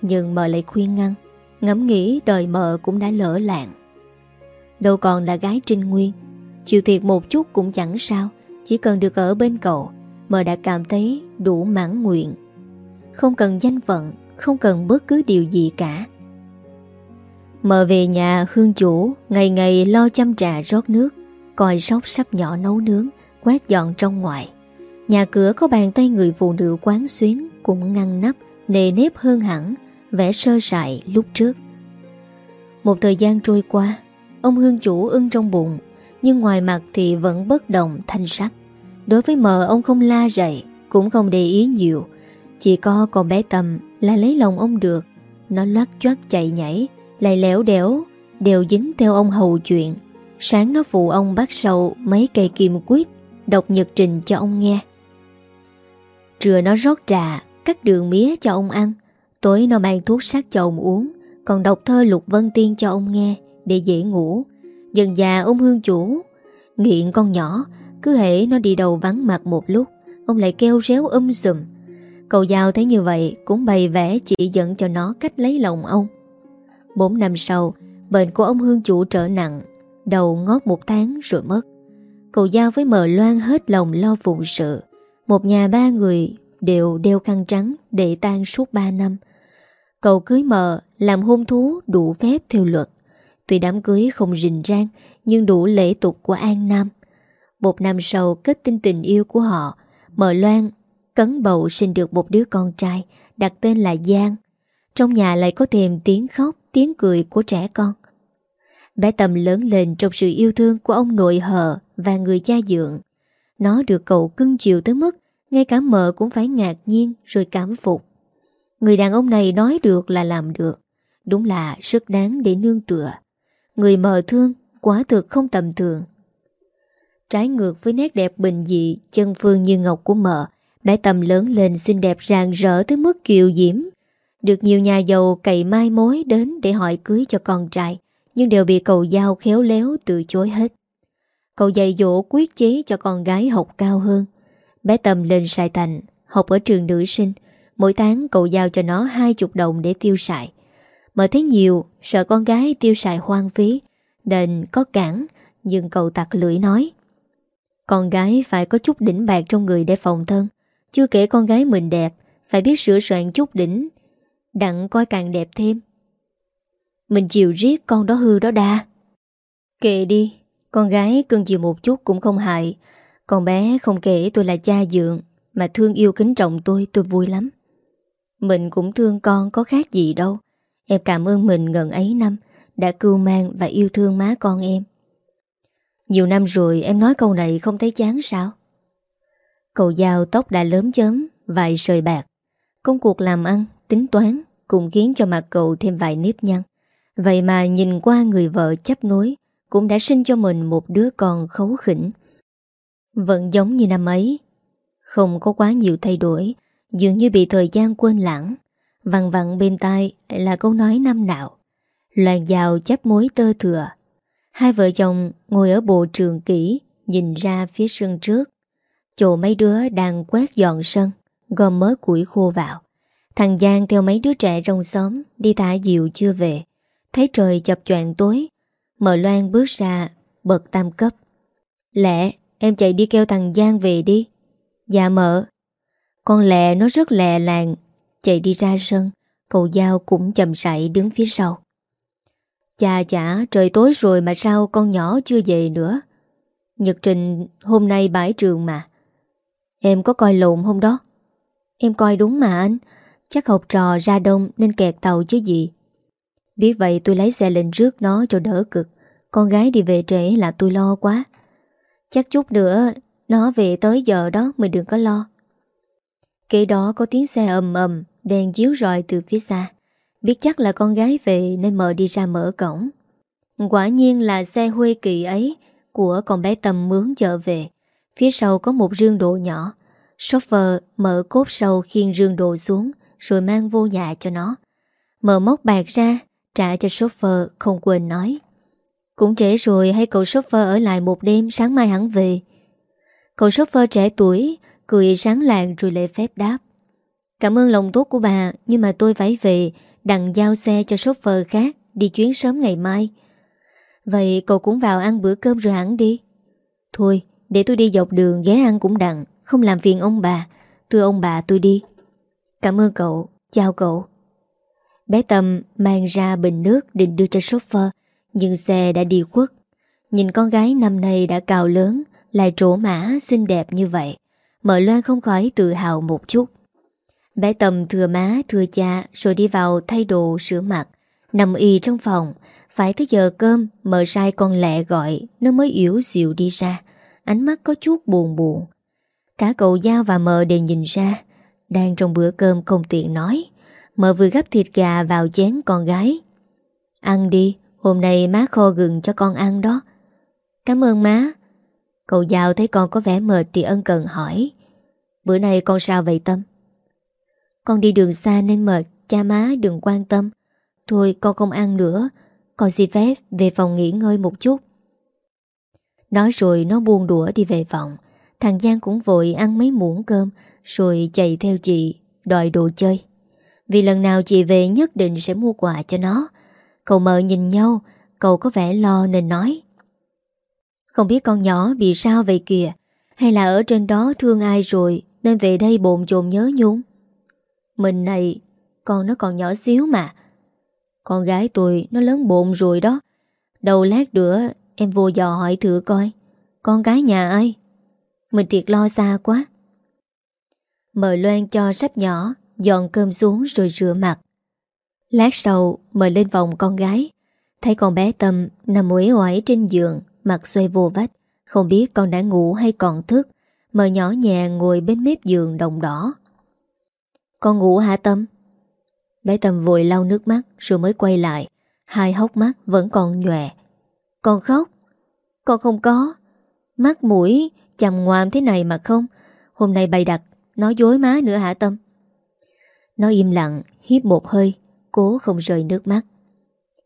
Nhưng mợ lại khuyên ngăn, Ngẫm nghĩ đời mợ cũng đã lỡ lạng Đâu còn là gái trinh nguyên, Chịu thiệt một chút cũng chẳng sao, Chỉ cần được ở bên cậu, Mợ đã cảm thấy đủ mãn nguyện. Không cần danh phận, Không cần bất cứ điều gì cả mở về nhà hương chủ Ngày ngày lo chăm trà rót nước Coi sóc sắp nhỏ nấu nướng quét dọn trong ngoài. Nhà cửa có bàn tay người phụ nữ quán xuyến cũng ngăn nắp, nề nếp hơn hẳn, vẽ sơ sài lúc trước. Một thời gian trôi qua, ông hương chủ ưng trong bụng, nhưng ngoài mặt thì vẫn bất động thanh sắc. Đối với mờ ông không la rầy, cũng không để ý nhiều. Chỉ có con bé Tâm là lấy lòng ông được. Nó loát choát chạy nhảy, lại lẻo đẻo, đều dính theo ông hầu chuyện. Sáng nó phụ ông bắt sâu mấy cây kim quyết Đọc nhật trình cho ông nghe. Trưa nó rót trà Cắt đường mía cho ông ăn. Tối nó mang thuốc sát cho ông uống Còn đọc thơ Lục Vân Tiên cho ông nghe Để dễ ngủ. Dần già ông hương chủ. Nghiện con nhỏ Cứ hễ nó đi đầu vắng mặt một lúc Ông lại kêu réo um sùm. Cậu giao thấy như vậy Cũng bày vẽ chỉ dẫn cho nó cách lấy lòng ông. Bốn năm sau, Bệnh của ông hương chủ trở nặng, Đầu ngót một tháng rồi mất. Cậu giao với mờ loan hết lòng lo phụng sự. Một nhà ba người đều đeo khăn trắng để tan suốt ba năm. Cậu cưới mờ làm hôn thú đủ phép theo luật. Tuy đám cưới không rình rang, Nhưng đủ lễ tục của An Nam. Một năm sau, kết tinh tình yêu của họ Mờ Loan cấn bầu sinh được một đứa con trai, Đặt tên là Giang. Trong nhà lại có thêm tiếng khóc, Tiếng cười của trẻ con. Bé Tâm lớn lên trong sự yêu thương của ông nội hờ và người cha dượng. Nó được cậu cưng chiều tới mức Ngay cả mợ cũng phải ngạc nhiên rồi cảm phục. Người đàn ông này nói được là làm được. Đúng là rất đáng để nương tựa. Người mờ thương Quá thực không tầm thường. Trái ngược với nét đẹp bình dị, Chân phương như ngọc của mợ, Bé Tâm lớn lên xinh đẹp rạng rỡ Tới mức kiều diễm. Được nhiều nhà giàu cậy mai mối đến Để hỏi cưới cho con trai, Nhưng đều bị cầu giao khéo léo từ chối hết. Cậu dạy dỗ quyết chí cho con gái học cao hơn. Bé Tâm lên Sài Thành, Học ở trường nữ sinh. Mỗi tháng cậu giao cho nó 20 đồng để tiêu xài. Mở thấy nhiều, Sợ con gái tiêu xài hoang phí Nên có cản, Nhưng cậu tặc lưỡi nói. Con gái phải có chút đỉnh bạc trong người để phòng thân. Chưa kể con gái mình đẹp, Phải biết sửa soạn chút đỉnh Đặng coi càng đẹp thêm. Mình chịu riết con đó hư đó đa. Kệ đi Con gái cưng chịu một chút cũng không hại. Con bé không kể tôi là cha dượng Mà thương yêu kính trọng tôi tôi vui lắm. Mình cũng thương con có khác gì đâu. Em cảm ơn mình gần ấy năm Đã cưu mang và yêu thương má con em. Nhiều năm rồi em nói câu này không thấy chán sao? Cậu giao tóc đã lớn chớm Vài sợi bạc. Công cuộc làm ăn, tính toán Cũng khiến cho mặt cậu thêm vài nếp nhăn. Vậy mà nhìn qua người vợ chấp nối, Cũng đã sinh cho mình một đứa con khấu khỉnh. Vẫn giống như năm ấy, Không có quá nhiều thay đổi, Dường như bị thời gian quên lãng. Vằn vặn bên tai là câu nói năm nào Loàn dào chấp mối tơ thừa. Hai vợ chồng ngồi ở bộ trường kỹ Nhìn ra phía sân trước. Chỗ mấy đứa đang quét dọn sân, Gom mớ củi khô vào. Thằng Giang theo mấy đứa trẻ trong xóm Đi thả diệu chưa về. Thấy trời chập choạng tối Mợ Loan bước ra bật tam cấp. Lẹ, em chạy đi kêu thằng Giang về đi. Dạ mợ. Con lẹ nó rất lẹ làng, Chạy đi ra sân, Cậu Giao cũng chậm rãi đứng phía sau. Chà chả, trời tối rồi mà sao con nhỏ chưa về nữa. Nhật Trình, hôm nay bãi trường mà. Em có coi lộn không đó? Em coi đúng mà anh. Chắc học trò ra đông nên kẹt tàu chứ gì. Biết vậy tôi lấy xe lên rước nó cho đỡ cực. Con gái đi về trễ là tôi lo quá. Chắc chút nữa, Nó về tới giờ đó mình đừng có lo. Kế đó có tiếng xe ầm ầm, Đèn chiếu rọi từ phía xa. Biết chắc là con gái về Nên mợ đi ra mở cổng. Quả nhiên là xe Huê Kỳ ấy Của con bé Tâm mướn chợ về. Phía sau có một rương đồ nhỏ. Shopper mở cốt sau khiên rương đồ xuống. Rồi mang vô nhà cho nó. Mở móc bạc ra, Trả cho chauffeur không quên nói. Cũng trễ rồi hay cậu chauffeur ở lại một đêm Sáng mai hẳn về. Cậu chauffeur trẻ tuổi, Cười sáng lạng rồi lệ phép đáp. Cảm ơn lòng tốt của bà, Nhưng mà tôi phải về, Đặng giao xe cho shopper khác, Đi chuyến sớm ngày mai. Vậy cậu cũng vào ăn bữa cơm rồi hẳn đi. Thôi, để tôi đi dọc đường ghé ăn cũng đặng, Không làm phiền ông bà. Thưa ông bà, tôi đi. Cảm ơn cậu, chào cậu. Bé Tâm mang ra bình nước định đưa cho shopper. Nhưng xe đã đi khuất. Nhìn con gái năm nay đã cao lớn Lại trổ mã xinh đẹp như vậy. Mợ Loan không khỏi tự hào một chút. Bé Tâm thừa má thừa cha Rồi đi vào thay đồ sửa mặt. Nằm y trong phòng. Phải tới giờ cơm Mợ sai con lẹ gọi. Nó mới yếu xịu đi ra. Ánh mắt có chút buồn buồn. Cả cậu Giao và mợ đều nhìn ra. Đang trong bữa cơm không tiện nói. Mợ vừa gắp thịt gà vào chén con gái. Ăn đi, Hôm nay má kho gừng cho con ăn đó. Cảm ơn má. Cậu giàu thấy con có vẻ mệt thì ân cần hỏi. Bữa nay con sao vậy Tâm? Con đi đường xa nên mệt, Cha má đừng quan tâm. Thôi, con không ăn nữa. Con xin phép về phòng nghỉ ngơi một chút. Nói rồi nó buông đũa đi về phòng. Thằng Giang cũng vội ăn mấy muỗng cơm rồi chạy theo chị, Đòi đồ chơi. Vì lần nào chị về nhất định sẽ mua quà cho nó. Cậu mợ nhìn nhau, Cậu có vẻ lo nên nói. Không biết con nhỏ bị sao vậy kìa? Hay là ở trên đó thương ai rồi Nên về đây bồn chồn nhớ nhung? Mình này, Con nó còn nhỏ xíu mà. Con gái tôi nó lớn bộn rồi đó. Đầu lát nữa Em vô dò hỏi thử coi. Con gái nhà ai? Mình thiệt lo xa quá. Mời Loan cho sách nhỏ, Dọn cơm xuống rồi rửa mặt. Lát sau, mời lên phòng con gái. Thấy con bé Tâm nằm uể oải trên giường, Mặt xoay vô vách. Không biết con đã ngủ hay còn thức, mời nhỏ nhẹ ngồi bên mép giường đồng đỏ. Con ngủ hả Tâm? Bé Tâm vội lau nước mắt Rồi mới quay lại. Hai hốc mắt vẫn còn nhòe. Con khóc? Con không có. Mắt mũi chầm ngoàm thế này mà không. Hôm nay bày đặt Nói dối má nữa hả Tâm? Nó im lặng Hiếp một hơi, Cố không rời nước mắt.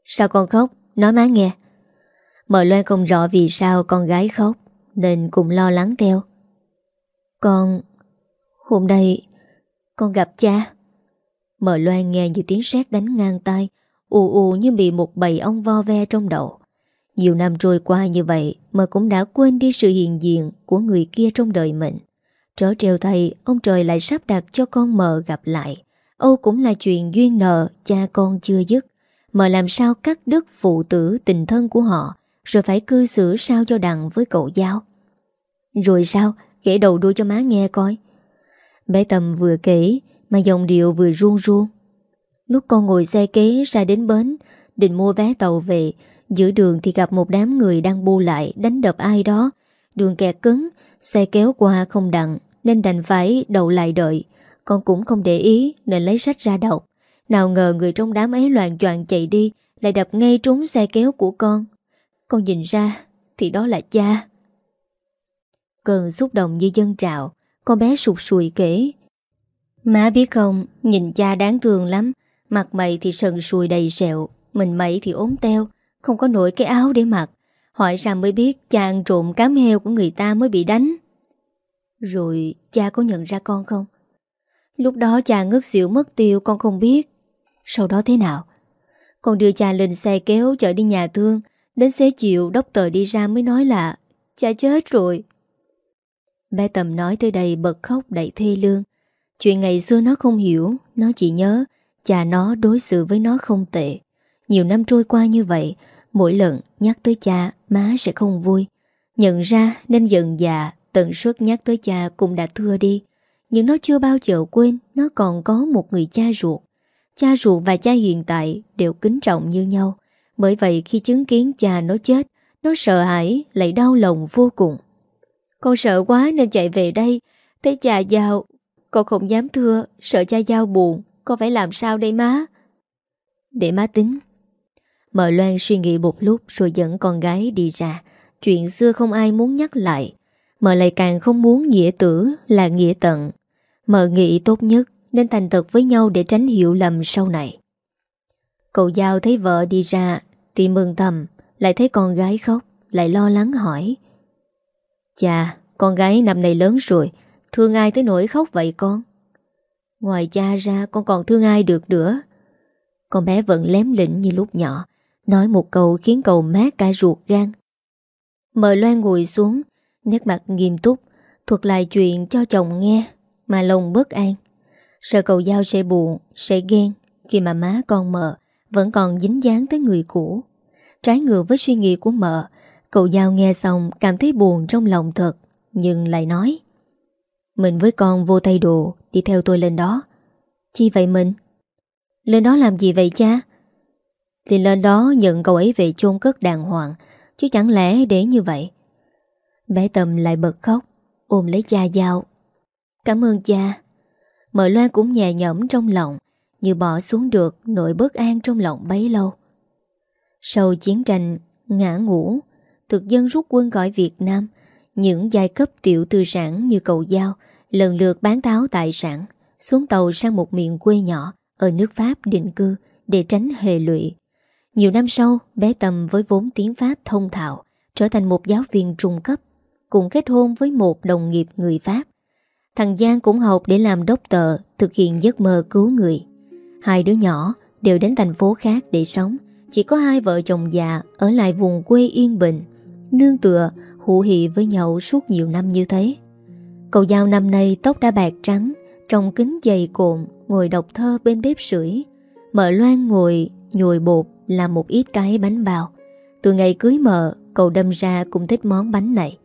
Sao con khóc? Nói má nghe. Mợ Loan không rõ vì sao con gái khóc, Nên cũng lo lắng theo. Con, Hôm nay Con gặp cha. Mợ Loan nghe như tiếng sét đánh ngang tay ù ù như bị một bầy ong vo ve trong đầu. Nhiều năm trôi qua như vậy Mà cũng đã quên đi sự hiện diện Của người kia trong đời mình. Trở trèo thầy, Ông trời lại sắp đặt cho con mợ gặp lại. Âu cũng là chuyện duyên nợ Cha con chưa dứt. Mờ làm sao cắt đứt phụ tử tình thân của họ Rồi phải cư xử sao cho đặng với cậu giáo? Rồi sao? Kể đầu đuôi cho má nghe coi. Bé Tâm vừa kể Mà dòng điệu vừa ruông ruông. Lúc con ngồi xe kế ra đến bến Định mua vé tàu về Giữa đường thì gặp một đám người đang bu lại Đánh đập ai đó. Đường kẹt cứng Xe kéo qua không đặng. Nên đành phải đậu lại đợi. Con cũng không để ý, Nên lấy sách ra đọc. Nào ngờ người trong đám ấy loạn choạng chạy đi, Lại đập ngay trúng xe kéo của con. Con nhìn ra, Thì đó là cha. Cơn xúc động như dân trào, Con bé sụt sùi kể. Má biết không, Nhìn cha đáng thương lắm. Mặt mày thì sần sùi đầy sẹo, Mình mày thì ốm teo, Không có nổi cái áo để mặc. Hỏi ra mới biết cha ăn trộm cám heo của người ta mới bị đánh. Rồi cha có nhận ra con không? Lúc đó cha ngất xỉu mất tiêu, con không biết. Sau đó thế nào? Con đưa cha lên xe kéo chở đi nhà thương. Đến xế chiều, đốc tờ đi ra mới nói là, Cha chết rồi. Bé Tầm nói tới đây bật khóc đầy thê lương. Chuyện ngày xưa nó không hiểu, Nó chỉ nhớ Cha nó đối xử với nó không tệ. Nhiều năm trôi qua như vậy, Mỗi lần nhắc tới cha, Má sẽ không vui. Nhận ra nên giận già Tần suất nhắc tới cha cũng đã thưa đi. Nhưng nó chưa bao giờ quên, Nó còn có một người cha ruột. Cha ruột và cha hiện tại Đều kính trọng như nhau. Bởi vậy khi chứng kiến cha nó chết, Nó sợ hãi, lại đau lòng vô cùng. Con sợ quá nên chạy về đây. Thấy cha giao, Con không dám thưa. Sợ cha giao buồn, con phải làm sao đây má? Để má tính. Mợ Loan suy nghĩ một lúc Rồi dẫn con gái đi ra. Chuyện xưa không ai muốn nhắc lại. Mợ lại càng không muốn nghĩa tử Là nghĩa tận. Mợ nghĩ tốt nhất Nên thành thật với nhau để tránh hiểu lầm sau này. Cậu Giao thấy vợ đi ra, Thì mừng thầm, Lại thấy con gái khóc, Lại lo lắng hỏi. Chà, con gái năm nay lớn rồi, Thương ai tới nỗi khóc vậy con? Ngoài cha ra, con còn thương ai được nữa? Con bé vẫn lém lĩnh như lúc nhỏ, Nói một câu khiến cậu mát cả ruột gan. Mời Loan ngồi xuống Nét mặt nghiêm túc Thuật lại chuyện cho chồng nghe Mà lòng bất an. Sợ cậu giao sẽ buồn, sẽ ghen Khi mà má con mợ Vẫn còn dính dáng tới người cũ. Trái ngược với suy nghĩ của mợ Cậu giao nghe xong cảm thấy buồn trong lòng thật Nhưng lại nói Mình với con vô tay đồ Đi theo tôi lên đó. Chi vậy mình? Lên đó làm gì vậy cha? Thì lên đó nhận cậu ấy về chôn cất đàng hoàng Chứ chẳng lẽ để như vậy. Bé Tâm lại bật khóc Ôm lấy cha dao Cảm ơn cha. Mợ Loan cũng nhẹ nhõm trong lòng Như bỏ xuống được nỗi bất an trong lòng bấy lâu. Sau chiến tranh ngã ngủ Thực dân rút quân khỏi Việt Nam Những giai cấp tiểu tư sản như cậu Giao lần lượt bán tháo tài sản, xuống tàu sang một miền quê nhỏ ở nước Pháp định cư để tránh hệ lụy. Nhiều năm sau, bé Tâm với vốn tiếng Pháp thông thạo trở thành một giáo viên trung cấp, cùng kết hôn với một đồng nghiệp người Pháp. Thằng Giang cũng học để làm đốc tờ, thực hiện giấc mơ cứu người. Hai đứa nhỏ đều đến thành phố khác để sống, chỉ có hai vợ chồng già ở lại vùng quê yên bình, nương tựa, hữu hị với nhau suốt nhiều năm như thế. Cậu Giao năm nay tóc đã bạc trắng Trong kính dày cộm, Ngồi đọc thơ bên bếp sưởi Mợ Loan ngồi nhồi bột Làm một ít cái bánh bao Từ ngày cưới mợ Cậu đâm ra cũng thích món bánh này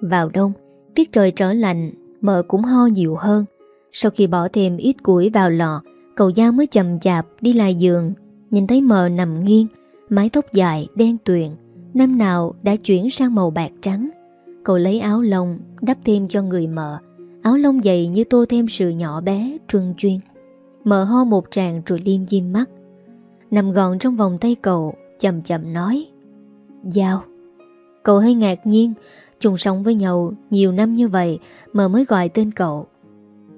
vào đông, Tiết trời trở lạnh Mợ cũng ho nhiều hơn. Sau khi bỏ thêm ít củi vào lò, Cậu Giang mới chậm chạp đi lại giường, Nhìn thấy mờ nằm nghiêng, Mái tóc dài đen tuyền, Năm nào đã chuyển sang màu bạc trắng. Cậu lấy áo lông Đắp thêm cho người mợ Áo lông dày như tô thêm sự nhỏ bé Truân chuyên. Mờ ho một tràng rồi liêm diêm mắt. Nằm gọn trong vòng tay cậu, Chậm chậm nói, Giao. Cậu hơi ngạc nhiên Chung sống với nhau nhiều năm như vậy Mà mới gọi tên cậu.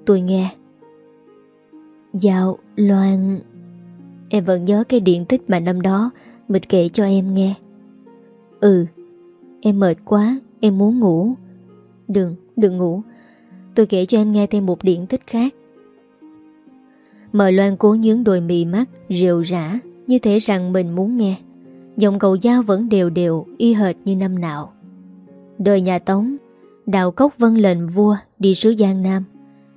Tôi nghe. Giao Loan. Em vẫn nhớ cái điện tích mà năm đó Mịch kể cho em nghe. Ừ Em mệt quá Em muốn ngủ. Đừng, đừng ngủ. Tôi kể cho em nghe thêm một điện tích khác. Mời Loan cố nhướng đôi mì mắt Rượu rã Như thể rằng mình muốn nghe. Giọng cầu giao vẫn đều đều Y hệt như năm nào. Đời nhà Tống, Đào Cốc vân lệnh vua đi sứ Giang Nam.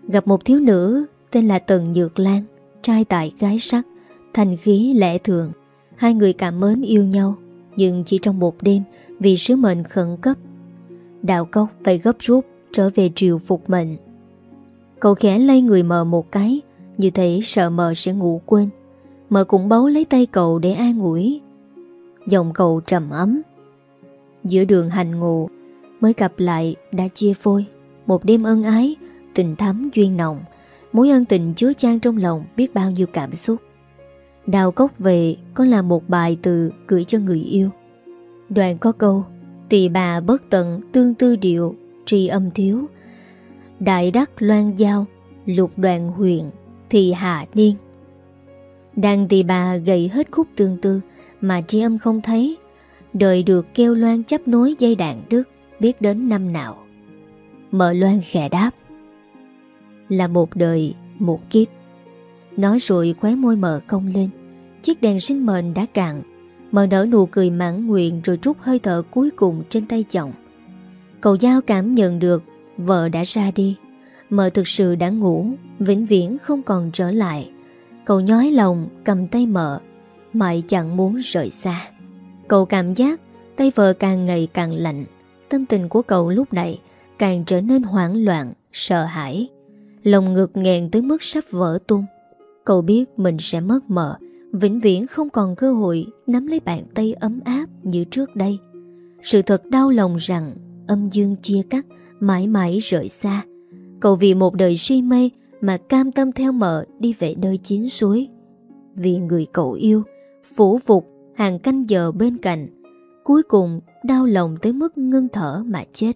Gặp một thiếu nữ Tên là Tần Nhược Lan, Trai tại gái sắc Thành khí lẽ thường. Hai người cảm mến yêu nhau, Nhưng chỉ trong một đêm Vì sứ mệnh khẩn cấp Đạo Cốc phải gấp rút Trở về triều phục mệnh. Cậu khẽ lay người mờ một cái, Như thể sợ mờ sẽ ngủ quên. Mờ cũng bấu lấy tay cậu để an ủi. Giọng cậu trầm ấm. Giữa đường hành ngộ Mới gặp lại đã chia phôi. Một đêm ân ái, Tình thắm duyên nồng, Mối ân tình chứa chan trong lòng Biết bao nhiêu cảm xúc. Đào cốc về có là một bài từ Gửi cho người yêu. Đoạn có câu, Tỳ bà bất tận tương tư điệu, Tri âm thiếu. Đại đắc loan giao, Lục đoạn huyện Thì hạ niên. Đàn tỳ bà gầy hết khúc tương tư Mà tri âm không thấy Đợi được kêu loan chấp nối dây đạn đức Biết đến năm nào. Mở loan khẽ đáp, Là một đời, Một kiếp. Nói rồi khóe môi mờ cong lên. Chiếc đèn sinh mệnh đã cạn. Mờ nở nụ cười mãn nguyện Rồi rút hơi thở cuối cùng trên tay chồng. Cậu Giao cảm nhận được Vợ đã ra đi. Mờ thực sự đã ngủ, Vĩnh viễn không còn trở lại. Cậu nhói lòng cầm tay mợ, Mãi chẳng muốn rời xa. Cậu cảm giác tay vợ càng ngày càng lạnh. Tâm tình của cậu lúc này Càng trở nên hoảng loạn Sợ hãi. Lòng ngực nghẹn tới mức sắp vỡ tung. Cậu biết mình sẽ mất mờ, Vĩnh viễn không còn cơ hội Nắm lấy bàn tay ấm áp như trước đây. Sự thật đau lòng rằng Âm dương chia cắt Mãi mãi rời xa. Cậu vì một đời si mê Mà cam tâm theo mợ đi về nơi chín suối. Vì người cậu yêu Phủ phục hàng canh giờ bên cạnh Cuối cùng đau lòng tới mức ngưng thở mà chết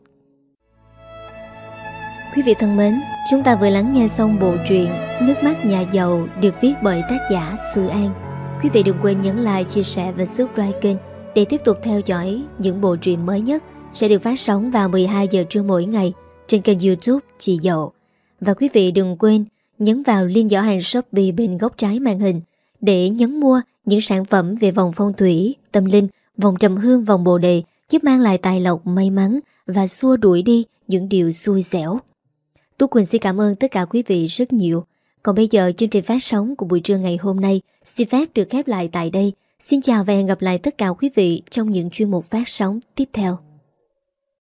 Quý vị thân mến, chúng ta vừa lắng nghe xong bộ truyện Nước mắt nhà giàu được viết bởi tác giả Sư An. Quý vị đừng quên nhấn like, chia sẻ và subscribe kênh để tiếp tục theo dõi những bộ truyện mới nhất sẽ được phát sóng vào 12 giờ trưa mỗi ngày trên kênh youtube Chị Dậu. Và quý vị đừng quên nhấn vào link giỏ hàng Shopee bên góc trái màn hình để nhấn mua những sản phẩm về vòng phong thủy, tâm linh, vòng trầm hương, vòng bồ đề giúp mang lại tài lộc, may mắn và xua đuổi đi những điều xui xẻo. Tú Quỳnh xin cảm ơn tất cả quý vị rất nhiều. Còn bây giờ chương trình phát sóng của buổi trưa ngày hôm nay xin phép được khép lại tại đây. Xin chào và hẹn gặp lại tất cả quý vị trong những chuyên mục phát sóng tiếp theo.